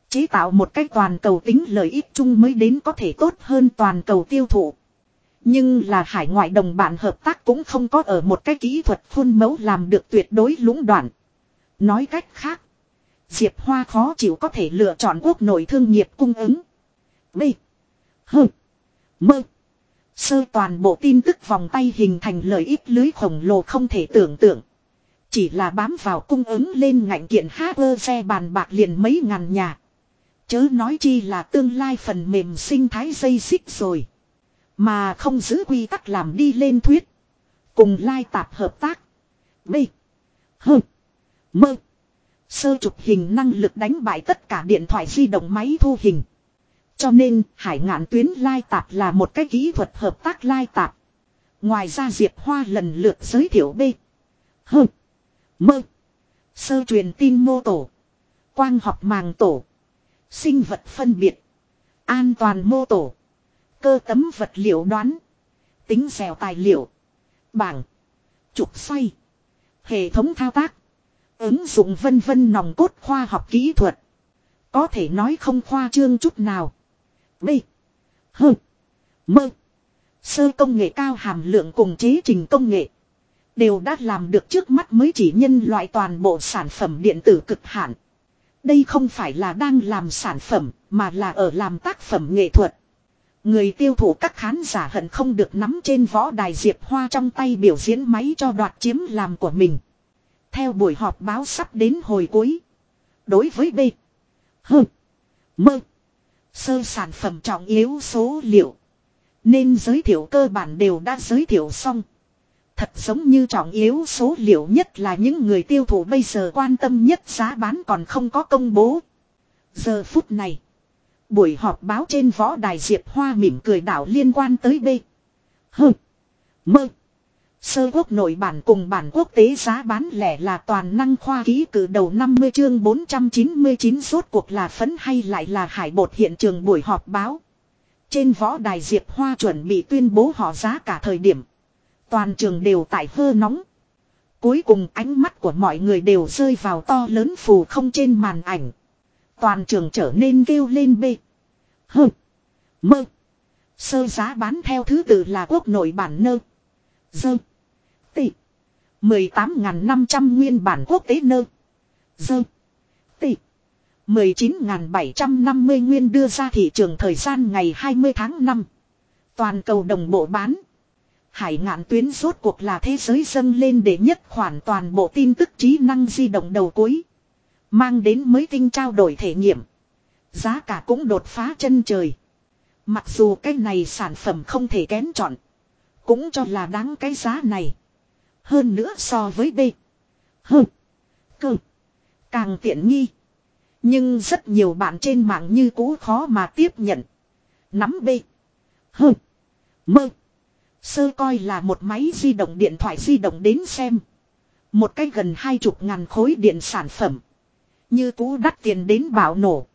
Chế tạo một cách toàn cầu tính lợi ích chung mới đến có thể tốt hơn toàn cầu tiêu thụ. Nhưng là hải ngoại đồng bạn hợp tác cũng không có ở một cái kỹ thuật khuôn mẫu làm được tuyệt đối lũng đoạn. Nói cách khác. Diệp Hoa khó chịu có thể lựa chọn quốc nội thương nghiệp cung ứng. B. H. Mơ. Sơ toàn bộ tin tức vòng tay hình thành lợi ích lưới khổng lồ không thể tưởng tượng. Chỉ là bám vào cung ứng lên ngạnh kiện hacker xe bàn bạc liền mấy ngàn nhà. Chớ nói chi là tương lai phần mềm sinh thái dây xích rồi. Mà không giữ quy tắc làm đi lên thuyết. Cùng lai tạp hợp tác. B. H. Mơ. Sơ chụp hình năng lực đánh bại tất cả điện thoại di động máy thu hình. Cho nên, hải ngạn tuyến lai tạp là một cái kỹ thuật hợp tác lai tạp. Ngoài ra Diệp Hoa lần lượt giới thiệu B. H. Mơ. Sơ truyền tin mô tổ. Quang học màng tổ. Sinh vật phân biệt. An toàn mô tổ. Cơ tấm vật liệu đoán. Tính dẻo tài liệu. Bảng. Trục xoay. Hệ thống thao tác. Ứng dụng vân vân nòng cốt khoa học kỹ thuật. Có thể nói không khoa trương chút nào. B. Hơ. Mơ. Sơ công nghệ cao hàm lượng cùng chế trình công nghệ. Đều đã làm được trước mắt mới chỉ nhân loại toàn bộ sản phẩm điện tử cực hạn. Đây không phải là đang làm sản phẩm, mà là ở làm tác phẩm nghệ thuật. Người tiêu thụ các khán giả hận không được nắm trên võ đài Diệp Hoa trong tay biểu diễn máy cho đoạt chiếm làm của mình. Theo buổi họp báo sắp đến hồi cuối. Đối với B. H. m, Sơ sản phẩm trọng yếu số liệu. Nên giới thiệu cơ bản đều đã giới thiệu xong. Thật giống như trọng yếu số liệu nhất là những người tiêu thụ bây giờ quan tâm nhất giá bán còn không có công bố. Giờ phút này. Buổi họp báo trên võ đài Diệp Hoa mỉm cười đảo liên quan tới B. H. Mơ. Sơ quốc nội bản cùng bản quốc tế giá bán lẻ là toàn năng khoa ký cử đầu 50 chương 499 rốt cuộc là phấn hay lại là hải bột hiện trường buổi họp báo. Trên võ đài Diệp Hoa chuẩn bị tuyên bố họ giá cả thời điểm. Toàn trường đều tại hơ nóng. Cuối cùng ánh mắt của mọi người đều rơi vào to lớn phù không trên màn ảnh. Toàn trường trở nên kêu lên bê. Hơ. Mơ. Sơ giá bán theo thứ tự là quốc nội bản nơ. Dơ. Tị. 18.500 nguyên bản quốc tế nơ. Dơ. Tị. 19.750 nguyên đưa ra thị trường thời gian ngày 20 tháng 5. Toàn cầu đồng bộ bán. Hải ngạn tuyến rốt cuộc là thế giới dâng lên để nhất khoản toàn bộ tin tức trí năng di động đầu cuối. Mang đến mới tinh trao đổi thể nghiệm. Giá cả cũng đột phá chân trời. Mặc dù cái này sản phẩm không thể kén chọn. Cũng cho là đáng cái giá này. Hơn nữa so với B. Hơn. Cơ. Càng tiện nghi. Nhưng rất nhiều bạn trên mạng như cũ khó mà tiếp nhận. Nắm B. Hơn. Mơ. Sơ coi là một máy di động điện thoại di động đến xem. Một cái gần hai chục ngàn khối điện sản phẩm. Như cũ đắt tiền đến bảo nổ.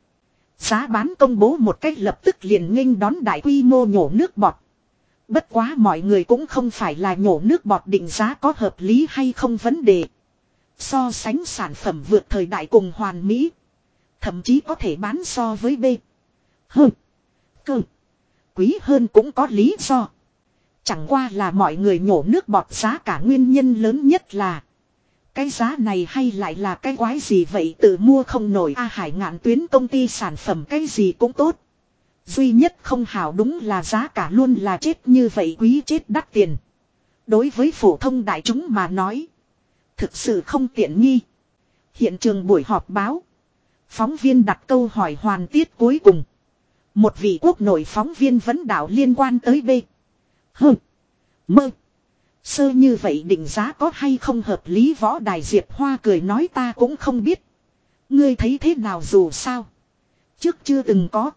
Giá bán công bố một cách lập tức liền nghênh đón đại quy mô nhổ nước bọt. Bất quá mọi người cũng không phải là nhổ nước bọt định giá có hợp lý hay không vấn đề. So sánh sản phẩm vượt thời đại cùng hoàn mỹ. Thậm chí có thể bán so với B. Hơn. Cơ. Quý hơn cũng có lý do. Chẳng qua là mọi người nhổ nước bọt giá cả nguyên nhân lớn nhất là. Cái giá này hay lại là cái quái gì vậy tự mua không nổi A hải ngạn tuyến công ty sản phẩm cái gì cũng tốt. Duy nhất không hảo đúng là giá cả luôn là chết như vậy quý chết đắt tiền. Đối với phổ thông đại chúng mà nói. Thực sự không tiện nghi. Hiện trường buổi họp báo. Phóng viên đặt câu hỏi hoàn tiết cuối cùng. Một vị quốc nội phóng viên vấn đạo liên quan tới B hừ Mơ. Sơ như vậy định giá có hay không hợp lý võ đài Diệp Hoa cười nói ta cũng không biết. Ngươi thấy thế nào dù sao. Trước chưa từng có.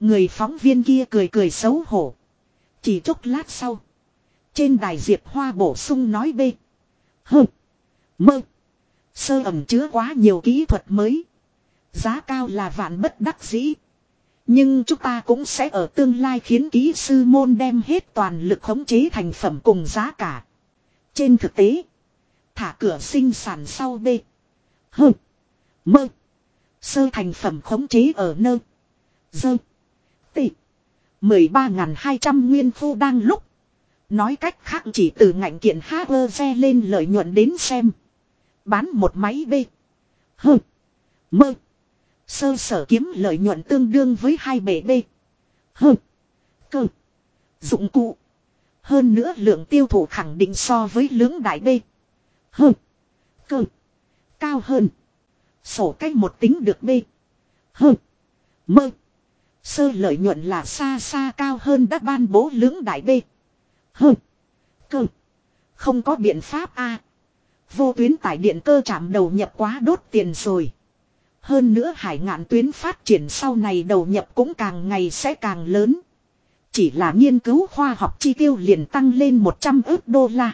Người phóng viên kia cười cười xấu hổ. Chỉ chốc lát sau. Trên đài Diệp Hoa bổ sung nói bê. hừ Mơ. Sơ ẩm chứa quá nhiều kỹ thuật mới. Giá cao là vạn bất đắc dĩ. Nhưng chúng ta cũng sẽ ở tương lai khiến kỹ sư môn đem hết toàn lực khống chế thành phẩm cùng giá cả. Trên thực tế, thả cửa sinh sản sau B. H. Mơ. Sơ thành phẩm khống chế ở nơ. Dơ. Tị. 13.200 nguyên phu đang lúc. Nói cách khác chỉ từ ngạnh kiện HR lên lợi nhuận đến xem. Bán một máy B. H. Mơ. Sơ sở kiếm lợi nhuận tương đương với hai bể B. Hơ. Cơ. Dụng cụ. Hơn nữa lượng tiêu thụ khẳng định so với lưỡng đại B. Hơ. Cơ. Cao hơn. Sổ cách một tính được B. Hơ. Mơ. Sơ lợi nhuận là xa xa cao hơn đã ban bố lưỡng đại B. Hơ. Cơ. Không có biện pháp A. Vô tuyến tải điện cơ chạm đầu nhập quá đốt tiền rồi. Hơn nữa hải ngạn tuyến phát triển sau này đầu nhập cũng càng ngày sẽ càng lớn. Chỉ là nghiên cứu khoa học chi tiêu liền tăng lên 100 ước đô la.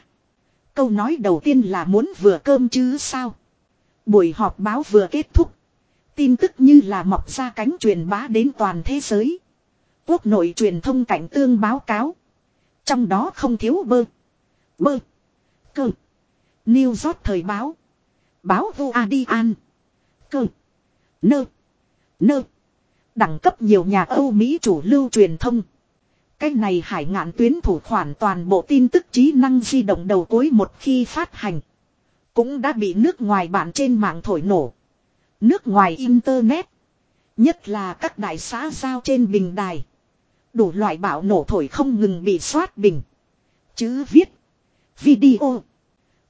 Câu nói đầu tiên là muốn vừa cơm chứ sao. Buổi họp báo vừa kết thúc. Tin tức như là mọc ra cánh truyền bá đến toàn thế giới. Quốc nội truyền thông cảnh tương báo cáo. Trong đó không thiếu bơ. Bơ. Cơ. New York thời báo. Báo Guardian. Cơ. Nơ. Nơ. Đẳng cấp nhiều nhà Âu Mỹ chủ lưu truyền thông. cái này hải ngạn tuyến thủ khoản toàn bộ tin tức trí năng di động đầu cuối một khi phát hành. Cũng đã bị nước ngoài bản trên mạng thổi nổ. Nước ngoài Internet. Nhất là các đại xã giao trên bình đài. Đủ loại bạo nổ thổi không ngừng bị xoát bình. Chữ viết. Video.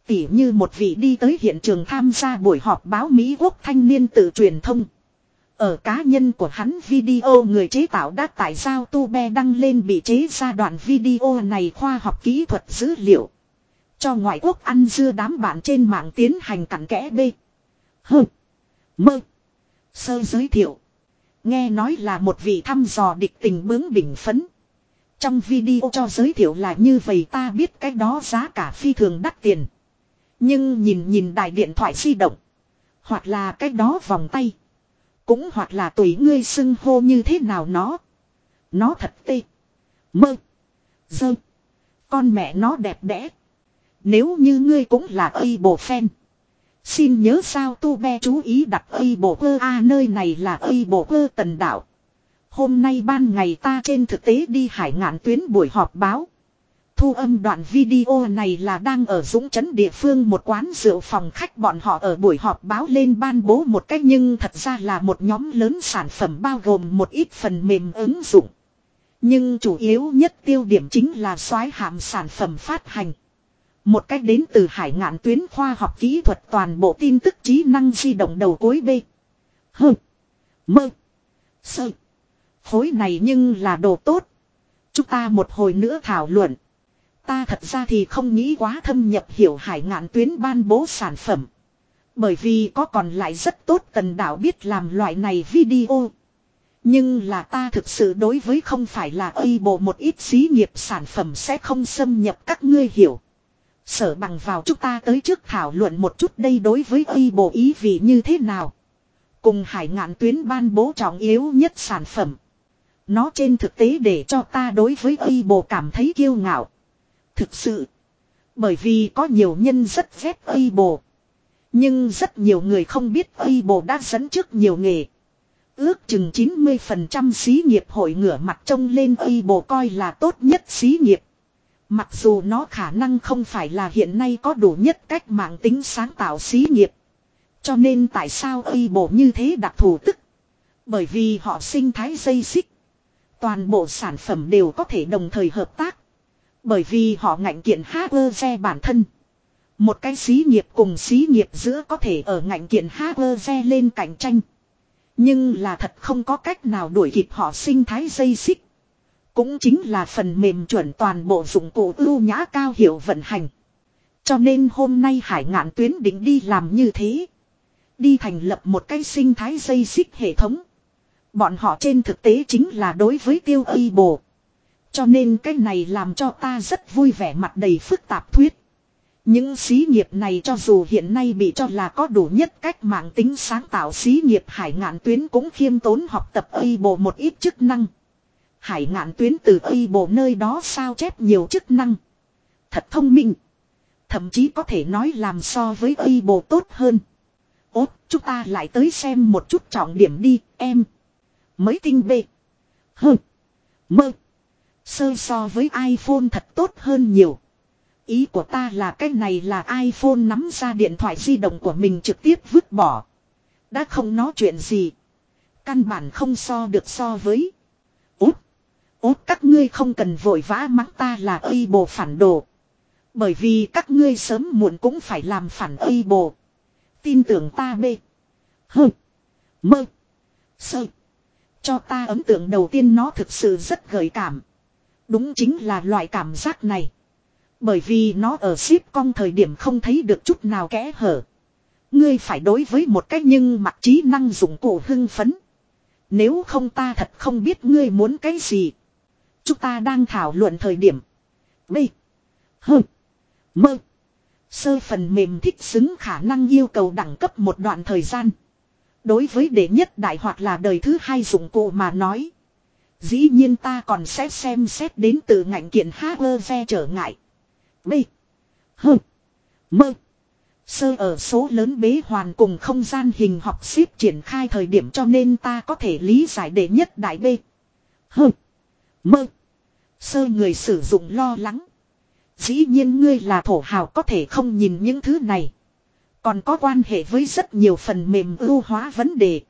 Tỉ như một vị đi tới hiện trường tham gia buổi họp báo Mỹ Quốc thanh niên tự truyền thông. Ở cá nhân của hắn video người chế tạo đã tại sao tu be đăng lên bị chế ra đoạn video này khoa học kỹ thuật dữ liệu. Cho ngoại quốc ăn dưa đám bạn trên mạng tiến hành cặn kẽ bê. hừ Mơ. Sơ giới thiệu. Nghe nói là một vị thăm dò địch tình bướng bỉnh phấn. Trong video cho giới thiệu là như vậy ta biết cái đó giá cả phi thường đắt tiền. Nhưng nhìn nhìn đài điện thoại di động. Hoặc là cái đó vòng tay. Cũng hoặc là tùy ngươi xưng hô như thế nào nó. Nó thật tê. Mơ. Dơ. Con mẹ nó đẹp đẽ. Nếu như ngươi cũng là y bộ fan. Xin nhớ sao tu be chú ý đặt y bộ cơ A, nơi này là y bộ cơ tần đảo. Hôm nay ban ngày ta trên thực tế đi hải ngạn tuyến buổi họp báo. Thu âm đoạn video này là đang ở dũng chấn địa phương một quán rượu phòng khách bọn họ ở buổi họp báo lên ban bố một cách nhưng thật ra là một nhóm lớn sản phẩm bao gồm một ít phần mềm ứng dụng. Nhưng chủ yếu nhất tiêu điểm chính là soái hàm sản phẩm phát hành. Một cách đến từ hải ngạn tuyến khoa học kỹ thuật toàn bộ tin tức trí năng di động đầu cuối B. Hơ. Mơ. Sơ. Khối này nhưng là đồ tốt. Chúng ta một hồi nữa thảo luận. Ta thật ra thì không nghĩ quá thâm nhập hiểu hải ngạn tuyến ban bố sản phẩm. Bởi vì có còn lại rất tốt tần đạo biết làm loại này video. Nhưng là ta thực sự đối với không phải là y bộ một ít xí nghiệp sản phẩm sẽ không xâm nhập các ngươi hiểu. Sở bằng vào chúng ta tới trước thảo luận một chút đây đối với y bộ ý vị như thế nào. Cùng hải ngạn tuyến ban bố trọng yếu nhất sản phẩm. Nó trên thực tế để cho ta đối với y bộ cảm thấy kiêu ngạo. Thực sự. Bởi vì có nhiều nhân rất ghét ây bồ. Nhưng rất nhiều người không biết ây bồ đã dẫn trước nhiều nghề. Ước chừng 90% xí nghiệp hội ngửa mặt trông lên ây bồ coi là tốt nhất xí nghiệp. Mặc dù nó khả năng không phải là hiện nay có đủ nhất cách mạng tính sáng tạo xí nghiệp. Cho nên tại sao Ây Bồ như thế đặc thù tức? Bởi vì họ sinh thái dây xích. Toàn bộ sản phẩm đều có thể đồng thời hợp tác. Bởi vì họ ngạnh kiện Haverse bản thân. Một cái xí nghiệp cùng xí nghiệp giữa có thể ở ngạnh kiện Haverse lên cạnh tranh. Nhưng là thật không có cách nào đuổi kịp họ sinh thái dây xích. Cũng chính là phần mềm chuẩn toàn bộ dụng cụ ưu nhã cao hiệu vận hành. Cho nên hôm nay hải ngạn tuyến định đi làm như thế. Đi thành lập một cái sinh thái dây xích hệ thống. Bọn họ trên thực tế chính là đối với tiêu y bồ. Cho nên cái này làm cho ta rất vui vẻ mặt đầy phức tạp thuyết. Những xí nghiệp này cho dù hiện nay bị cho là có đủ nhất cách mạng tính sáng tạo xí nghiệp hải ngạn tuyến cũng khiêm tốn học tập y bộ một ít chức năng. Hải ngạn tuyến từ y bộ nơi đó sao chép nhiều chức năng. Thật thông minh. Thậm chí có thể nói làm so với y bộ tốt hơn. Ốt, chúng ta lại tới xem một chút trọng điểm đi, em. Mới tinh bê. Hừ. Mơ. Sơ so với iPhone thật tốt hơn nhiều. Ý của ta là cái này là iPhone nắm ra điện thoại di động của mình trực tiếp vứt bỏ. Đã không nói chuyện gì. Căn bản không so được so với. Út. Út các ngươi không cần vội vã mắng ta là y bộ phản đồ. Bởi vì các ngươi sớm muộn cũng phải làm phản y bộ. Tin tưởng ta bê. Hơ. Mơ. Sơ. Cho ta ấn tượng đầu tiên nó thực sự rất gợi cảm. Đúng chính là loại cảm giác này. Bởi vì nó ở ship con thời điểm không thấy được chút nào kẽ hở. Ngươi phải đối với một cách nhưng mặt trí năng dụng cụ hưng phấn. Nếu không ta thật không biết ngươi muốn cái gì. Chúng ta đang thảo luận thời điểm. B. H. Mơ. Sơ phần mềm thích xứng khả năng yêu cầu đẳng cấp một đoạn thời gian. Đối với đệ nhất đại hoặc là đời thứ hai dụng cụ mà nói. Dĩ nhiên ta còn sẽ xem xét đến từ ngành kiện HR trở ngại. B. H. Mơ. Sơ ở số lớn bế hoàn cùng không gian hình học xếp triển khai thời điểm cho nên ta có thể lý giải đệ nhất đại B. H. Mơ. Sơ người sử dụng lo lắng. Dĩ nhiên ngươi là thổ hào có thể không nhìn những thứ này. Còn có quan hệ với rất nhiều phần mềm ưu hóa vấn đề.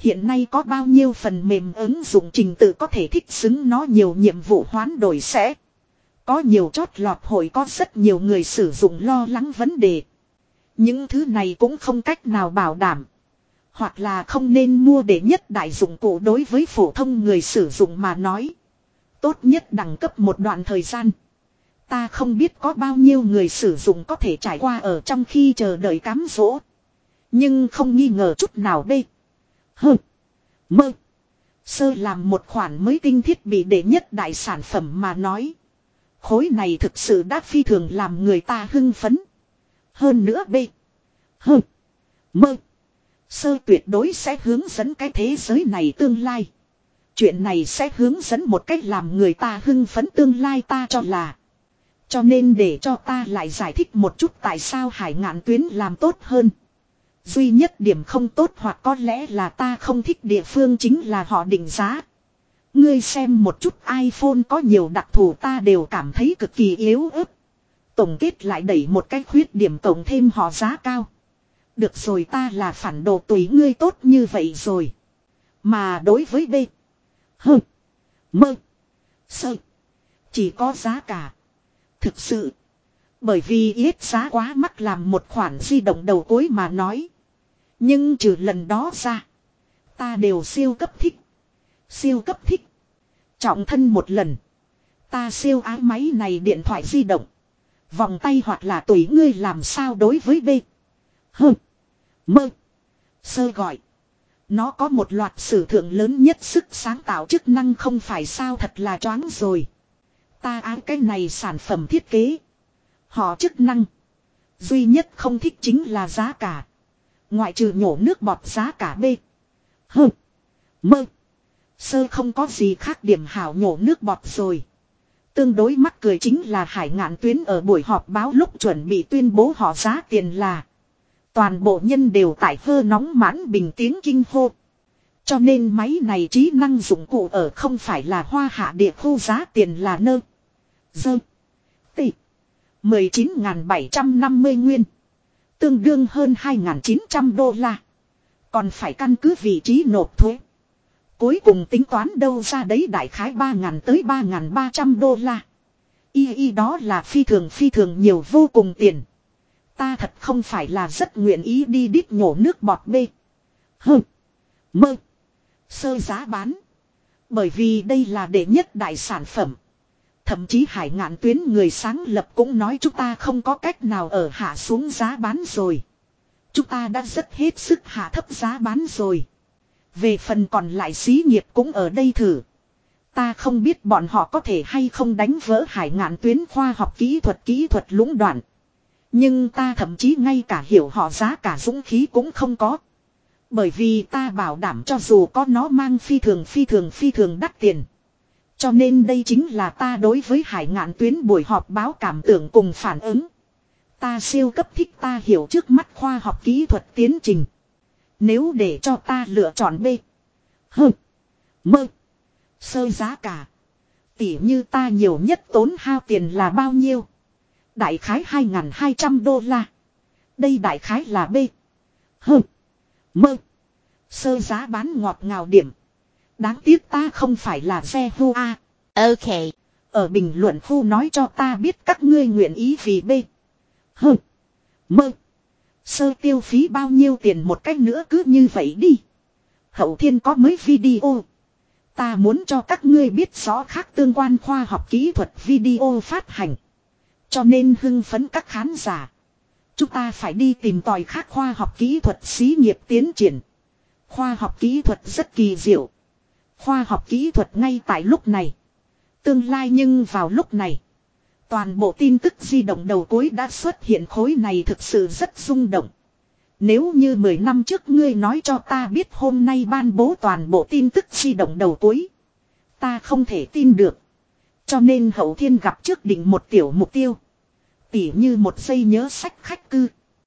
Hiện nay có bao nhiêu phần mềm ứng dụng trình tự có thể thích xứng nó nhiều nhiệm vụ hoán đổi sẽ. Có nhiều chót lọt hội có rất nhiều người sử dụng lo lắng vấn đề. Những thứ này cũng không cách nào bảo đảm. Hoặc là không nên mua để nhất đại dụng cụ đối với phổ thông người sử dụng mà nói. Tốt nhất đẳng cấp một đoạn thời gian. Ta không biết có bao nhiêu người sử dụng có thể trải qua ở trong khi chờ đợi cám dỗ. Nhưng không nghi ngờ chút nào đây. Hơ. Mơ. Sơ làm một khoản mới tinh thiết bị để nhất đại sản phẩm mà nói. Khối này thực sự đã phi thường làm người ta hưng phấn. Hơn nữa B. Hơ. Mơ. Sơ tuyệt đối sẽ hướng dẫn cái thế giới này tương lai. Chuyện này sẽ hướng dẫn một cách làm người ta hưng phấn tương lai ta cho là. Cho nên để cho ta lại giải thích một chút tại sao hải ngạn tuyến làm tốt hơn. Duy nhất điểm không tốt hoặc có lẽ là ta không thích địa phương chính là họ định giá. Ngươi xem một chút iPhone có nhiều đặc thù ta đều cảm thấy cực kỳ yếu ớt. Tổng kết lại đẩy một cái khuyết điểm tổng thêm họ giá cao. Được rồi ta là phản đồ tùy ngươi tốt như vậy rồi. Mà đối với B. H. Mơ. Sơ. Chỉ có giá cả. Thực sự. Bởi vì ít giá quá mắc làm một khoản di động đầu cuối mà nói. Nhưng trừ lần đó ra. Ta đều siêu cấp thích. Siêu cấp thích. Trọng thân một lần. Ta siêu ái máy này điện thoại di động. Vòng tay hoặc là tùy ngươi làm sao đối với B. hừ, Mơ. Sơ gọi. Nó có một loạt sử thượng lớn nhất sức sáng tạo chức năng không phải sao thật là choáng rồi. Ta ái cái này sản phẩm thiết kế. Họ chức năng. Duy nhất không thích chính là giá cả. Ngoại trừ nhổ nước bọt giá cả B. H. Mơ. Sơ không có gì khác điểm hảo nhổ nước bọt rồi. Tương đối mắc cười chính là hải ngạn tuyến ở buổi họp báo lúc chuẩn bị tuyên bố họ giá tiền là. Toàn bộ nhân đều tại hơ nóng mãn bình tiếng kinh hô. Cho nên máy này trí năng dụng cụ ở không phải là hoa hạ địa khu giá tiền là nơ. Dơ. Tị. 19.750 nguyên. Tương đương hơn 2.900 đô la. Còn phải căn cứ vị trí nộp thuế. Cuối cùng tính toán đâu ra đấy đại khái 3.000 tới 3.300 đô la. Y y đó là phi thường phi thường nhiều vô cùng tiền. Ta thật không phải là rất nguyện ý đi đít nhổ nước bọt bê. Hừ. Mơ. Sơ giá bán. Bởi vì đây là đệ nhất đại sản phẩm. Thậm chí hải ngạn tuyến người sáng lập cũng nói chúng ta không có cách nào ở hạ xuống giá bán rồi. Chúng ta đã rất hết sức hạ thấp giá bán rồi. Về phần còn lại xí nghiệp cũng ở đây thử. Ta không biết bọn họ có thể hay không đánh vỡ hải ngạn tuyến khoa học kỹ thuật kỹ thuật lũng đoạn. Nhưng ta thậm chí ngay cả hiểu họ giá cả dũng khí cũng không có. Bởi vì ta bảo đảm cho dù có nó mang phi thường phi thường phi thường đắt tiền. Cho nên đây chính là ta đối với hải ngạn tuyến buổi họp báo cảm tưởng cùng phản ứng. Ta siêu cấp thích ta hiểu trước mắt khoa học kỹ thuật tiến trình. Nếu để cho ta lựa chọn B. H. Mơ. Sơ giá cả. Tỉ như ta nhiều nhất tốn hao tiền là bao nhiêu. Đại khái 2.200 đô la. Đây đại khái là B. H. Mơ. Sơ giá bán ngọt ngào điểm. Đáng tiếc ta không phải là xe hô A. Ok. Ở bình luận khu nói cho ta biết các ngươi nguyện ý vì B. H. Mơ. Sơ tiêu phí bao nhiêu tiền một cách nữa cứ như vậy đi. Hậu thiên có mới video. Ta muốn cho các ngươi biết rõ khác tương quan khoa học kỹ thuật video phát hành. Cho nên hưng phấn các khán giả. Chúng ta phải đi tìm tòi khác khoa học kỹ thuật xí nghiệp tiến triển. Khoa học kỹ thuật rất kỳ diệu. Khoa học kỹ thuật ngay tại lúc này. Tương lai nhưng vào lúc này. Toàn bộ tin tức di động đầu cuối đã xuất hiện khối này thực sự rất rung động. Nếu như 10 năm trước ngươi nói cho ta biết hôm nay ban bố toàn bộ tin tức di động đầu cuối. Ta không thể tin được. Cho nên hậu thiên gặp trước định một tiểu mục tiêu. Tỉ như một giây nhớ sách khách cư.